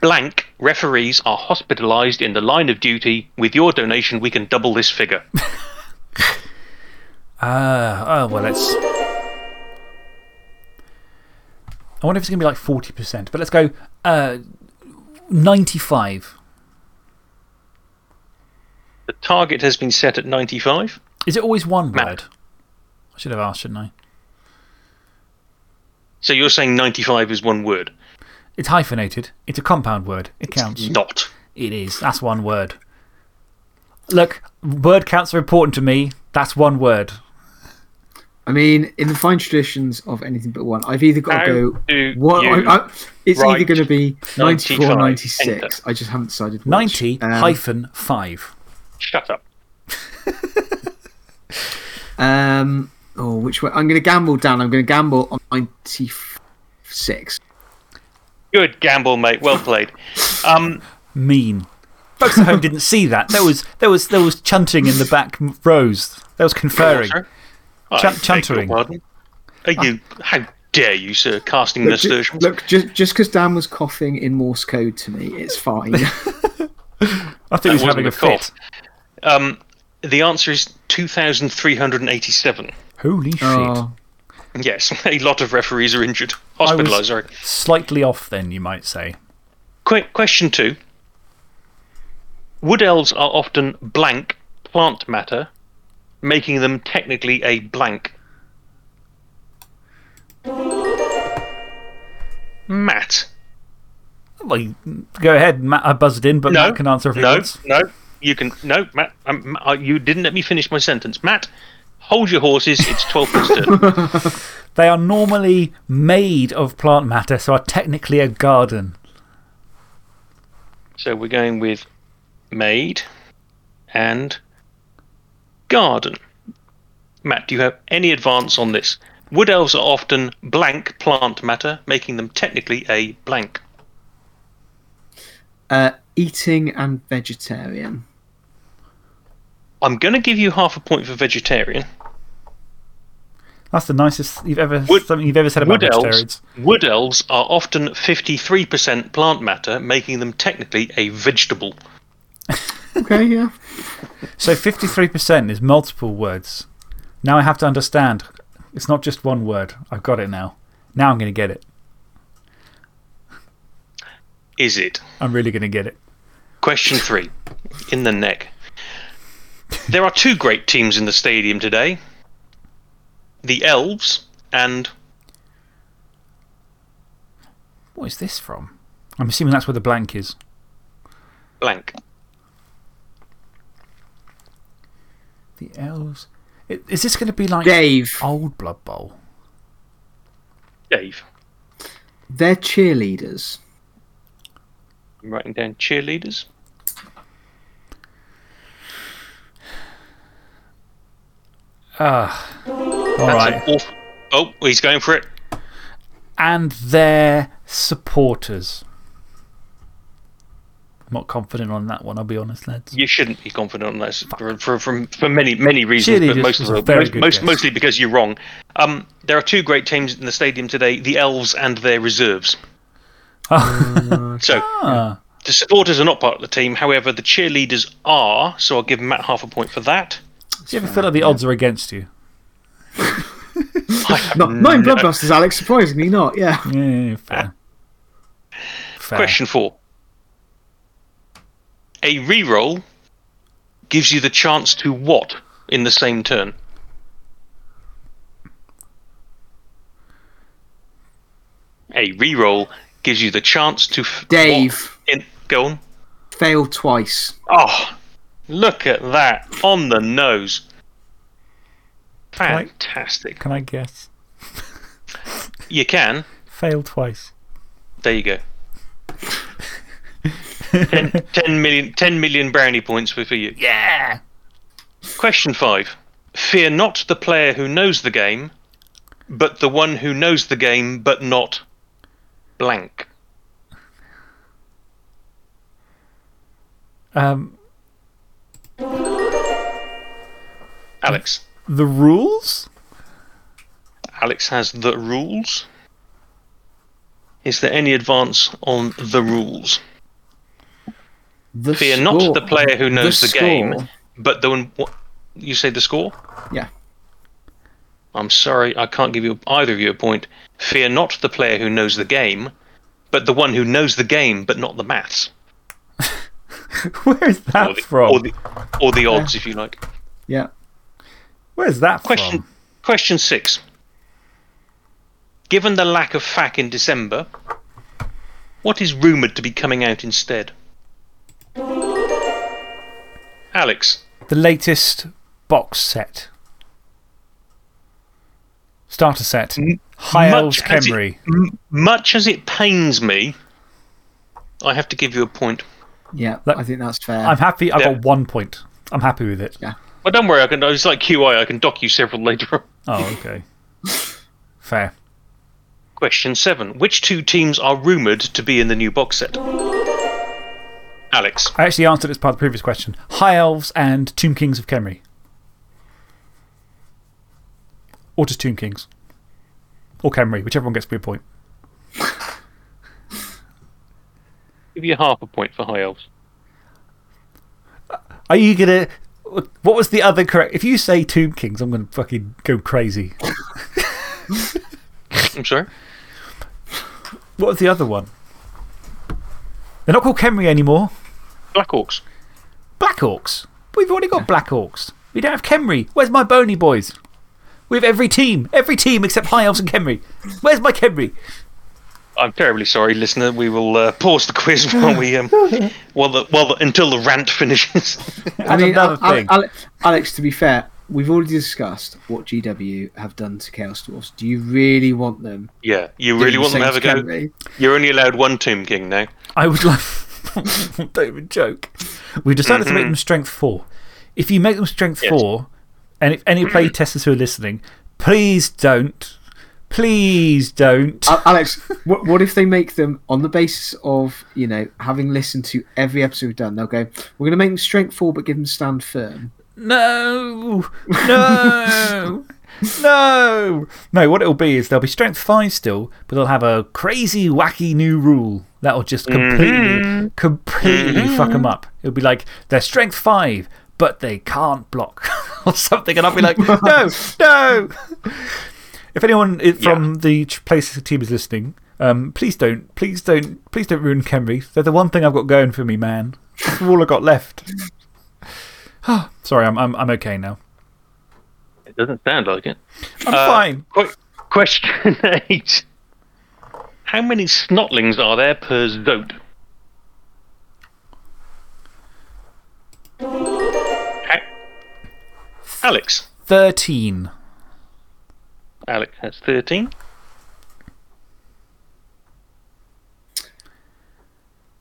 blank referees are hospitalized in the line of duty? With your donation, we can double this figure. [laughs] [laughs] Ah, oh, well, let's. I wonder if it's going to be like 40%, but let's go uh, 95. The target has been set at 95. Is it always one Matt. word? I should have asked, shouldn't I? So you're saying 95 is one word? It's hyphenated. It's a compound word. It counts. Not. It is. That's one word. Look, word counts are important to me. That's one word. I mean, in the fine traditions of anything but one, I've either got How to go. do What, I, I, it's either going to be 94 or 95, 96. enter. I just haven't decided which. 90 Um, hyphen 5. Shut up. [laughs] Um, Oh, which way? I'm going to gamble, Dan. I'm going to gamble on 96. Good gamble, mate. Well played. Um, Mean. Folks at home didn't see that. There was, there was, there was chunting in the back rows. There was conferring. Sir. Chun- I chuntering. pardon. Are you, how dare you, sir, casting Look, ju- look just just because Dan was coughing in Morse code to me, it's fine. [laughs] I thought That he was having a a cough. fit. Um, the answer is 2,387. Holy shit. oh, Yes, [laughs] a lot of referees are injured. Hospitalised, sorry. Slightly off, then, you might say. Qu- question two. Wood elves are often blank plant matter, making them technically a blank. Matt. Well, go ahead. Matt, I buzzed in, but no, Matt can answer if he no, wants. no. You can no, Matt. Um, uh, you didn't let me finish my sentence, Matt. Hold your horses. It's twelve points [laughs] turn. They are normally made of plant matter, so are technically a garden. So we're going with made and garden. Matt, do you have any advance on this? Wood elves are often blank plant matter, making them technically a blank. uh, eating and vegetarian. I'm going to give you half a point for vegetarian. That's the nicest you've ever, Wood- something you've ever said about Wood elves, vegetarians. wood elves are often 53% plant matter, making them technically a vegetable. [laughs] Okay, yeah. So 53% is multiple words. Now I have to understand. It's not just one word. I've got it now. Now I'm going to get it. Is it? I'm really going to get it. Question three. In the neck. There are two great teams in the stadium today the Elves and What is this from? I'm assuming that's where the blank is. blank. The elves. Is this going to be like Dave, old Blood Bowl? Dave. they're cheerleaders. I'm writing down cheerleaders. Ah. All That's awful. Oh, he's going for it. And their supporters. I'm not confident on that one, I'll be honest, lads. You shouldn't be confident on this for, for, for, for many, many reasons, but most, was of a them- very most, most, mostly because you're wrong. Um, there are two great teams in the stadium today the Elves and their reserves. [laughs] So Ah. the supporters are not part of the team, however, the cheerleaders are, so I'll give Matt half a point for that. Do you ever feel like the odds are against you? I [laughs] have Not, not in no- Bloodbusters, Alex. Surprisingly, not. Yeah. Yeah, yeah, fair. fair. Question four. A reroll gives you the chance to what in the same turn? A reroll gives you the chance to. F- Dave, In, go on. fail twice. Oh, look at that. On the nose. Fantastic. Can I guess? You can. Fail twice. There you go. 10, [laughs] 10 million 10 million brownie points for, for you. Yeah! Question five. Fear not the player who knows the game, but the one who knows the game but not blank. Um, Alex. the rules? Alex has the rules. Is there any advance on the rules? The Fear not the player who knows the, game, but the one. What, you say the score? Yeah. I'm sorry, I can't give you either of you a point. Fear not the player who knows the game, but the one who knows the game but not the maths. [laughs] Where is that or the, from? Or the, or the odds, if you like. Yeah. Where's that Question, from? question six. Given the lack of FAC in December, what is rumoured to be coming out instead? Alex, The latest box set. Starter set. High Elves much as it- much as it pains me, I have to give you a point. Yeah. Look, I think that's fair. I'm happy. I've Yeah. got one point. I'm happy with it. Yeah. Well, don't worry, I can. It's like QI. I can dock you several later on. Oh, okay. Fair. Question seven. Which two teams are rumoured to be in the new box set? Alex. I actually answered it as part of the previous question High Elves and Tomb Kings of Khemri. Or just Tomb Kings. Or Khemri, whichever one gets me a point. [laughs] Give you half a point for High Elves. Are you going to. What was the other correct? If you say Tomb Kings, I'm going to fucking go crazy. [laughs] I'm sorry? What was the other one? They're not called Khemri anymore. Black Orcs. Black Orcs. We've already got Black Orcs. We don't have Khemri. Where's my Bony Boys? We have every team. Every team except High Elves and Khemri. Where's my Khemri? I'm terribly sorry, listener. We will uh, pause the quiz while we, um, while the, while the, until the rant finishes. I mean, another Al- thing. Al- Al- Alex, to be fair, we've already discussed what GW have done to Chaos Dwarfs. Do you really want them? yeah, you doing really the want them to have a go? Khemri? You're only allowed one Tomb King now. I would love. [laughs] don't even joke. We've decided to make mm-hmm. them strength four. If you make them strength Yes. four, and if any play testers who are listening, please don't. Please don't. Al- Alex, what, what if they make them on the basis of, you know, having listened to every episode we've done? They'll go, we're going to make them strength four, but give them stand firm. No! No! [laughs] no! No, what it'll be is they'll be strength five still, but they'll have a crazy, wacky new rule that'll just completely, completely fuck them up. It'll be like they're strength five, but they can't block [laughs] or something. And I'll be like, no, [laughs] no! If anyone i- from the ch- places team is listening, um, please don't, please don't, please don't ruin Khemri. They're the one thing I've got going for me, man. That's all I've got left. [sighs] Sorry, I'm, I'm, I'm okay now. It doesn't sound like it. I'm Uh, fine. Qu- question [laughs] eight. How many snotlings are there per zote? Alex. 13. Alex has 13.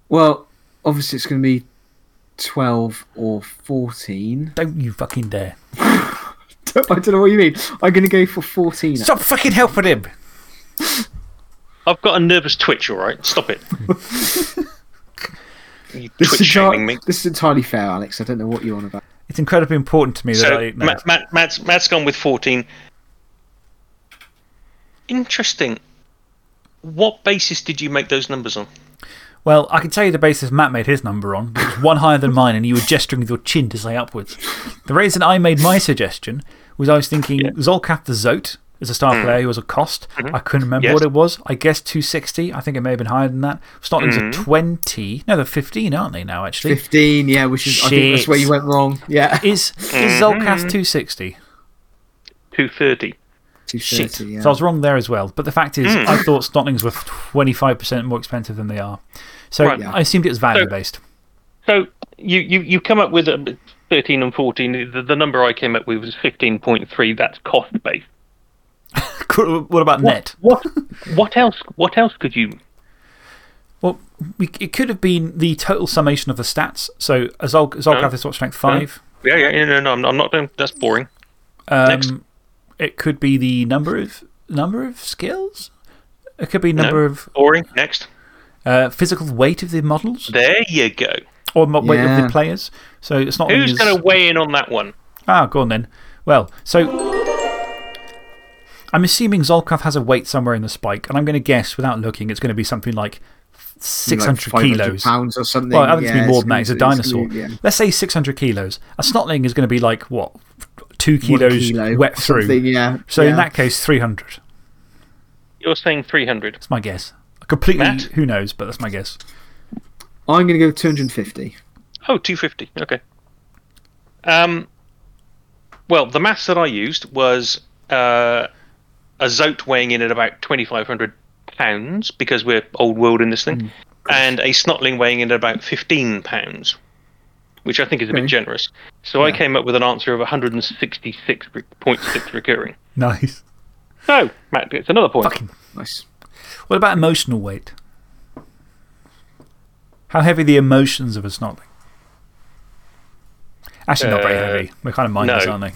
Well, obviously it's going to be 12 or 14. Don't you fucking dare. [laughs] I don't know what you mean. I'm going to go for 14. Stop fucking helping him. I've got a nervous twitch, alright? Stop it. [laughs] you This is, twitch shaming me. this is entirely fair, Alex. I don't know what you're on about. It's incredibly important to me that So, I. No. Matt, Matt, Matt's, Matt's gone with 14. Interesting. What basis did you make those numbers on? Well, I can tell you the basis Matt made his number on. It was one higher than mine, and you were gesturing with your chin to say upwards. The reason I made my suggestion was I was thinking Zolkath the Zote is a star mm. player who was a cost. Mm-hmm. I couldn't remember Yes. what it was. I guess 260. I think it may have been higher than that. Snotlings are mm. 20. No, they're 15, aren't they now, actually? 15, yeah, which is, I think that's where you went wrong. Yeah. Is, is mm-hmm. Zolkath 260? 230. 230, Shit. yeah. So I was wrong there as well. But the fact is, mm. I thought Snotlings were 25% more expensive than they are. So Right. Yeah. I assumed it was value based. So you, you, you come up with a 13 and 14. The, the number I came up with was 15.3. That's cost based. [laughs] what about net? What what else what else could you Well, we, it could have been the total summation of the stats. So Zol Zolkath is what, strength 5? Yeah, yeah, yeah, no, no, I'm, I'm not doing that's boring. Um, Next. It could be the number of, number of skills. It could be number of Boring. Next. Uh, physical weight of the models There you go. or mo- weight of the players. So it's not Who's going to weigh in on that one? Ah, go on then. Well, so. I'm assuming Zolkath has a weight somewhere in the spike, and I'm going to guess without looking it's going to be something like 600 Like 500 kilos. pounds or something. Well, I think it's yeah, be more than that. It's a dinosaur. gonna- yeah. Let's say 600 kilos. A snotling is going to be like, what? Two kilos kilo wet through. something, Yeah. So yeah. in that case, 300. You're saying 300. That's my guess. Completely, Matt? who knows, but that's my guess. I'm going to go 250. Oh, 250. Okay. Um, well, the maths that I used was uh, a Zote weighing in at about 2,500 pounds because we're old world in this thing, and a Snotling weighing in at about 15 pounds, which I think is a Okay. bit generous. So I came up with an answer of 166.6 recurring. [laughs] Nice. So, Matt gets another point. Fucking. Nice. What about emotional weight? How heavy are the emotions of a snotling? Actually, not very Uh, heavy. We're kind of mindless, no. aren't they?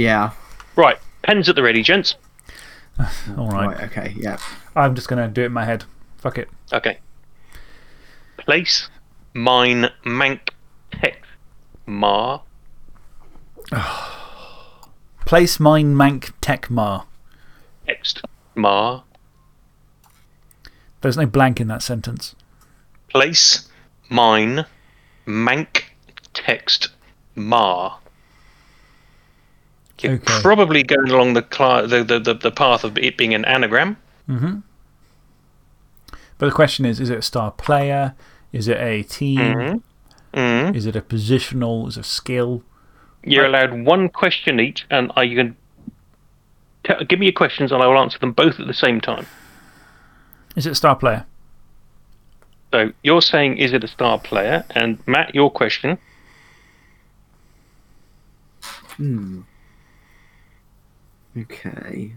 Yeah. Right. Pens at the ready, gents. [sighs] All right. Right, okay, yeah. I'm just going to do it in my head. Fuck it. Okay. Place, mine, mank, text, mar. [sighs] Place mine mank tech mar. Text, mar. There's no blank in that sentence. Place, mine, mank, text, mar. You're Okay. probably going along the, the, the, the, the path of it being an anagram. Mm hmm. But the question is is it a star player? Is it a team? Mm. Is it a positional? Is it a skill? You're allowed one question each, and are you can t- give me your questions, and I will answer them both at the same time. Is it a star player? So you're saying, is it a star player? And Matt, your question. Hmm. Okay.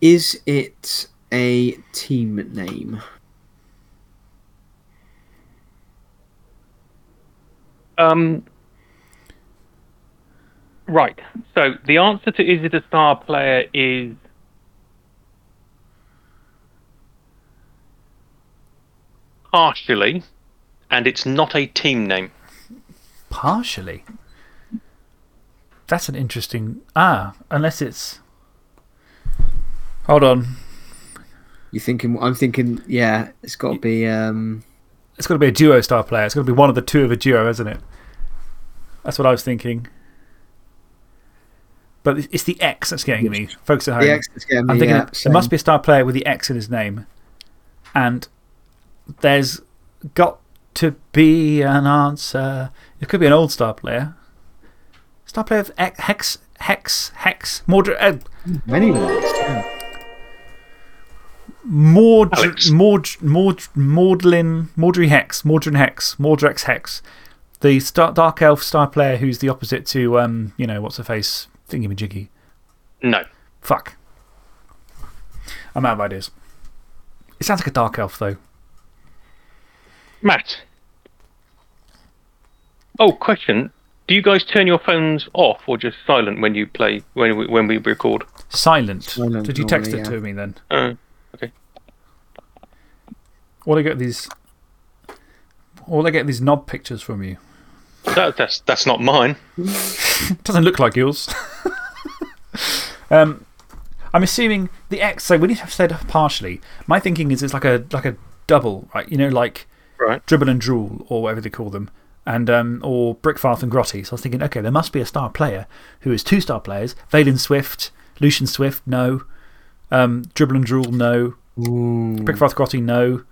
Is it a team name? Um, right. So the answer to is it a star player is partially, and it's not a team name. Partially. That's an interesting. Ah, unless it's. Hold on. You're thinking? I'm thinking. Yeah, it's got to be. Um, It's got to be a duo star player. It's got to be one of the two of a duo, isn't it? That's what I was thinking. But it's- it's the X that's getting me. Folks at home. the X is getting me. I'm thinking yeah, there must be a star player with the X in his name. And there's got to be an answer. It could be an old star player. Star player of X, Hex, Hex, Hex, Mordred, uh, many words. Yeah. Mord, Alex. Mord, Mord, Mordlin, Mordry Hex, Mordrin Hex, Mordrex Hex. The star, Dark Elf star player who's the opposite to, um, you know, what's her face? Thingy Jiggy. No. Fuck. I'm out of ideas. It sounds like a Dark Elf, though. Matt. Oh, question. Do you guys turn your phones off or just silent when you play, when we, when we record? Silent. Silent Did you text normally, it yeah. to me then? Uh, okay. Or I get these. All I get these knob pictures from you. That, that's, that's not mine. [laughs] [laughs] Doesn't look like yours. [laughs] um, I'm assuming the X. So when you have said partially, my thinking is it's like a, like a double, right? You know, like Right. Dribble and Drool, or whatever they call them, and, um, or Brickfarth and Grotty. So I was thinking, okay, there must be a star player who is two star players. Valen Swift, Lucian Swift, no. Um, Dribble and Drool, no. Ooh. Brickfarth Grotty, no.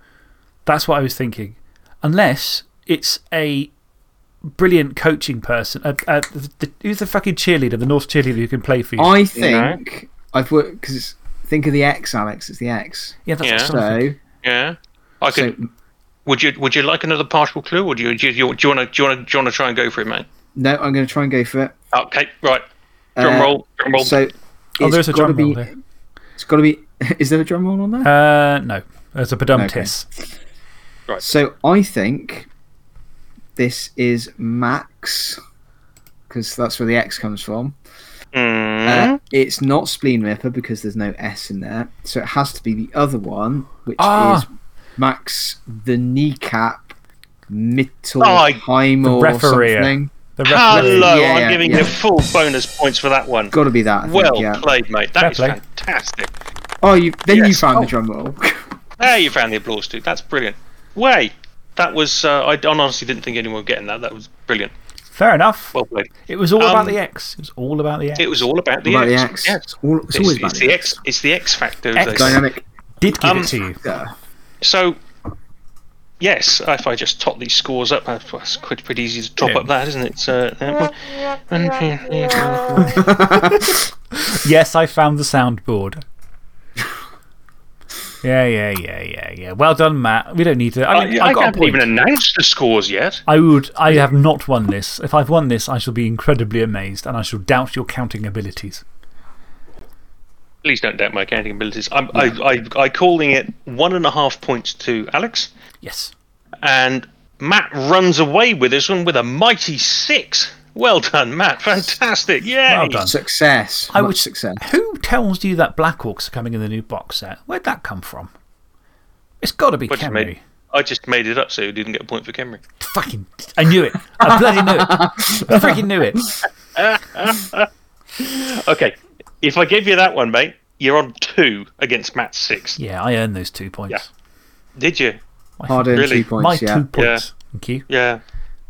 That's what I was thinking. Unless it's a brilliant coaching person. Uh, uh, the, who's the fucking cheerleader, the North cheerleader who can play for you? I think I've worked because think of the X, Alex. It's the X. yeah, that's Yeah. what I'm. So, Yeah. I so could. Would you Would you like another partial clue, or do you do you, do you want to do you want to do you want to try and go for it, mate? no, I'm going to try and go for it. Okay, right. Drum Uh, roll. Drum roll. So, Oh, there's a drum roll be, there. It's got to be. [laughs] Is there a drum roll on there? Uh, no. There's a badumtis. So I think this is Max, because that's where the X comes from. Mm, Uh, it's not Spleen Ripper because there's no S in there. So it has to be the other one, which Ah. is Max the Kneecap Oh, Mittelheim the or referee. something. The referee. Hello, Yeah, I'm yeah, giving yeah. you full bonus points for that one. Got to be that. I think, well yeah. played, mate. Fair That is play. fantastic. Oh, you then you found Oh. the drum roll. [laughs] There you found the applause too. That's brilliant. Way. That was. Uh, I honestly didn't think anyone would get that. That was brilliant. Fair enough. Well played. It was all Um, about the X. It was all about the X. It was all about the about the X. X. Yes. It's, all, it's It's, always it's about the X. It's the X factor. X. Dynamic. Did give Um, it to you. Yeah. So, yes, if I just top these scores up, it's quite pretty easy to top Yeah. up that, isn't it? So, uh, [laughs] [laughs] Yes, I found the soundboard. Yeah, yeah, yeah, yeah, yeah. Well done, Matt. We don't need to. I uh, mean, I, I, haven't even announced the scores yet. I would. I have not won this. If I've won this, I shall be incredibly amazed and I shall doubt your counting abilities. Please don't doubt my counting abilities. I'm I, I, I calling it one and a half points to Alex Yes. and Matt runs away with this one with a mighty six. Well done, Matt. Fantastic. Yeah. Well done. Success. I Much would- success. Who tells you that Black Orcs are coming in the new box set? Where'd that come from? It's got to be What made? I just made it up so you didn't get a point for Khemri. Fucking. I knew it. I bloody knew it. I freaking knew it. [laughs] Okay. If I give you that one, mate, you're on two against Matt's six. Yeah, I earned those two points. Yeah. Did you? My, Hard earned Really? two my points, yeah. two points. Thank you. Yeah.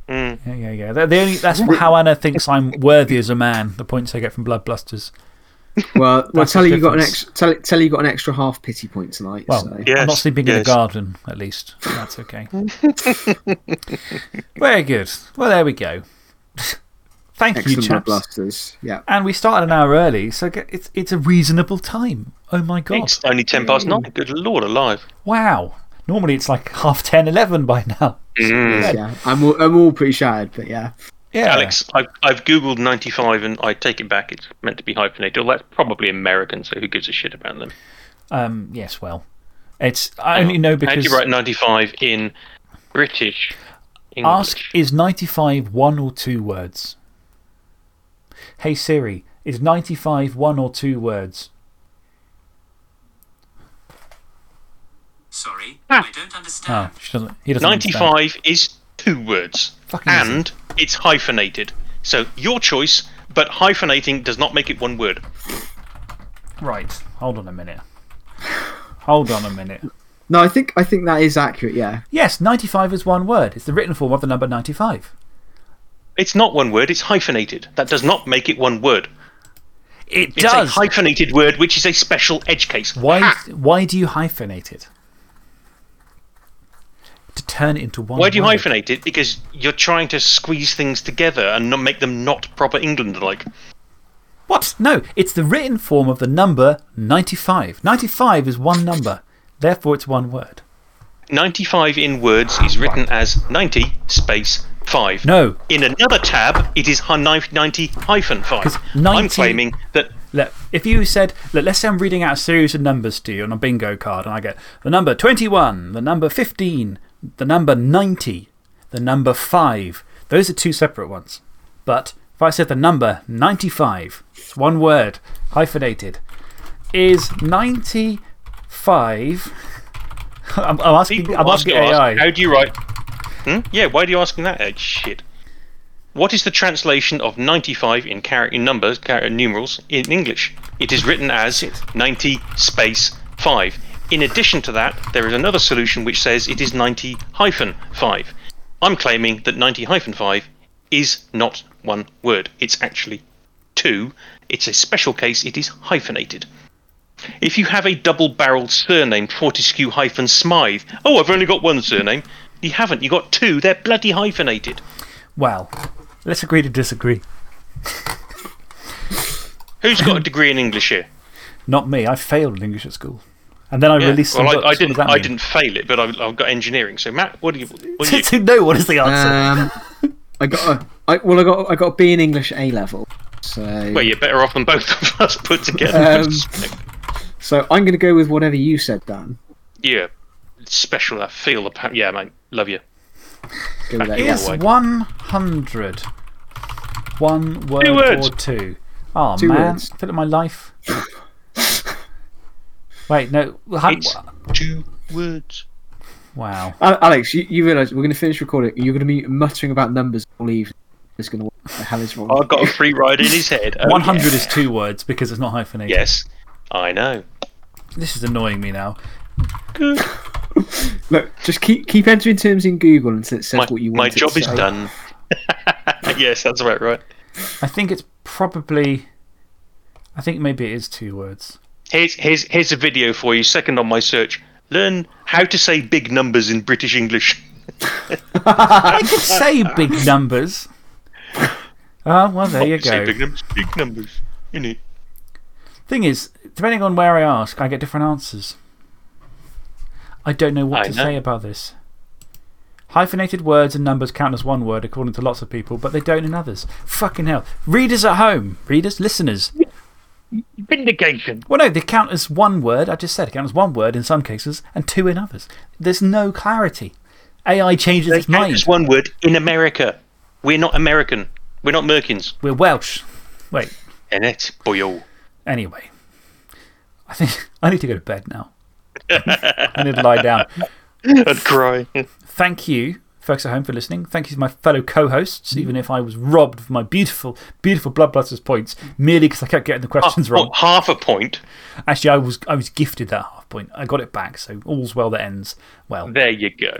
Mm. Yeah, yeah, yeah. They're the only, that's how Anna thinks I'm worthy as a man, the points I get from Bloodbusters. Well, well That's tell the her you got an extra. Tell, tell her you got an extra half pity point tonight. Well, so. Yes, I'm not sleeping in the garden, at least. That's okay. [laughs] Very good. Well, there we go. Thank you, Excellent chaps. blasters. Yeah. And we started an hour early, so it's, it's a reasonable time. Oh my god. It's only ten past nine. Good lord alive. Wow. Normally it's like [laughs] half 10, 11 by now. Mm. Yeah. I'm all, I'm all pretty shattered, but yeah. Yeah. Alex, I've, I've googled 95 and I take it back. It's meant to be hyphenated. Well, that's probably American, so who gives a shit about them? Um, yes, well. It's, I only know because. How do because. you write 95 in British English? Ask is 95 one or two words? Hey Siri, is 95 one or two words? Sorry. I don't understand. Oh, she doesn't, he doesn't understand. 95 is two words. Fucking easy. and it's hyphenated. So your choice, but hyphenating does not make it one word. Right, hold on a minute. Hold on a minute. No, I think I think that is accurate. Yeah. Yes, 95 is one word. It's the written form of the number 95. It's not one word, it's hyphenated. That does not make it one word. It It's does. a hyphenated word, which is a special edge case. why, Ha! why do you hyphenate it? To turn it into one Why do you word. hyphenate it? Because you're trying to squeeze things together and not make them not proper England like. What? No, it's the written form of the number 95. 95 is one number, therefore it's one word. 95 in words is written as 90 space 5. No. In another tab, it is hun- 90 hyphen 5. 'Cause I'm claiming that Look, if you said, look, let's say I'm reading out a series of numbers to you on a bingo card, and I get the number 21, the number 15, the number 90, the number 5. Those are two separate ones. But if I said the number 95, it's one word, hyphenated, is 95. [laughs] I'm, I'm asking, I'm asking ask, AI. how do you write. Hmm? Yeah, why are you asking that? Shit. What is the translation of 95 in, character, in numbers, character numerals, in English? It is written as 90 space 5. In addition to that, there is another solution which says it is 90 hyphen 5. I'm claiming that 90 hyphen 5 is not one word. It's actually two. It's a special case, it is hyphenated. If you have a double barreled surname, Fortescue hyphen Smythe, oh, I've only got one surname. You haven't, you got two. They're bloody hyphenated. Well, let's agree to disagree. Who's got a degree in English here? Not me. I failed in English at school. And then I Yeah, released some well, books. I, I What does didn't. that I mean? didn't fail it, but I, I've got engineering. So, Matt, what do you? What do [laughs] you to know what is the answer. Um, I got a, I, well, I got I got a B in English A level. So well, you're better off than both of [laughs] us put together. Um, so I'm going to go with whatever you said, Dan. yeah, it's special. I feel the pa- yeah, mate. Love you. Go with that. Yeah. Is way. 100 one word words. or two? Oh, Two man. words. Feel like my life. [laughs] Wait, no. how- It's two words. wow. Alex, you, you realise we're going to finish recording. You're going to be muttering about numbers all evening. It's going to what the hell is wrong? I've got a free ride in his head. [laughs] Oh, 100 yeah. is two words because it's not hyphenated. Yes, I know. This is annoying me now. Good. [laughs] Look, just keep keep entering terms in Google until it says My, what you want. my it to job is say. done. [laughs] yes, that's right. Right. I think it's probably. I think maybe it is two words. Here's here's here's a video for you. Second on my search. Learn how to say big numbers in British English. [laughs] I could say big numbers. Ah, well, there you go. Say big numbers. Big numbers. You know. Thing is, depending on where I ask, I get different answers. I don't know what I to know. say about this. Hyphenated words and numbers count as one word according to lots of people, but they don't in others. Fucking hell. Readers at home, readers, listeners. Vindication. Well, no, they count as one word. I just said they count as one word in some cases and two in others. There's no clarity. AI changes its mind. Just one word in America. We're not American. We're not Merkins. We're Welsh. Wait. In it, boyo. Anyway, I think [laughs] I need to go to bed now. [laughs] I need to lie down. [laughs] I'd cry. Thank you, folks at home, for listening. Thank you to my fellow co hosts, even if I was robbed of my beautiful, beautiful Blood Blusters points merely because I kept getting the questions wrong. What, half a point? Actually, I was, I was gifted that half point. I got it back, so all's well that ends well. There you go.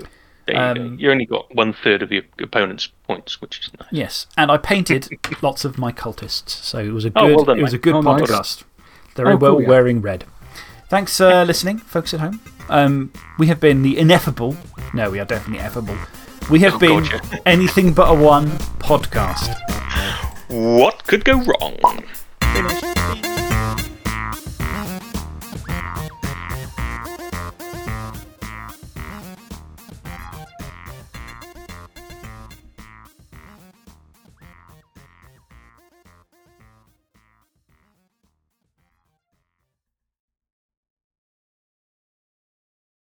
There you, go. Um, you only got one third of your opponent's points, which is nice. Yes, and I painted [laughs] lots of my cultists, so it was a Oh, good, well done, it was a mate. good Oh, nice. podcast. Very Oh, well cool, yeah. wearing red. Thanks for uh, listening, folks at home. Um, we have been the ineffable. No, we are definitely effable. We have Oh, been God, [laughs] anything but a one podcast. What could go wrong? Finished.